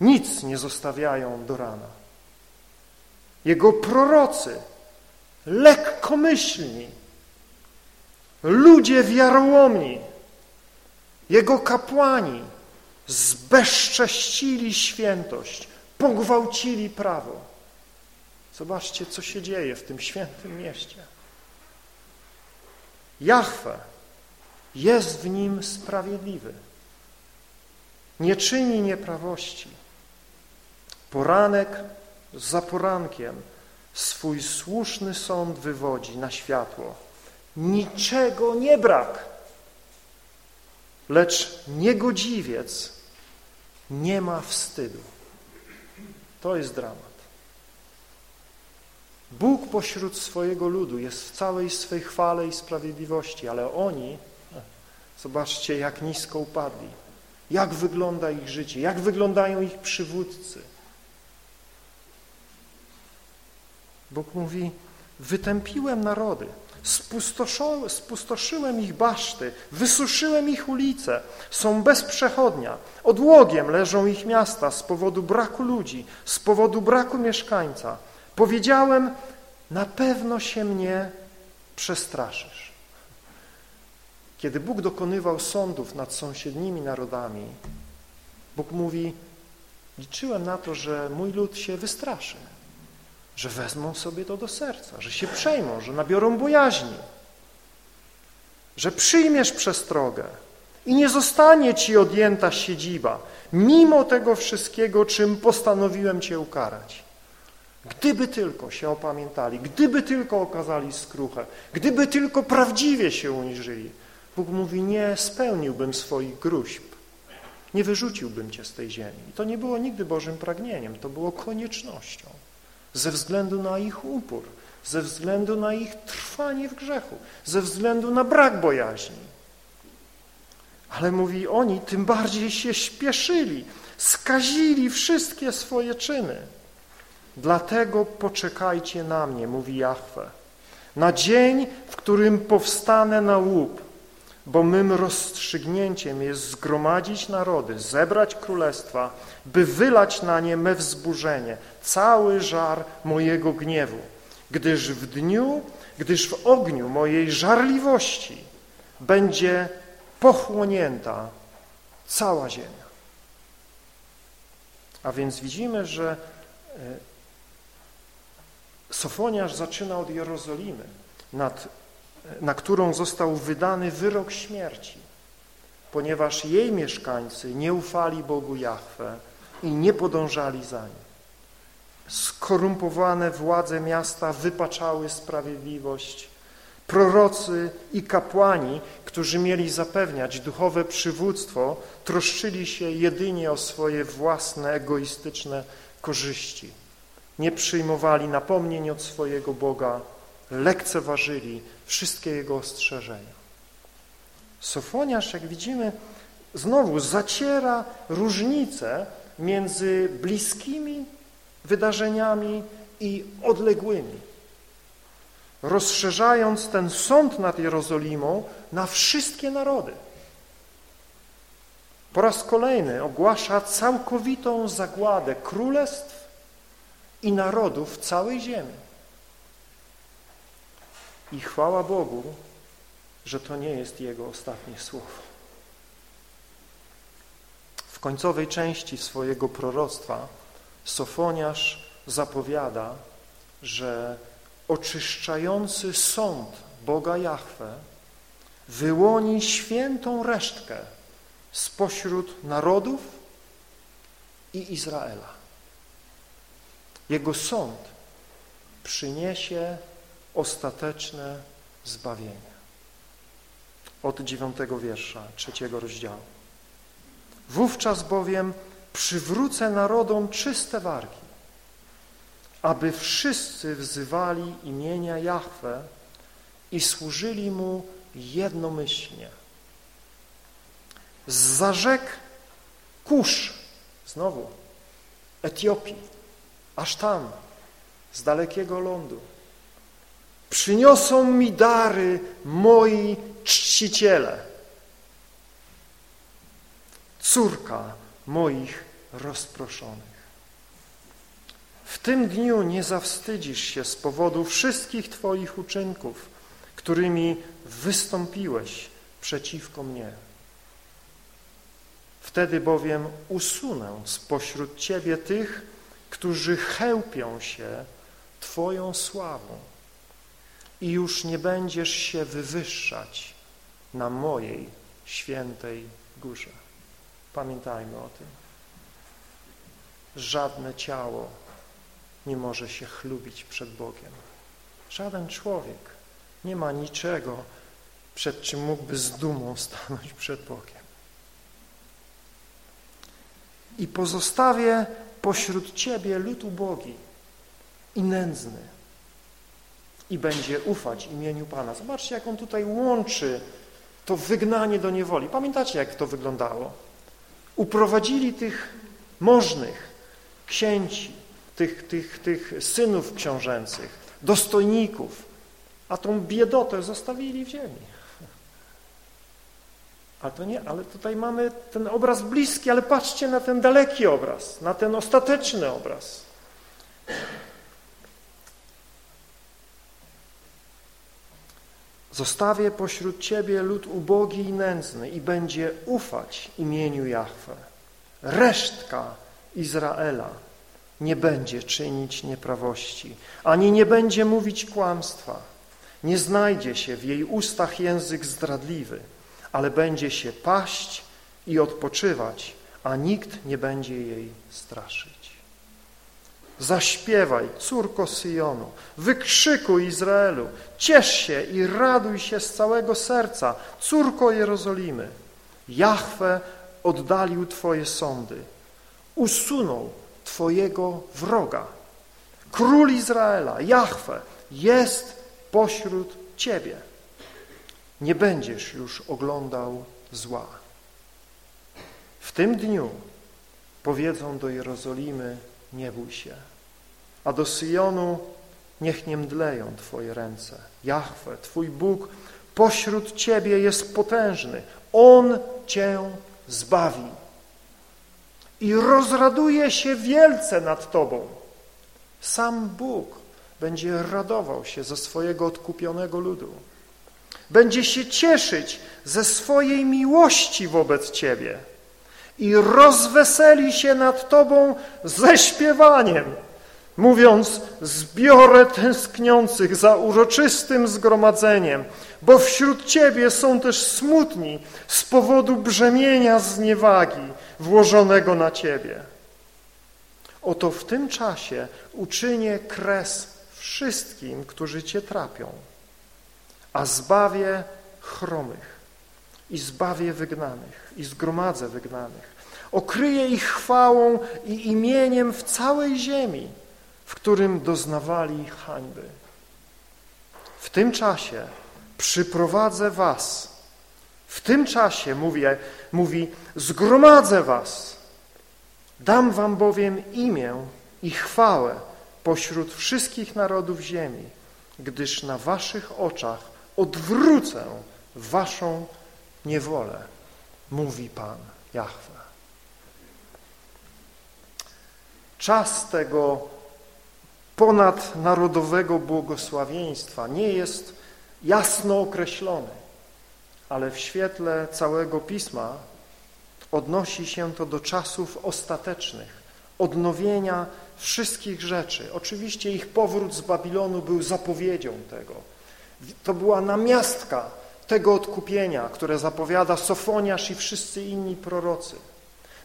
Nic nie zostawiają do rana. Jego prorocy lekkomyślni, ludzie wiarołomni, jego kapłani zbezcześcili świętość, pogwałcili prawo. Zobaczcie, co się dzieje w tym świętym mieście. Jahwe jest w nim sprawiedliwy. Nie czyni nieprawości. Poranek za porankiem swój słuszny sąd wywodzi na światło. Niczego nie brak, lecz niegodziwiec nie ma wstydu. To jest dramat. Bóg pośród swojego ludu jest w całej swej chwale i sprawiedliwości, ale oni, zobaczcie jak nisko upadli, jak wygląda ich życie, jak wyglądają ich przywódcy. Bóg mówi, wytępiłem narody, spustoszyłem, ich baszty, wysuszyłem ich ulice, są bez przechodnia, odłogiem leżą ich miasta z powodu braku ludzi, z powodu braku mieszkańca. Powiedziałem, na pewno się mnie przestraszysz. Kiedy Bóg dokonywał sądów nad sąsiednimi narodami, Bóg mówi, liczyłem na to, że mój lud się wystraszy że wezmą sobie to do serca, że się przejmą, że nabiorą bojaźni, że przyjmiesz przestrogę i nie zostanie ci odjęta siedziba, mimo tego wszystkiego, czym postanowiłem cię ukarać. Gdyby tylko się opamiętali, gdyby tylko okazali skruchę, gdyby tylko prawdziwie się uniżyli, Bóg mówi, nie spełniłbym swoich gruźb, nie wyrzuciłbym cię z tej ziemi. I to nie było nigdy Bożym pragnieniem, to było koniecznością ze względu na ich upór, ze względu na ich trwanie w grzechu, ze względu na brak bojaźni. Ale mówi, oni tym bardziej się śpieszyli, skazili wszystkie swoje czyny. Dlatego poczekajcie na mnie, mówi Jahwe, na dzień, w którym powstanę na łup, bo mym rozstrzygnięciem jest zgromadzić narody, zebrać królestwa, by wylać na nie me wzburzenie, cały żar mojego gniewu, gdyż w dniu, gdyż w ogniu mojej żarliwości będzie pochłonięta cała ziemia. A więc widzimy, że e, Sofoniarz zaczyna od Jerozolimy, nad, na którą został wydany wyrok śmierci, ponieważ jej mieszkańcy nie ufali Bogu Jahwe i nie podążali za nim. Skorumpowane władze miasta wypaczały sprawiedliwość. Prorocy i kapłani, którzy mieli zapewniać duchowe przywództwo, troszczyli się jedynie o swoje własne, egoistyczne korzyści. Nie przyjmowali napomnień od swojego Boga, lekceważyli wszystkie Jego ostrzeżenia. Sofoniarz, jak widzimy, znowu zaciera różnice między bliskimi wydarzeniami i odległymi, rozszerzając ten sąd nad Jerozolimą na wszystkie narody. Po raz kolejny ogłasza całkowitą zagładę królestw i narodów całej ziemi. I chwała Bogu, że to nie jest Jego ostatnie słowo. W końcowej części swojego proroctwa Sofoniarz zapowiada, że oczyszczający sąd Boga Jahwe wyłoni świętą resztkę spośród narodów i Izraela. Jego sąd przyniesie ostateczne zbawienie. Od dziewiątego wiersza trzeciego rozdziału. Wówczas bowiem przywrócę narodom czyste wargi, aby wszyscy wzywali imienia Jahwe i służyli Mu jednomyślnie. Z rzek Kusz, znowu, Etiopii, aż tam, z dalekiego lądu, przyniosą mi dary moi czciciele, córka moich rozproszonych. W tym dniu nie zawstydzisz się z powodu wszystkich Twoich uczynków, którymi wystąpiłeś przeciwko mnie. Wtedy bowiem usunę spośród Ciebie tych, którzy chełpią się Twoją sławą i już nie będziesz się wywyższać na mojej świętej górze. Pamiętajmy o tym. Żadne ciało nie może się chlubić przed Bogiem. Żaden człowiek nie ma niczego, przed czym mógłby z dumą stanąć przed Bogiem. I pozostawię pośród Ciebie lud ubogi i nędzny i będzie ufać imieniu Pana. Zobaczcie, jak on tutaj łączy to wygnanie do niewoli. Pamiętacie, jak to wyglądało? Uprowadzili tych możnych, księci, tych, tych, tych synów książęcych, dostojników, a tą biedotę zostawili w ziemi. Ale to nie, ale tutaj mamy ten obraz bliski, ale patrzcie na ten daleki obraz, na ten ostateczny obraz. Zostawię pośród Ciebie lud ubogi i nędzny i będzie ufać imieniu Jahwe. Resztka Izraela nie będzie czynić nieprawości, ani nie będzie mówić kłamstwa. Nie znajdzie się w jej ustach język zdradliwy, ale będzie się paść i odpoczywać, a nikt nie będzie jej straszyć. Zaśpiewaj, córko Syjonu, wykrzykuj Izraelu, ciesz się i raduj się z całego serca, córko Jerozolimy. Jahwe oddalił Twoje sądy, usunął Twojego wroga. Król Izraela, Jahwe, jest pośród Ciebie. Nie będziesz już oglądał zła. W tym dniu powiedzą do Jerozolimy, nie bój się. A do Syjonu niech nie mdleją Twoje ręce. Jahwe, Twój Bóg pośród Ciebie jest potężny. On Cię zbawi. I rozraduje się wielce nad Tobą. Sam Bóg będzie radował się ze swojego odkupionego ludu. Będzie się cieszyć ze swojej miłości wobec Ciebie i rozweseli się nad Tobą ze śpiewaniem, mówiąc, zbiorę tęskniących za uroczystym zgromadzeniem, bo wśród Ciebie są też smutni z powodu brzemienia zniewagi włożonego na Ciebie. Oto w tym czasie uczynię kres wszystkim, którzy Cię trapią, a zbawię chromych i zbawię wygnanych i zgromadzę wygnanych. Okryję ich chwałą i imieniem w całej ziemi, w którym doznawali hańby. W tym czasie przyprowadzę was. W tym czasie, mówi, mówi zgromadzę was. Dam wam bowiem imię i chwałę pośród wszystkich narodów ziemi, gdyż na waszych oczach odwrócę waszą niewolę, mówi Pan Jahwe. Czas tego ponadnarodowego błogosławieństwa nie jest jasno określony, ale w świetle całego Pisma odnosi się to do czasów ostatecznych, odnowienia wszystkich rzeczy. Oczywiście ich powrót z Babilonu był zapowiedzią tego. To była namiastka tego odkupienia, które zapowiada Sofoniasz i wszyscy inni prorocy.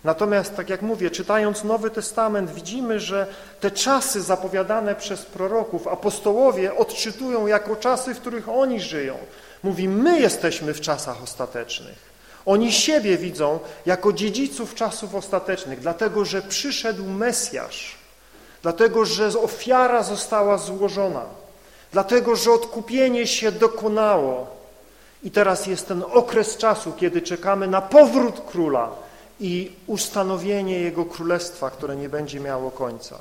Natomiast, tak jak mówię, czytając Nowy Testament widzimy, że te czasy zapowiadane przez proroków apostołowie odczytują jako czasy, w których oni żyją. Mówi, my jesteśmy w czasach ostatecznych. Oni siebie widzą jako dziedziców czasów ostatecznych, dlatego że przyszedł Mesjasz, dlatego że ofiara została złożona, dlatego że odkupienie się dokonało i teraz jest ten okres czasu, kiedy czekamy na powrót Króla i ustanowienie Jego Królestwa, które nie będzie miało końca.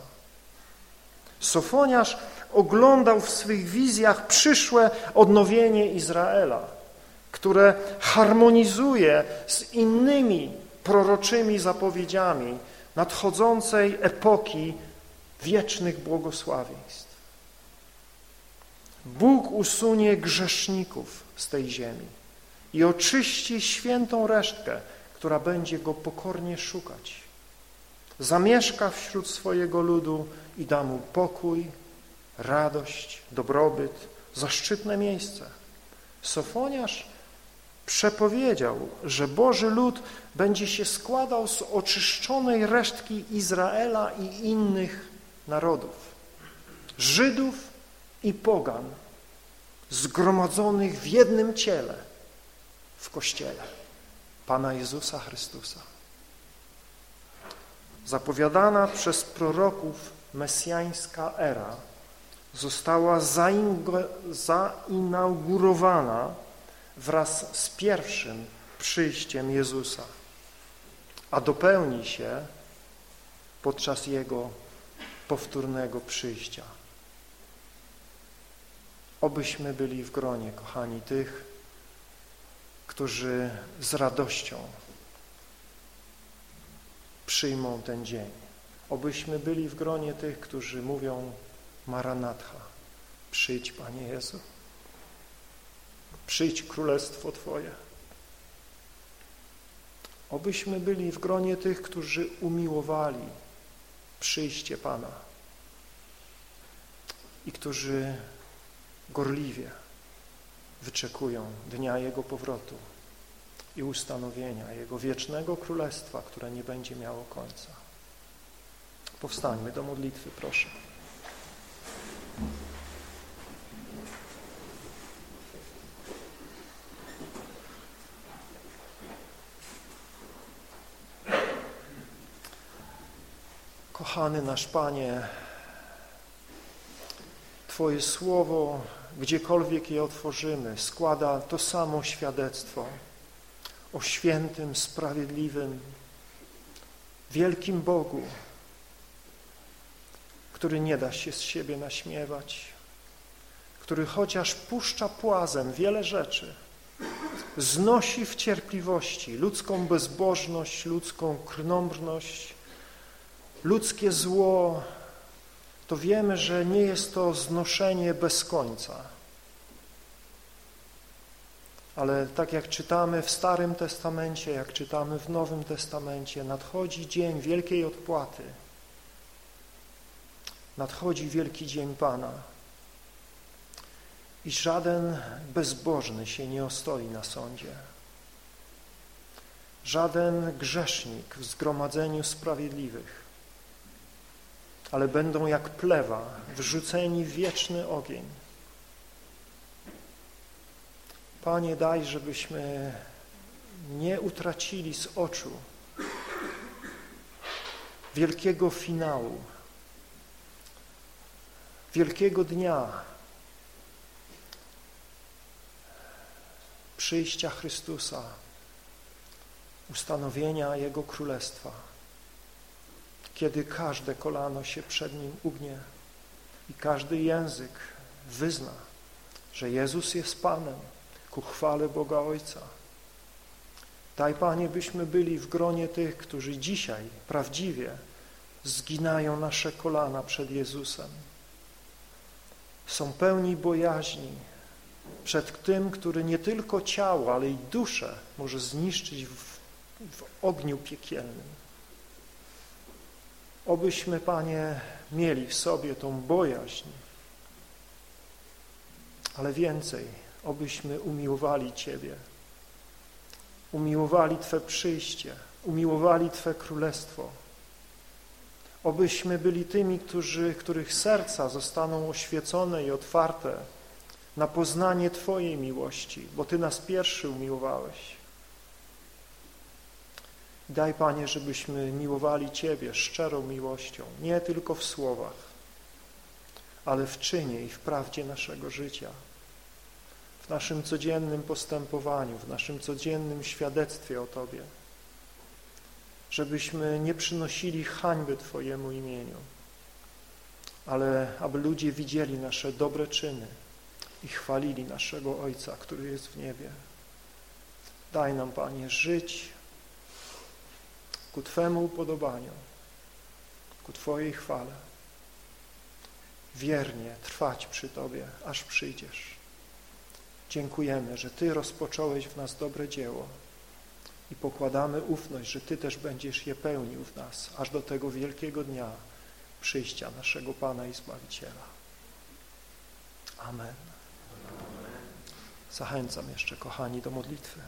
Sofoniarz oglądał w swych wizjach przyszłe odnowienie Izraela, które harmonizuje z innymi proroczymi zapowiedziami nadchodzącej epoki wiecznych błogosławieństw. Bóg usunie grzeszników z tej ziemi i oczyści świętą resztkę, która będzie Go pokornie szukać. Zamieszka wśród swojego ludu i da mu pokój, radość, dobrobyt, zaszczytne miejsce. Sofoniarz przepowiedział, że Boży lud będzie się składał z oczyszczonej resztki Izraela i innych narodów, Żydów i pogan, zgromadzonych w jednym ciele w Kościele Pana Jezusa Chrystusa. Zapowiadana przez proroków mesjańska era została zainaugurowana wraz z pierwszym przyjściem Jezusa, a dopełni się podczas Jego powtórnego przyjścia. Obyśmy byli w gronie, kochani, tych, którzy z radością przyjmą ten dzień. Obyśmy byli w gronie tych, którzy mówią Maranatha, przyjdź Panie Jezu, przyjdź Królestwo Twoje. Obyśmy byli w gronie tych, którzy umiłowali przyjście Pana i którzy gorliwie wyczekują dnia Jego powrotu i ustanowienia Jego wiecznego królestwa, które nie będzie miało końca. Powstańmy do modlitwy, proszę. Kochany nasz Panie, Twoje Słowo, gdziekolwiek je otworzymy, składa to samo świadectwo o świętym, sprawiedliwym, wielkim Bogu, który nie da się z siebie naśmiewać, który chociaż puszcza płazem wiele rzeczy, znosi w cierpliwości ludzką bezbożność, ludzką krnąbrność, ludzkie zło, to wiemy, że nie jest to znoszenie bez końca. Ale tak jak czytamy w Starym Testamencie, jak czytamy w Nowym Testamencie, nadchodzi dzień wielkiej odpłaty. Nadchodzi wielki dzień Pana. I żaden bezbożny się nie ostoi na sądzie. Żaden grzesznik w zgromadzeniu sprawiedliwych ale będą jak plewa wrzuceni w wieczny ogień. Panie, daj, żebyśmy nie utracili z oczu wielkiego finału, wielkiego dnia przyjścia Chrystusa, ustanowienia Jego Królestwa kiedy każde kolano się przed Nim ugnie i każdy język wyzna, że Jezus jest Panem ku chwale Boga Ojca. Daj, Panie, byśmy byli w gronie tych, którzy dzisiaj prawdziwie zginają nasze kolana przed Jezusem. Są pełni bojaźni przed tym, który nie tylko ciało, ale i duszę może zniszczyć w, w ogniu piekielnym. Obyśmy, Panie, mieli w sobie tą bojaźń, ale więcej, obyśmy umiłowali Ciebie, umiłowali Twe przyjście, umiłowali Twe królestwo, obyśmy byli tymi, którzy, których serca zostaną oświecone i otwarte na poznanie Twojej miłości, bo Ty nas pierwszy umiłowałeś. Daj, Panie, żebyśmy miłowali Ciebie szczerą miłością, nie tylko w słowach, ale w czynie i w prawdzie naszego życia, w naszym codziennym postępowaniu, w naszym codziennym świadectwie o Tobie, żebyśmy nie przynosili hańby Twojemu imieniu, ale aby ludzie widzieli nasze dobre czyny i chwalili naszego Ojca, który jest w niebie. Daj nam, Panie, żyć ku Twemu upodobaniu, ku Twojej chwale, wiernie trwać przy Tobie, aż przyjdziesz. Dziękujemy, że Ty rozpocząłeś w nas dobre dzieło i pokładamy ufność, że Ty też będziesz je pełnił w nas, aż do tego wielkiego dnia przyjścia naszego Pana i Zbawiciela. Amen. Zachęcam jeszcze, kochani, do modlitwy.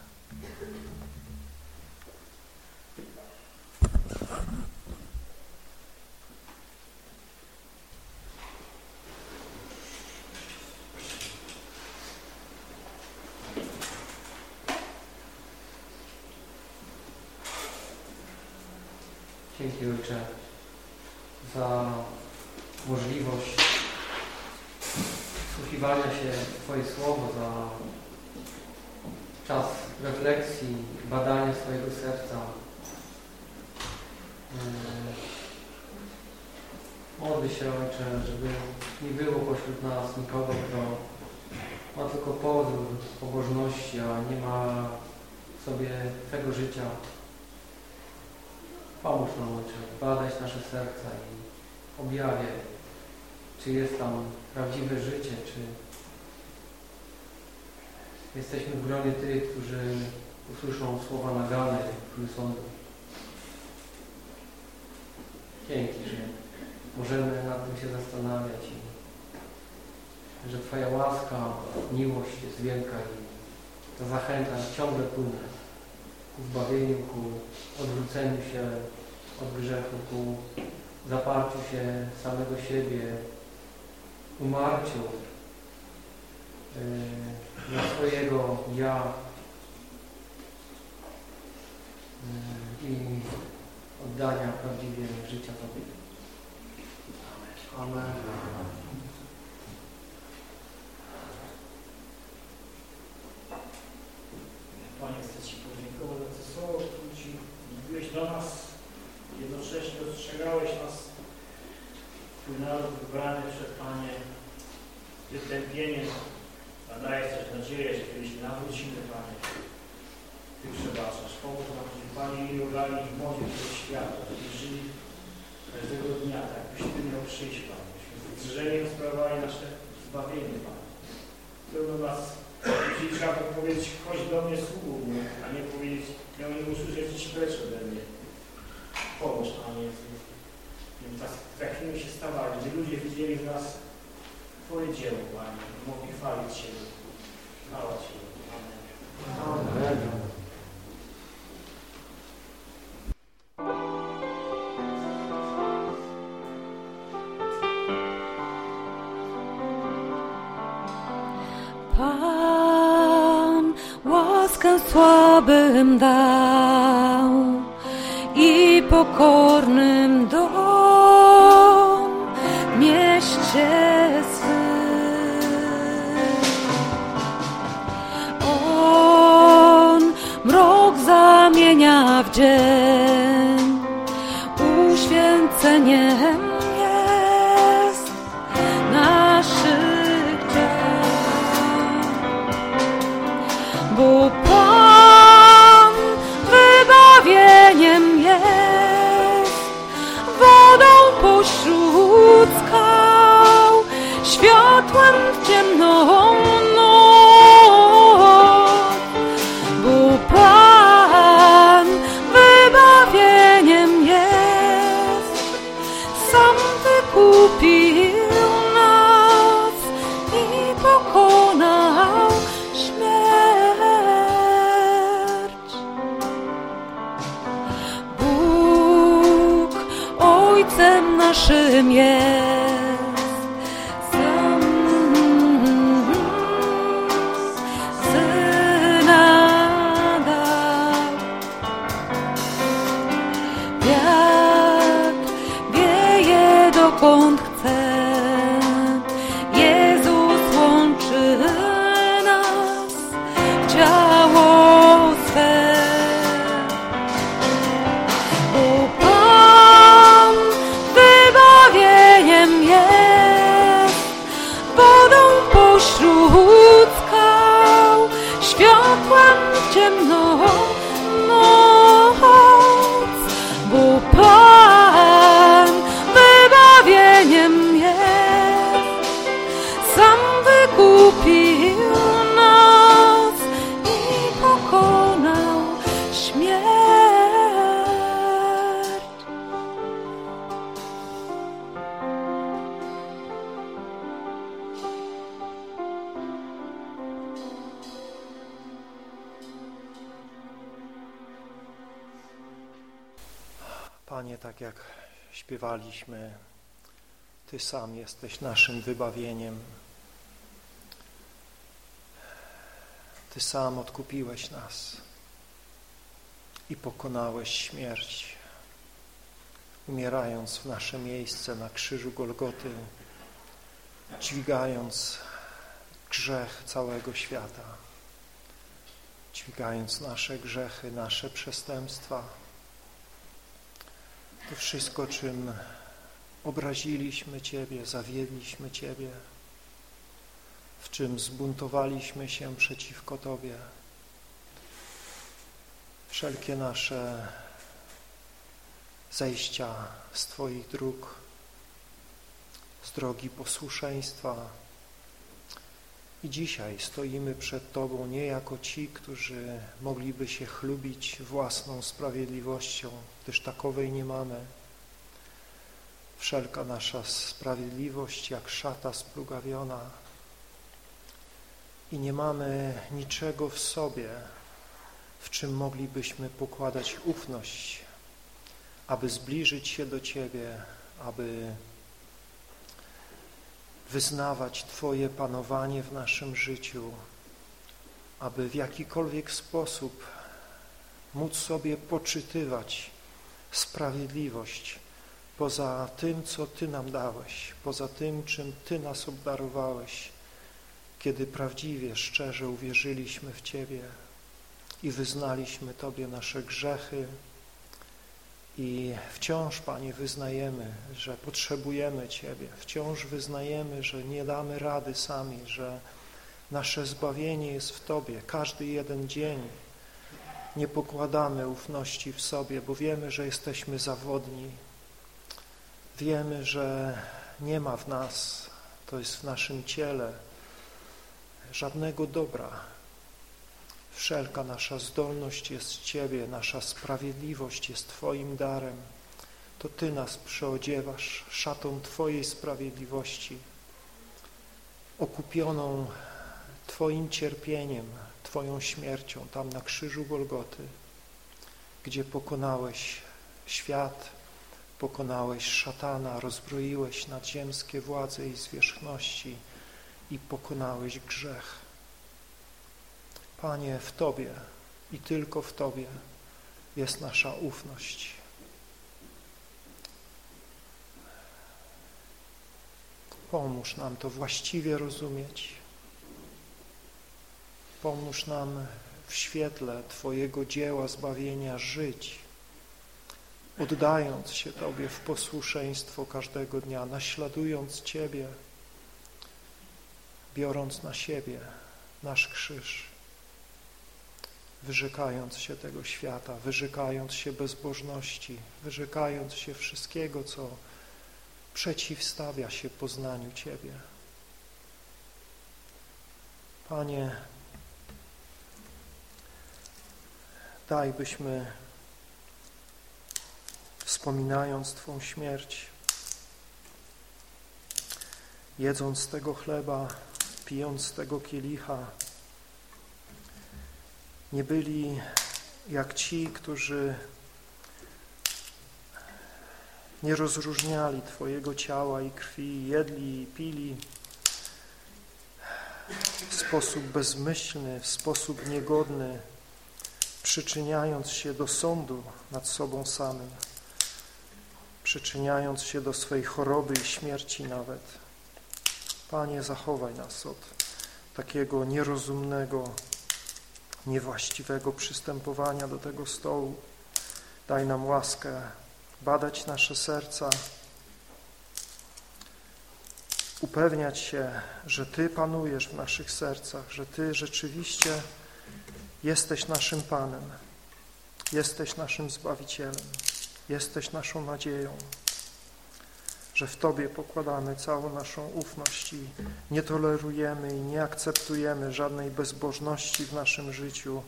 Dzięki Ojcze za możliwość wsłuchiwania się w Twoje Słowo, za czas refleksji, badania swojego serca. Yy, modlę się Ojcze, żeby nie było pośród nas nikogo, kto ma tylko pozór pobożności, a nie ma w sobie tego życia Pomóż nam, Ojcze, badać nasze serca i objawię, czy jest tam prawdziwe życie, czy jesteśmy w gronie tych, którzy usłyszą słowa nagane, które sądu. Dzięki, że możemy nad tym się zastanawiać i że Twoja łaska, miłość jest wielka i ta zachęta ciągle płynie ku zbawieniu, ku odwróceniu się od grzechu, ku zaparciu się samego siebie, umarciu yy, na swojego ja yy, i oddania prawdziwie życia Tobie. Amen. Amen. Panie, chcę Ci podziękować za to słowo, które Ci mówiłeś do nas. Jednocześnie ostrzegałeś nas, Twój naród wybrany przed Panie wytępieniem, a dajesz też nadzieję, że kiedyś nawrócimy, Panie. Ty przebaczasz. Pomóż nam, Panie mieli oddali w modzie tego świata, żeby żyli każdego dnia, tak byś Ty miał przyjść, Panie. Byśmy z drżeniem sprawowali nasze zbawienie, Panie. Pełno nas Czyli trzeba powiedzieć, chodź do mnie sługu, a nie powiedzieć, ja nie usłyszeć dziś precz ode mnie. Pomóż Panie. Żeby tak, tak chwilę się stawali, gdzie ludzie widzieli w nas Twoje dzieło, Panie, mogli chwalić Cię. Chwała Ci. Amen. Amen. Słabym dał i pokornym dom mieście On mrok zamienia w dzień sam jesteś naszym wybawieniem. Ty sam odkupiłeś nas i pokonałeś śmierć, umierając w nasze miejsce na krzyżu Golgoty, dźwigając grzech całego świata, dźwigając nasze grzechy, nasze przestępstwa, to wszystko, czym obraziliśmy Ciebie, zawiedliśmy Ciebie, w czym zbuntowaliśmy się przeciwko Tobie. Wszelkie nasze zejścia z Twoich dróg, z drogi posłuszeństwa. I dzisiaj stoimy przed Tobą nie jako ci, którzy mogliby się chlubić własną sprawiedliwością, gdyż takowej nie mamy. Wszelka nasza sprawiedliwość jak szata splugawiona. I nie mamy niczego w sobie, w czym moglibyśmy pokładać ufność, aby zbliżyć się do Ciebie, aby wyznawać Twoje panowanie w naszym życiu, aby w jakikolwiek sposób móc sobie poczytywać sprawiedliwość poza tym, co Ty nam dałeś, poza tym, czym Ty nas obdarowałeś, kiedy prawdziwie, szczerze uwierzyliśmy w Ciebie i wyznaliśmy Tobie nasze grzechy i wciąż, Panie, wyznajemy, że potrzebujemy Ciebie, wciąż wyznajemy, że nie damy rady sami, że nasze zbawienie jest w Tobie, każdy jeden dzień nie pokładamy ufności w sobie, bo wiemy, że jesteśmy zawodni, wiemy, że nie ma w nas, to jest w naszym ciele, żadnego dobra. Wszelka nasza zdolność jest Ciebie, nasza sprawiedliwość jest Twoim darem. To Ty nas przeodziewasz szatą Twojej sprawiedliwości, okupioną Twoim cierpieniem, Twoją śmiercią, tam na krzyżu Golgoty, gdzie pokonałeś świat, pokonałeś szatana, rozbroiłeś nadziemskie władze i zwierzchności i pokonałeś grzech. Panie, w Tobie i tylko w Tobie jest nasza ufność. Pomóż nam to właściwie rozumieć. Pomóż nam w świetle Twojego dzieła zbawienia żyć, oddając się Tobie w posłuszeństwo każdego dnia, naśladując Ciebie, biorąc na siebie nasz krzyż, wyrzekając się tego świata, wyrzekając się bezbożności, wyrzekając się wszystkiego, co przeciwstawia się poznaniu Ciebie. Panie, daj byśmy, wspominając Twą śmierć, jedząc tego chleba, pijąc tego kielicha, nie byli jak ci, którzy nie rozróżniali Twojego ciała i krwi, jedli i pili w sposób bezmyślny, w sposób niegodny, przyczyniając się do sądu nad sobą samym, przyczyniając się do swej choroby i śmierci nawet. Panie, zachowaj nas od takiego nierozumnego, niewłaściwego przystępowania do tego stołu. Daj nam łaskę badać nasze serca, upewniać się, że Ty panujesz w naszych sercach, że Ty rzeczywiście Jesteś naszym Panem, jesteś naszym Zbawicielem, jesteś naszą nadzieją, że w Tobie pokładamy całą naszą ufność i nie tolerujemy i nie akceptujemy żadnej bezbożności w naszym życiu,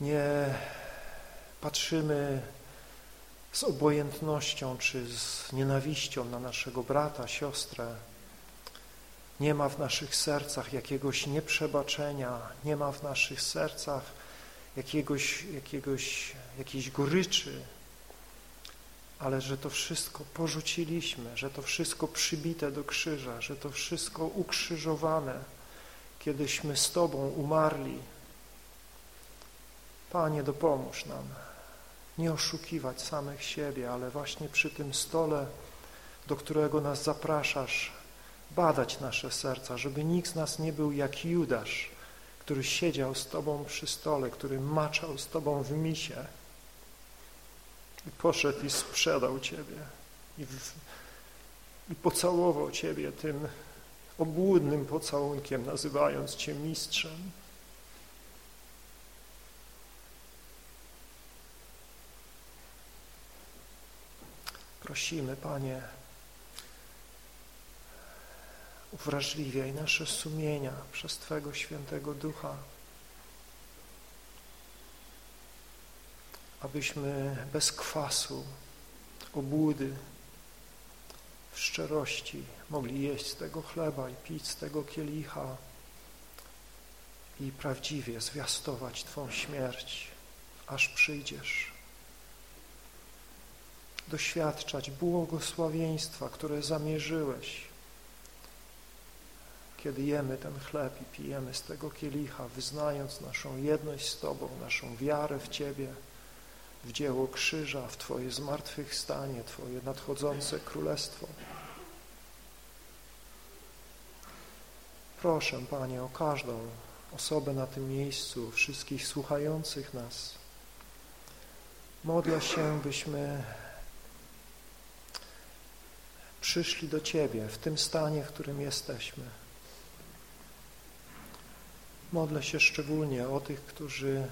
nie patrzymy z obojętnością czy z nienawiścią na naszego brata, siostrę. Nie ma w naszych sercach jakiegoś nieprzebaczenia, nie ma w naszych sercach jakiegoś, jakiegoś, jakiejś goryczy, ale że to wszystko porzuciliśmy, że to wszystko przybite do krzyża, że to wszystko ukrzyżowane, kiedyśmy z Tobą umarli. Panie, dopomóż nam nie oszukiwać samych siebie, ale właśnie przy tym stole, do którego nas zapraszasz, badać nasze serca, żeby nikt z nas nie był jak Judasz, który siedział z Tobą przy stole, który maczał z Tobą w misie i poszedł i sprzedał Ciebie i, w, i pocałował Ciebie tym obłudnym pocałunkiem, nazywając Cię mistrzem. Prosimy, Panie, uwrażliwiaj nasze sumienia przez Twego Świętego Ducha, abyśmy bez kwasu, obłudy, w szczerości mogli jeść z tego chleba i pić z tego kielicha i prawdziwie zwiastować Twą śmierć, aż przyjdziesz. Doświadczać błogosławieństwa, które zamierzyłeś, kiedy jemy ten chleb i pijemy z tego kielicha, wyznając naszą jedność z Tobą, naszą wiarę w Ciebie, w dzieło krzyża, w Twoje zmartwychwstanie, Twoje nadchodzące królestwo. Proszę, Panie, o każdą osobę na tym miejscu, wszystkich słuchających nas. Modlę się, byśmy przyszli do Ciebie w tym stanie, w którym jesteśmy. Modlę się szczególnie o tych, którzy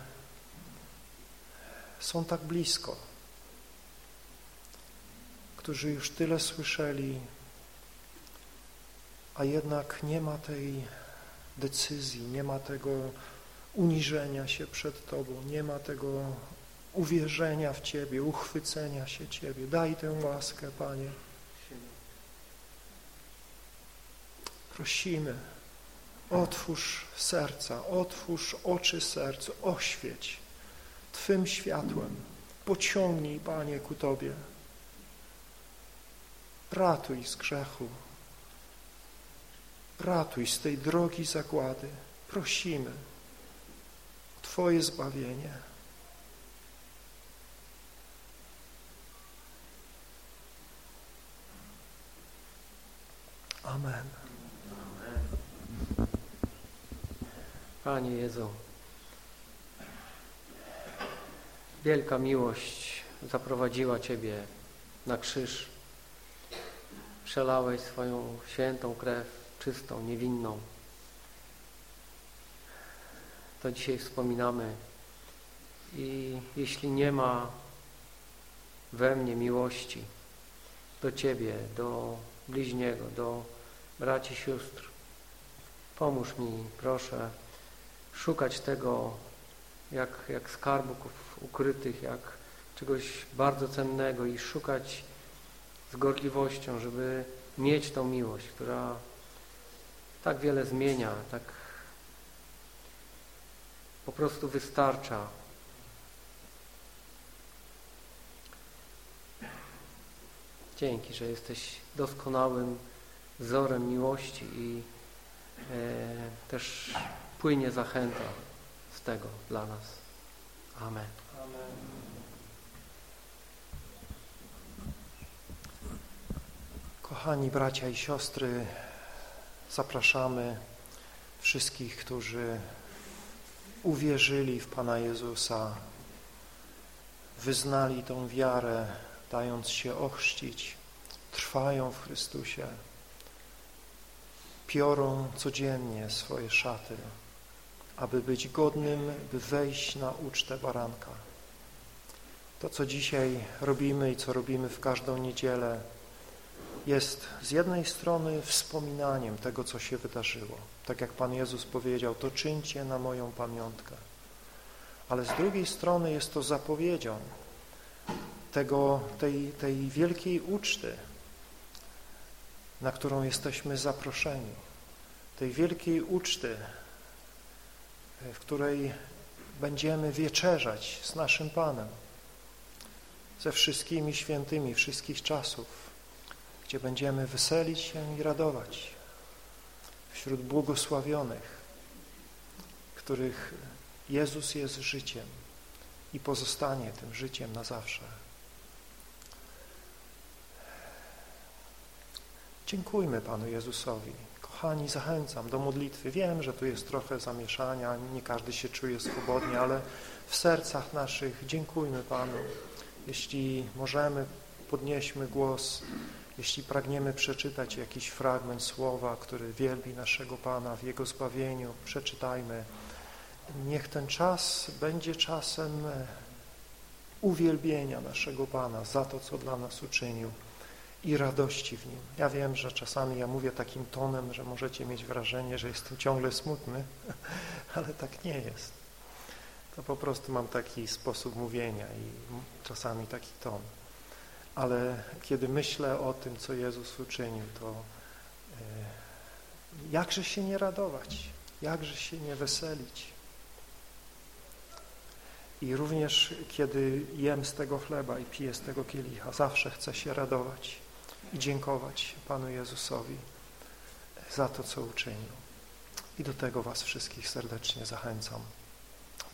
są tak blisko, którzy już tyle słyszeli, a jednak nie ma tej decyzji, nie ma tego uniżenia się przed Tobą, nie ma tego uwierzenia w Ciebie, uchwycenia się Ciebie. Daj tę łaskę, Panie. Prosimy, otwórz serca, otwórz oczy sercu, oświeć Twym światłem. Pociągnij, Panie, ku Tobie. Ratuj z grzechu. Ratuj z tej drogi zagłady. Prosimy o Twoje zbawienie. Amen. Panie Jezu, wielka miłość zaprowadziła Ciebie na krzyż. Przelałeś swoją świętą krew, czystą, niewinną. To dzisiaj wspominamy. I jeśli nie ma we mnie miłości do Ciebie, do bliźniego, do braci, sióstr, pomóż mi, proszę, szukać tego jak, jak skarbów ukrytych, jak czegoś bardzo cennego i szukać z gorliwością, żeby mieć tą miłość, która tak wiele zmienia, tak po prostu wystarcza. Dzięki, że jesteś doskonałym wzorem miłości i e, też płynie zachęta z tego dla nas. Amen. Kochani bracia i siostry, zapraszamy wszystkich, którzy uwierzyli w Pana Jezusa, wyznali tą wiarę, dając się ochrzcić, trwają w Chrystusie, piorą codziennie swoje szaty aby być godnym, by wejść na ucztę baranka. To, co dzisiaj robimy i co robimy w każdą niedzielę, jest z jednej strony wspominaniem tego, co się wydarzyło. Tak jak Pan Jezus powiedział, to czyńcie na moją pamiątkę. Ale z drugiej strony jest to zapowiedzią tego, tej, tej wielkiej uczty, na którą jesteśmy zaproszeni. Tej wielkiej uczty, w której będziemy wieczerzać z naszym Panem, ze wszystkimi świętymi wszystkich czasów, gdzie będziemy weselić się i radować wśród błogosławionych, których Jezus jest życiem i pozostanie tym życiem na zawsze. Dziękujmy Panu Jezusowi. Kochani, zachęcam do modlitwy. Wiem, że tu jest trochę zamieszania, nie każdy się czuje swobodnie, ale w sercach naszych dziękujmy Panu. Jeśli możemy, podnieśmy głos. Jeśli pragniemy przeczytać jakiś fragment słowa, który wielbi naszego Pana w Jego zbawieniu, przeczytajmy. Niech ten czas będzie czasem uwielbienia naszego Pana za to, co dla nas uczynił i radości w Nim. Ja wiem, że czasami ja mówię takim tonem, że możecie mieć wrażenie, że jestem ciągle smutny, ale tak nie jest. To po prostu mam taki sposób mówienia i czasami taki ton. Ale kiedy myślę o tym, co Jezus uczynił, to e, jakże się nie radować, jakże się nie weselić. I również kiedy jem z tego chleba i piję z tego kielicha, zawsze chcę się radować i dziękować Panu Jezusowi za to, co uczynił. I do tego Was wszystkich serdecznie zachęcam.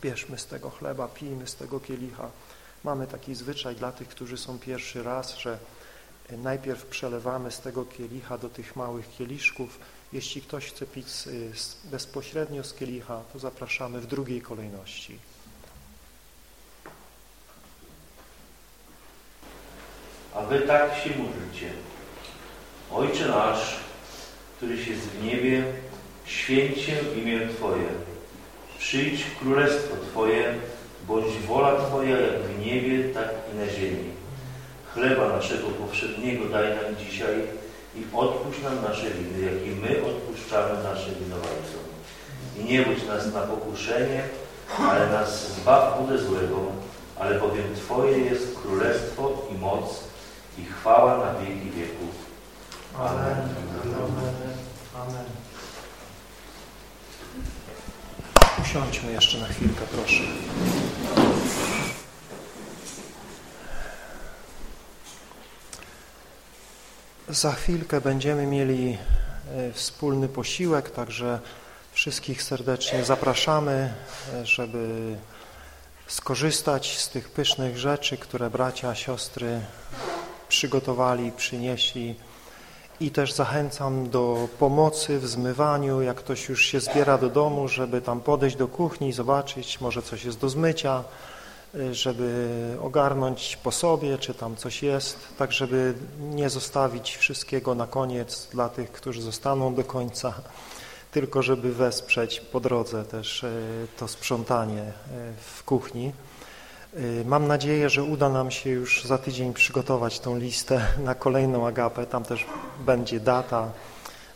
Bierzmy z tego chleba, pijmy z tego kielicha. Mamy taki zwyczaj dla tych, którzy są pierwszy raz, że najpierw przelewamy z tego kielicha do tych małych kieliszków. Jeśli ktoś chce pić bezpośrednio z kielicha, to zapraszamy w drugiej kolejności. A wy tak się módlcie. Ojcze nasz, któryś jest w niebie, święć się imię Twoje. Przyjdź królestwo Twoje, bądź wola Twoja jak w niebie, tak i na ziemi. Chleba naszego powszedniego daj nam dzisiaj i odpuść nam nasze winy, jak i my odpuszczamy naszym winowajcom. I nie budź nas na pokuszenie, ale nas zbaw ode złego, ale bowiem Twoje jest królestwo i moc i chwała na wieki wieków. Amen. Amen. Amen. Usiądźmy jeszcze na chwilkę, proszę. Za chwilkę będziemy mieli e, wspólny posiłek, także wszystkich serdecznie zapraszamy, e, żeby skorzystać z tych pysznych rzeczy, które bracia, siostry przygotowali, przynieśli i też zachęcam do pomocy w zmywaniu, jak ktoś już się zbiera do domu, żeby tam podejść do kuchni, zobaczyć, może coś jest do zmycia, y, żeby ogarnąć po sobie, czy tam coś jest, tak żeby nie zostawić wszystkiego na koniec dla tych, którzy zostaną do końca, tylko żeby wesprzeć po drodze też y, to sprzątanie y, w kuchni. Y, mam nadzieję, że uda nam się już za tydzień przygotować tą listę na kolejną agapę. Tam też będzie data,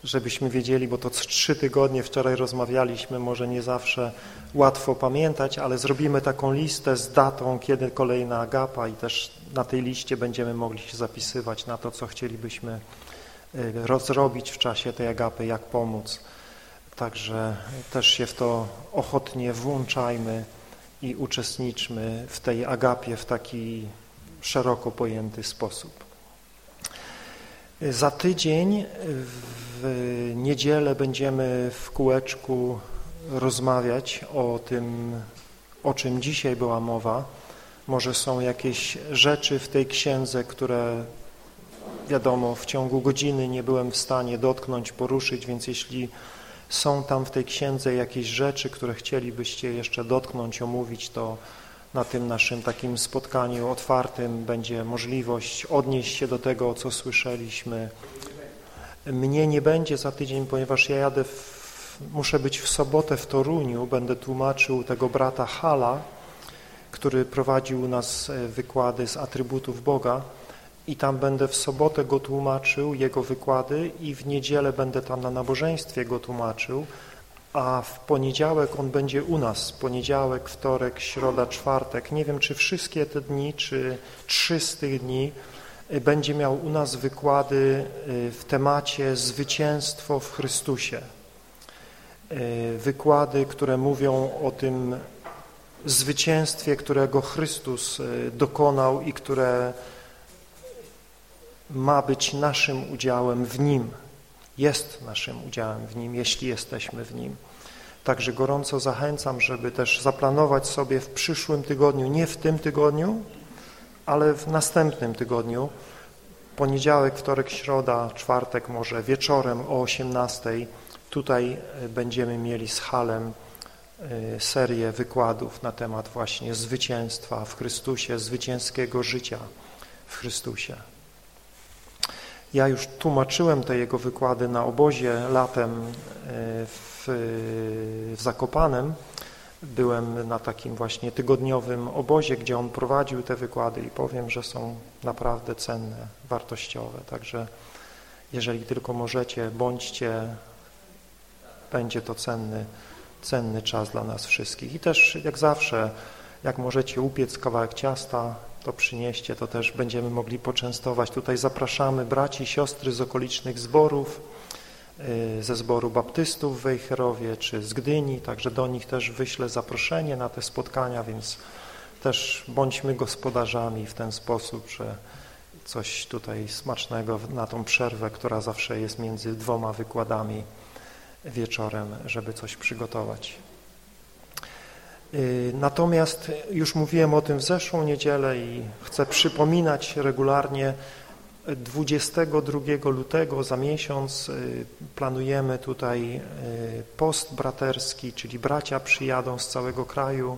żebyśmy wiedzieli, bo to trzy tygodnie wczoraj rozmawialiśmy, może nie zawsze łatwo pamiętać, ale zrobimy taką listę z datą, kiedy kolejna agapa i też na tej liście będziemy mogli się zapisywać na to, co chcielibyśmy y, rozrobić w czasie tej agapy, jak pomóc. Także też się w to ochotnie włączajmy i uczestniczmy w tej agapie w taki szeroko pojęty sposób. Za tydzień w niedzielę będziemy w kółeczku rozmawiać o tym, o czym dzisiaj była mowa. Może są jakieś rzeczy w tej księdze, które wiadomo w ciągu godziny nie byłem w stanie dotknąć, poruszyć, więc jeśli są tam w tej księdze jakieś rzeczy, które chcielibyście jeszcze dotknąć, omówić, to na tym naszym takim spotkaniu otwartym będzie możliwość odnieść się do tego, co słyszeliśmy. Mnie nie będzie za tydzień, ponieważ ja jadę w muszę być w sobotę w Toruniu, będę tłumaczył tego brata Hala, który prowadził nas e, wykłady z atrybutów Boga i tam będę w sobotę go tłumaczył, jego wykłady i w niedzielę będę tam na nabożeństwie go tłumaczył, a w poniedziałek on będzie u nas, poniedziałek, wtorek, środa, czwartek. Nie wiem, czy wszystkie te dni, czy trzy z tych dni y, będzie miał u nas wykłady y, w temacie zwycięstwo w Chrystusie. Y, wykłady, które mówią o tym zwycięstwie, którego Chrystus dokonał i które ma być naszym udziałem w Nim jest naszym udziałem w Nim, jeśli jesteśmy w Nim. Także gorąco zachęcam, żeby też zaplanować sobie w przyszłym tygodniu, nie w tym tygodniu, ale w następnym tygodniu, poniedziałek, wtorek, środa, czwartek może wieczorem o 18 tutaj e, będziemy mieli z Halem e, serię wykładów na temat właśnie zwycięstwa w Chrystusie, zwycięskiego życia w Chrystusie. Ja już tłumaczyłem te jego wykłady na obozie latem e, w, w Zakopanem. Byłem na takim właśnie tygodniowym obozie, gdzie on prowadził te wykłady i powiem, że są naprawdę cenne, wartościowe. Także jeżeli tylko możecie, bądźcie, będzie to cenny, cenny czas dla nas wszystkich. I też jak zawsze, jak możecie upiec kawałek ciasta, to przynieście, to też będziemy mogli poczęstować. Tutaj zapraszamy braci i siostry z okolicznych zborów, y, ze zboru baptystów w Wejherowie czy z Gdyni, także do nich też wyślę zaproszenie na te spotkania, więc też bądźmy gospodarzami w ten sposób, że coś tutaj smacznego na tą przerwę, która zawsze jest między dwoma wykładami wieczorem, żeby coś przygotować. Y, natomiast już mówiłem o tym w zeszłą niedzielę i chcę przypominać regularnie 22 lutego za miesiąc y, planujemy tutaj y, post braterski, czyli bracia przyjadą z całego kraju.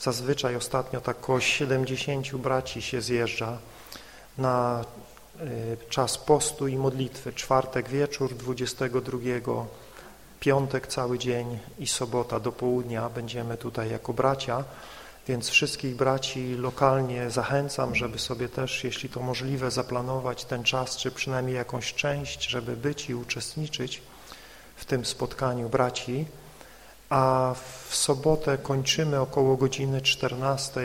Zazwyczaj ostatnio tak około 70 braci się zjeżdża na czas postu i modlitwy. Czwartek wieczór 22 piątek cały dzień i sobota do południa będziemy tutaj jako bracia, więc wszystkich braci lokalnie zachęcam, żeby sobie też, jeśli to możliwe, zaplanować ten czas, czy przynajmniej jakąś część, żeby być i uczestniczyć w tym spotkaniu braci, a w sobotę kończymy około godziny 14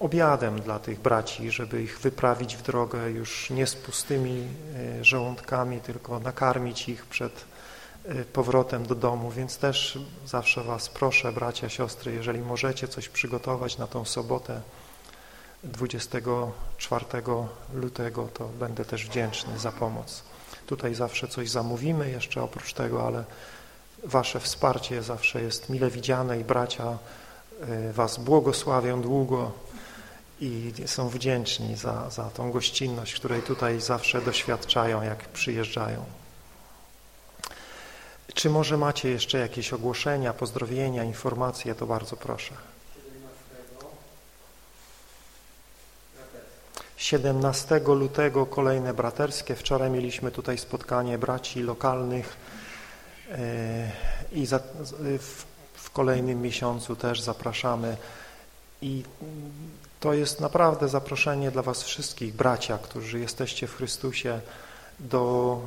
obiadem dla tych braci, żeby ich wyprawić w drogę już nie z pustymi e, żołądkami, tylko nakarmić ich przed e, powrotem do domu, więc też zawsze Was proszę, bracia, siostry, jeżeli możecie coś przygotować na tą sobotę 24 lutego, to będę też wdzięczny za pomoc. Tutaj zawsze coś zamówimy jeszcze oprócz tego, ale Wasze wsparcie zawsze jest mile widziane i bracia Was błogosławią długo i są wdzięczni za, za tą gościnność, której tutaj zawsze doświadczają, jak przyjeżdżają. Czy może macie jeszcze jakieś ogłoszenia, pozdrowienia, informacje, to bardzo proszę. 17 lutego kolejne braterskie. Wczoraj mieliśmy tutaj spotkanie braci lokalnych e, i w kolejnym miesiącu też zapraszamy i to jest naprawdę zaproszenie dla Was wszystkich, bracia, którzy jesteście w Chrystusie, do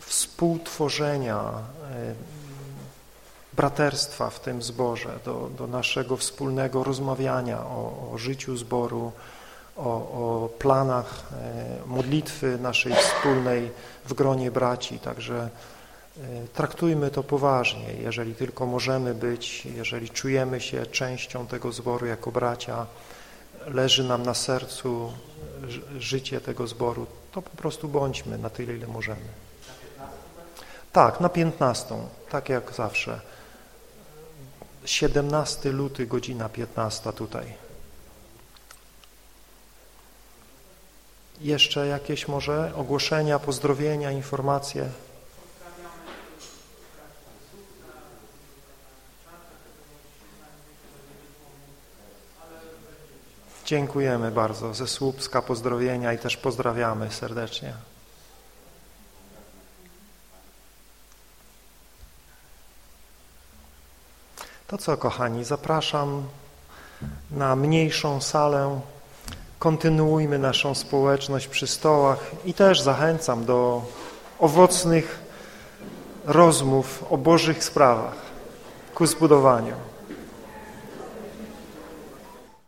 współtworzenia e, braterstwa w tym zborze, do, do naszego wspólnego rozmawiania o, o życiu zboru, o, o planach e, modlitwy naszej wspólnej w gronie braci. Także traktujmy to poważnie, jeżeli tylko możemy być, jeżeli czujemy się częścią tego zboru jako bracia, leży nam na sercu życie tego zboru, to po prostu bądźmy na tyle, ile możemy. Tak, na 15, tak jak zawsze. 17 luty, godzina 15 tutaj. Jeszcze jakieś może ogłoszenia, pozdrowienia, informacje? Dziękujemy bardzo ze Słupska, pozdrowienia i też pozdrawiamy serdecznie. To co, kochani, zapraszam na mniejszą salę. Kontynuujmy naszą społeczność przy stołach i też zachęcam do owocnych rozmów o Bożych sprawach ku zbudowaniu.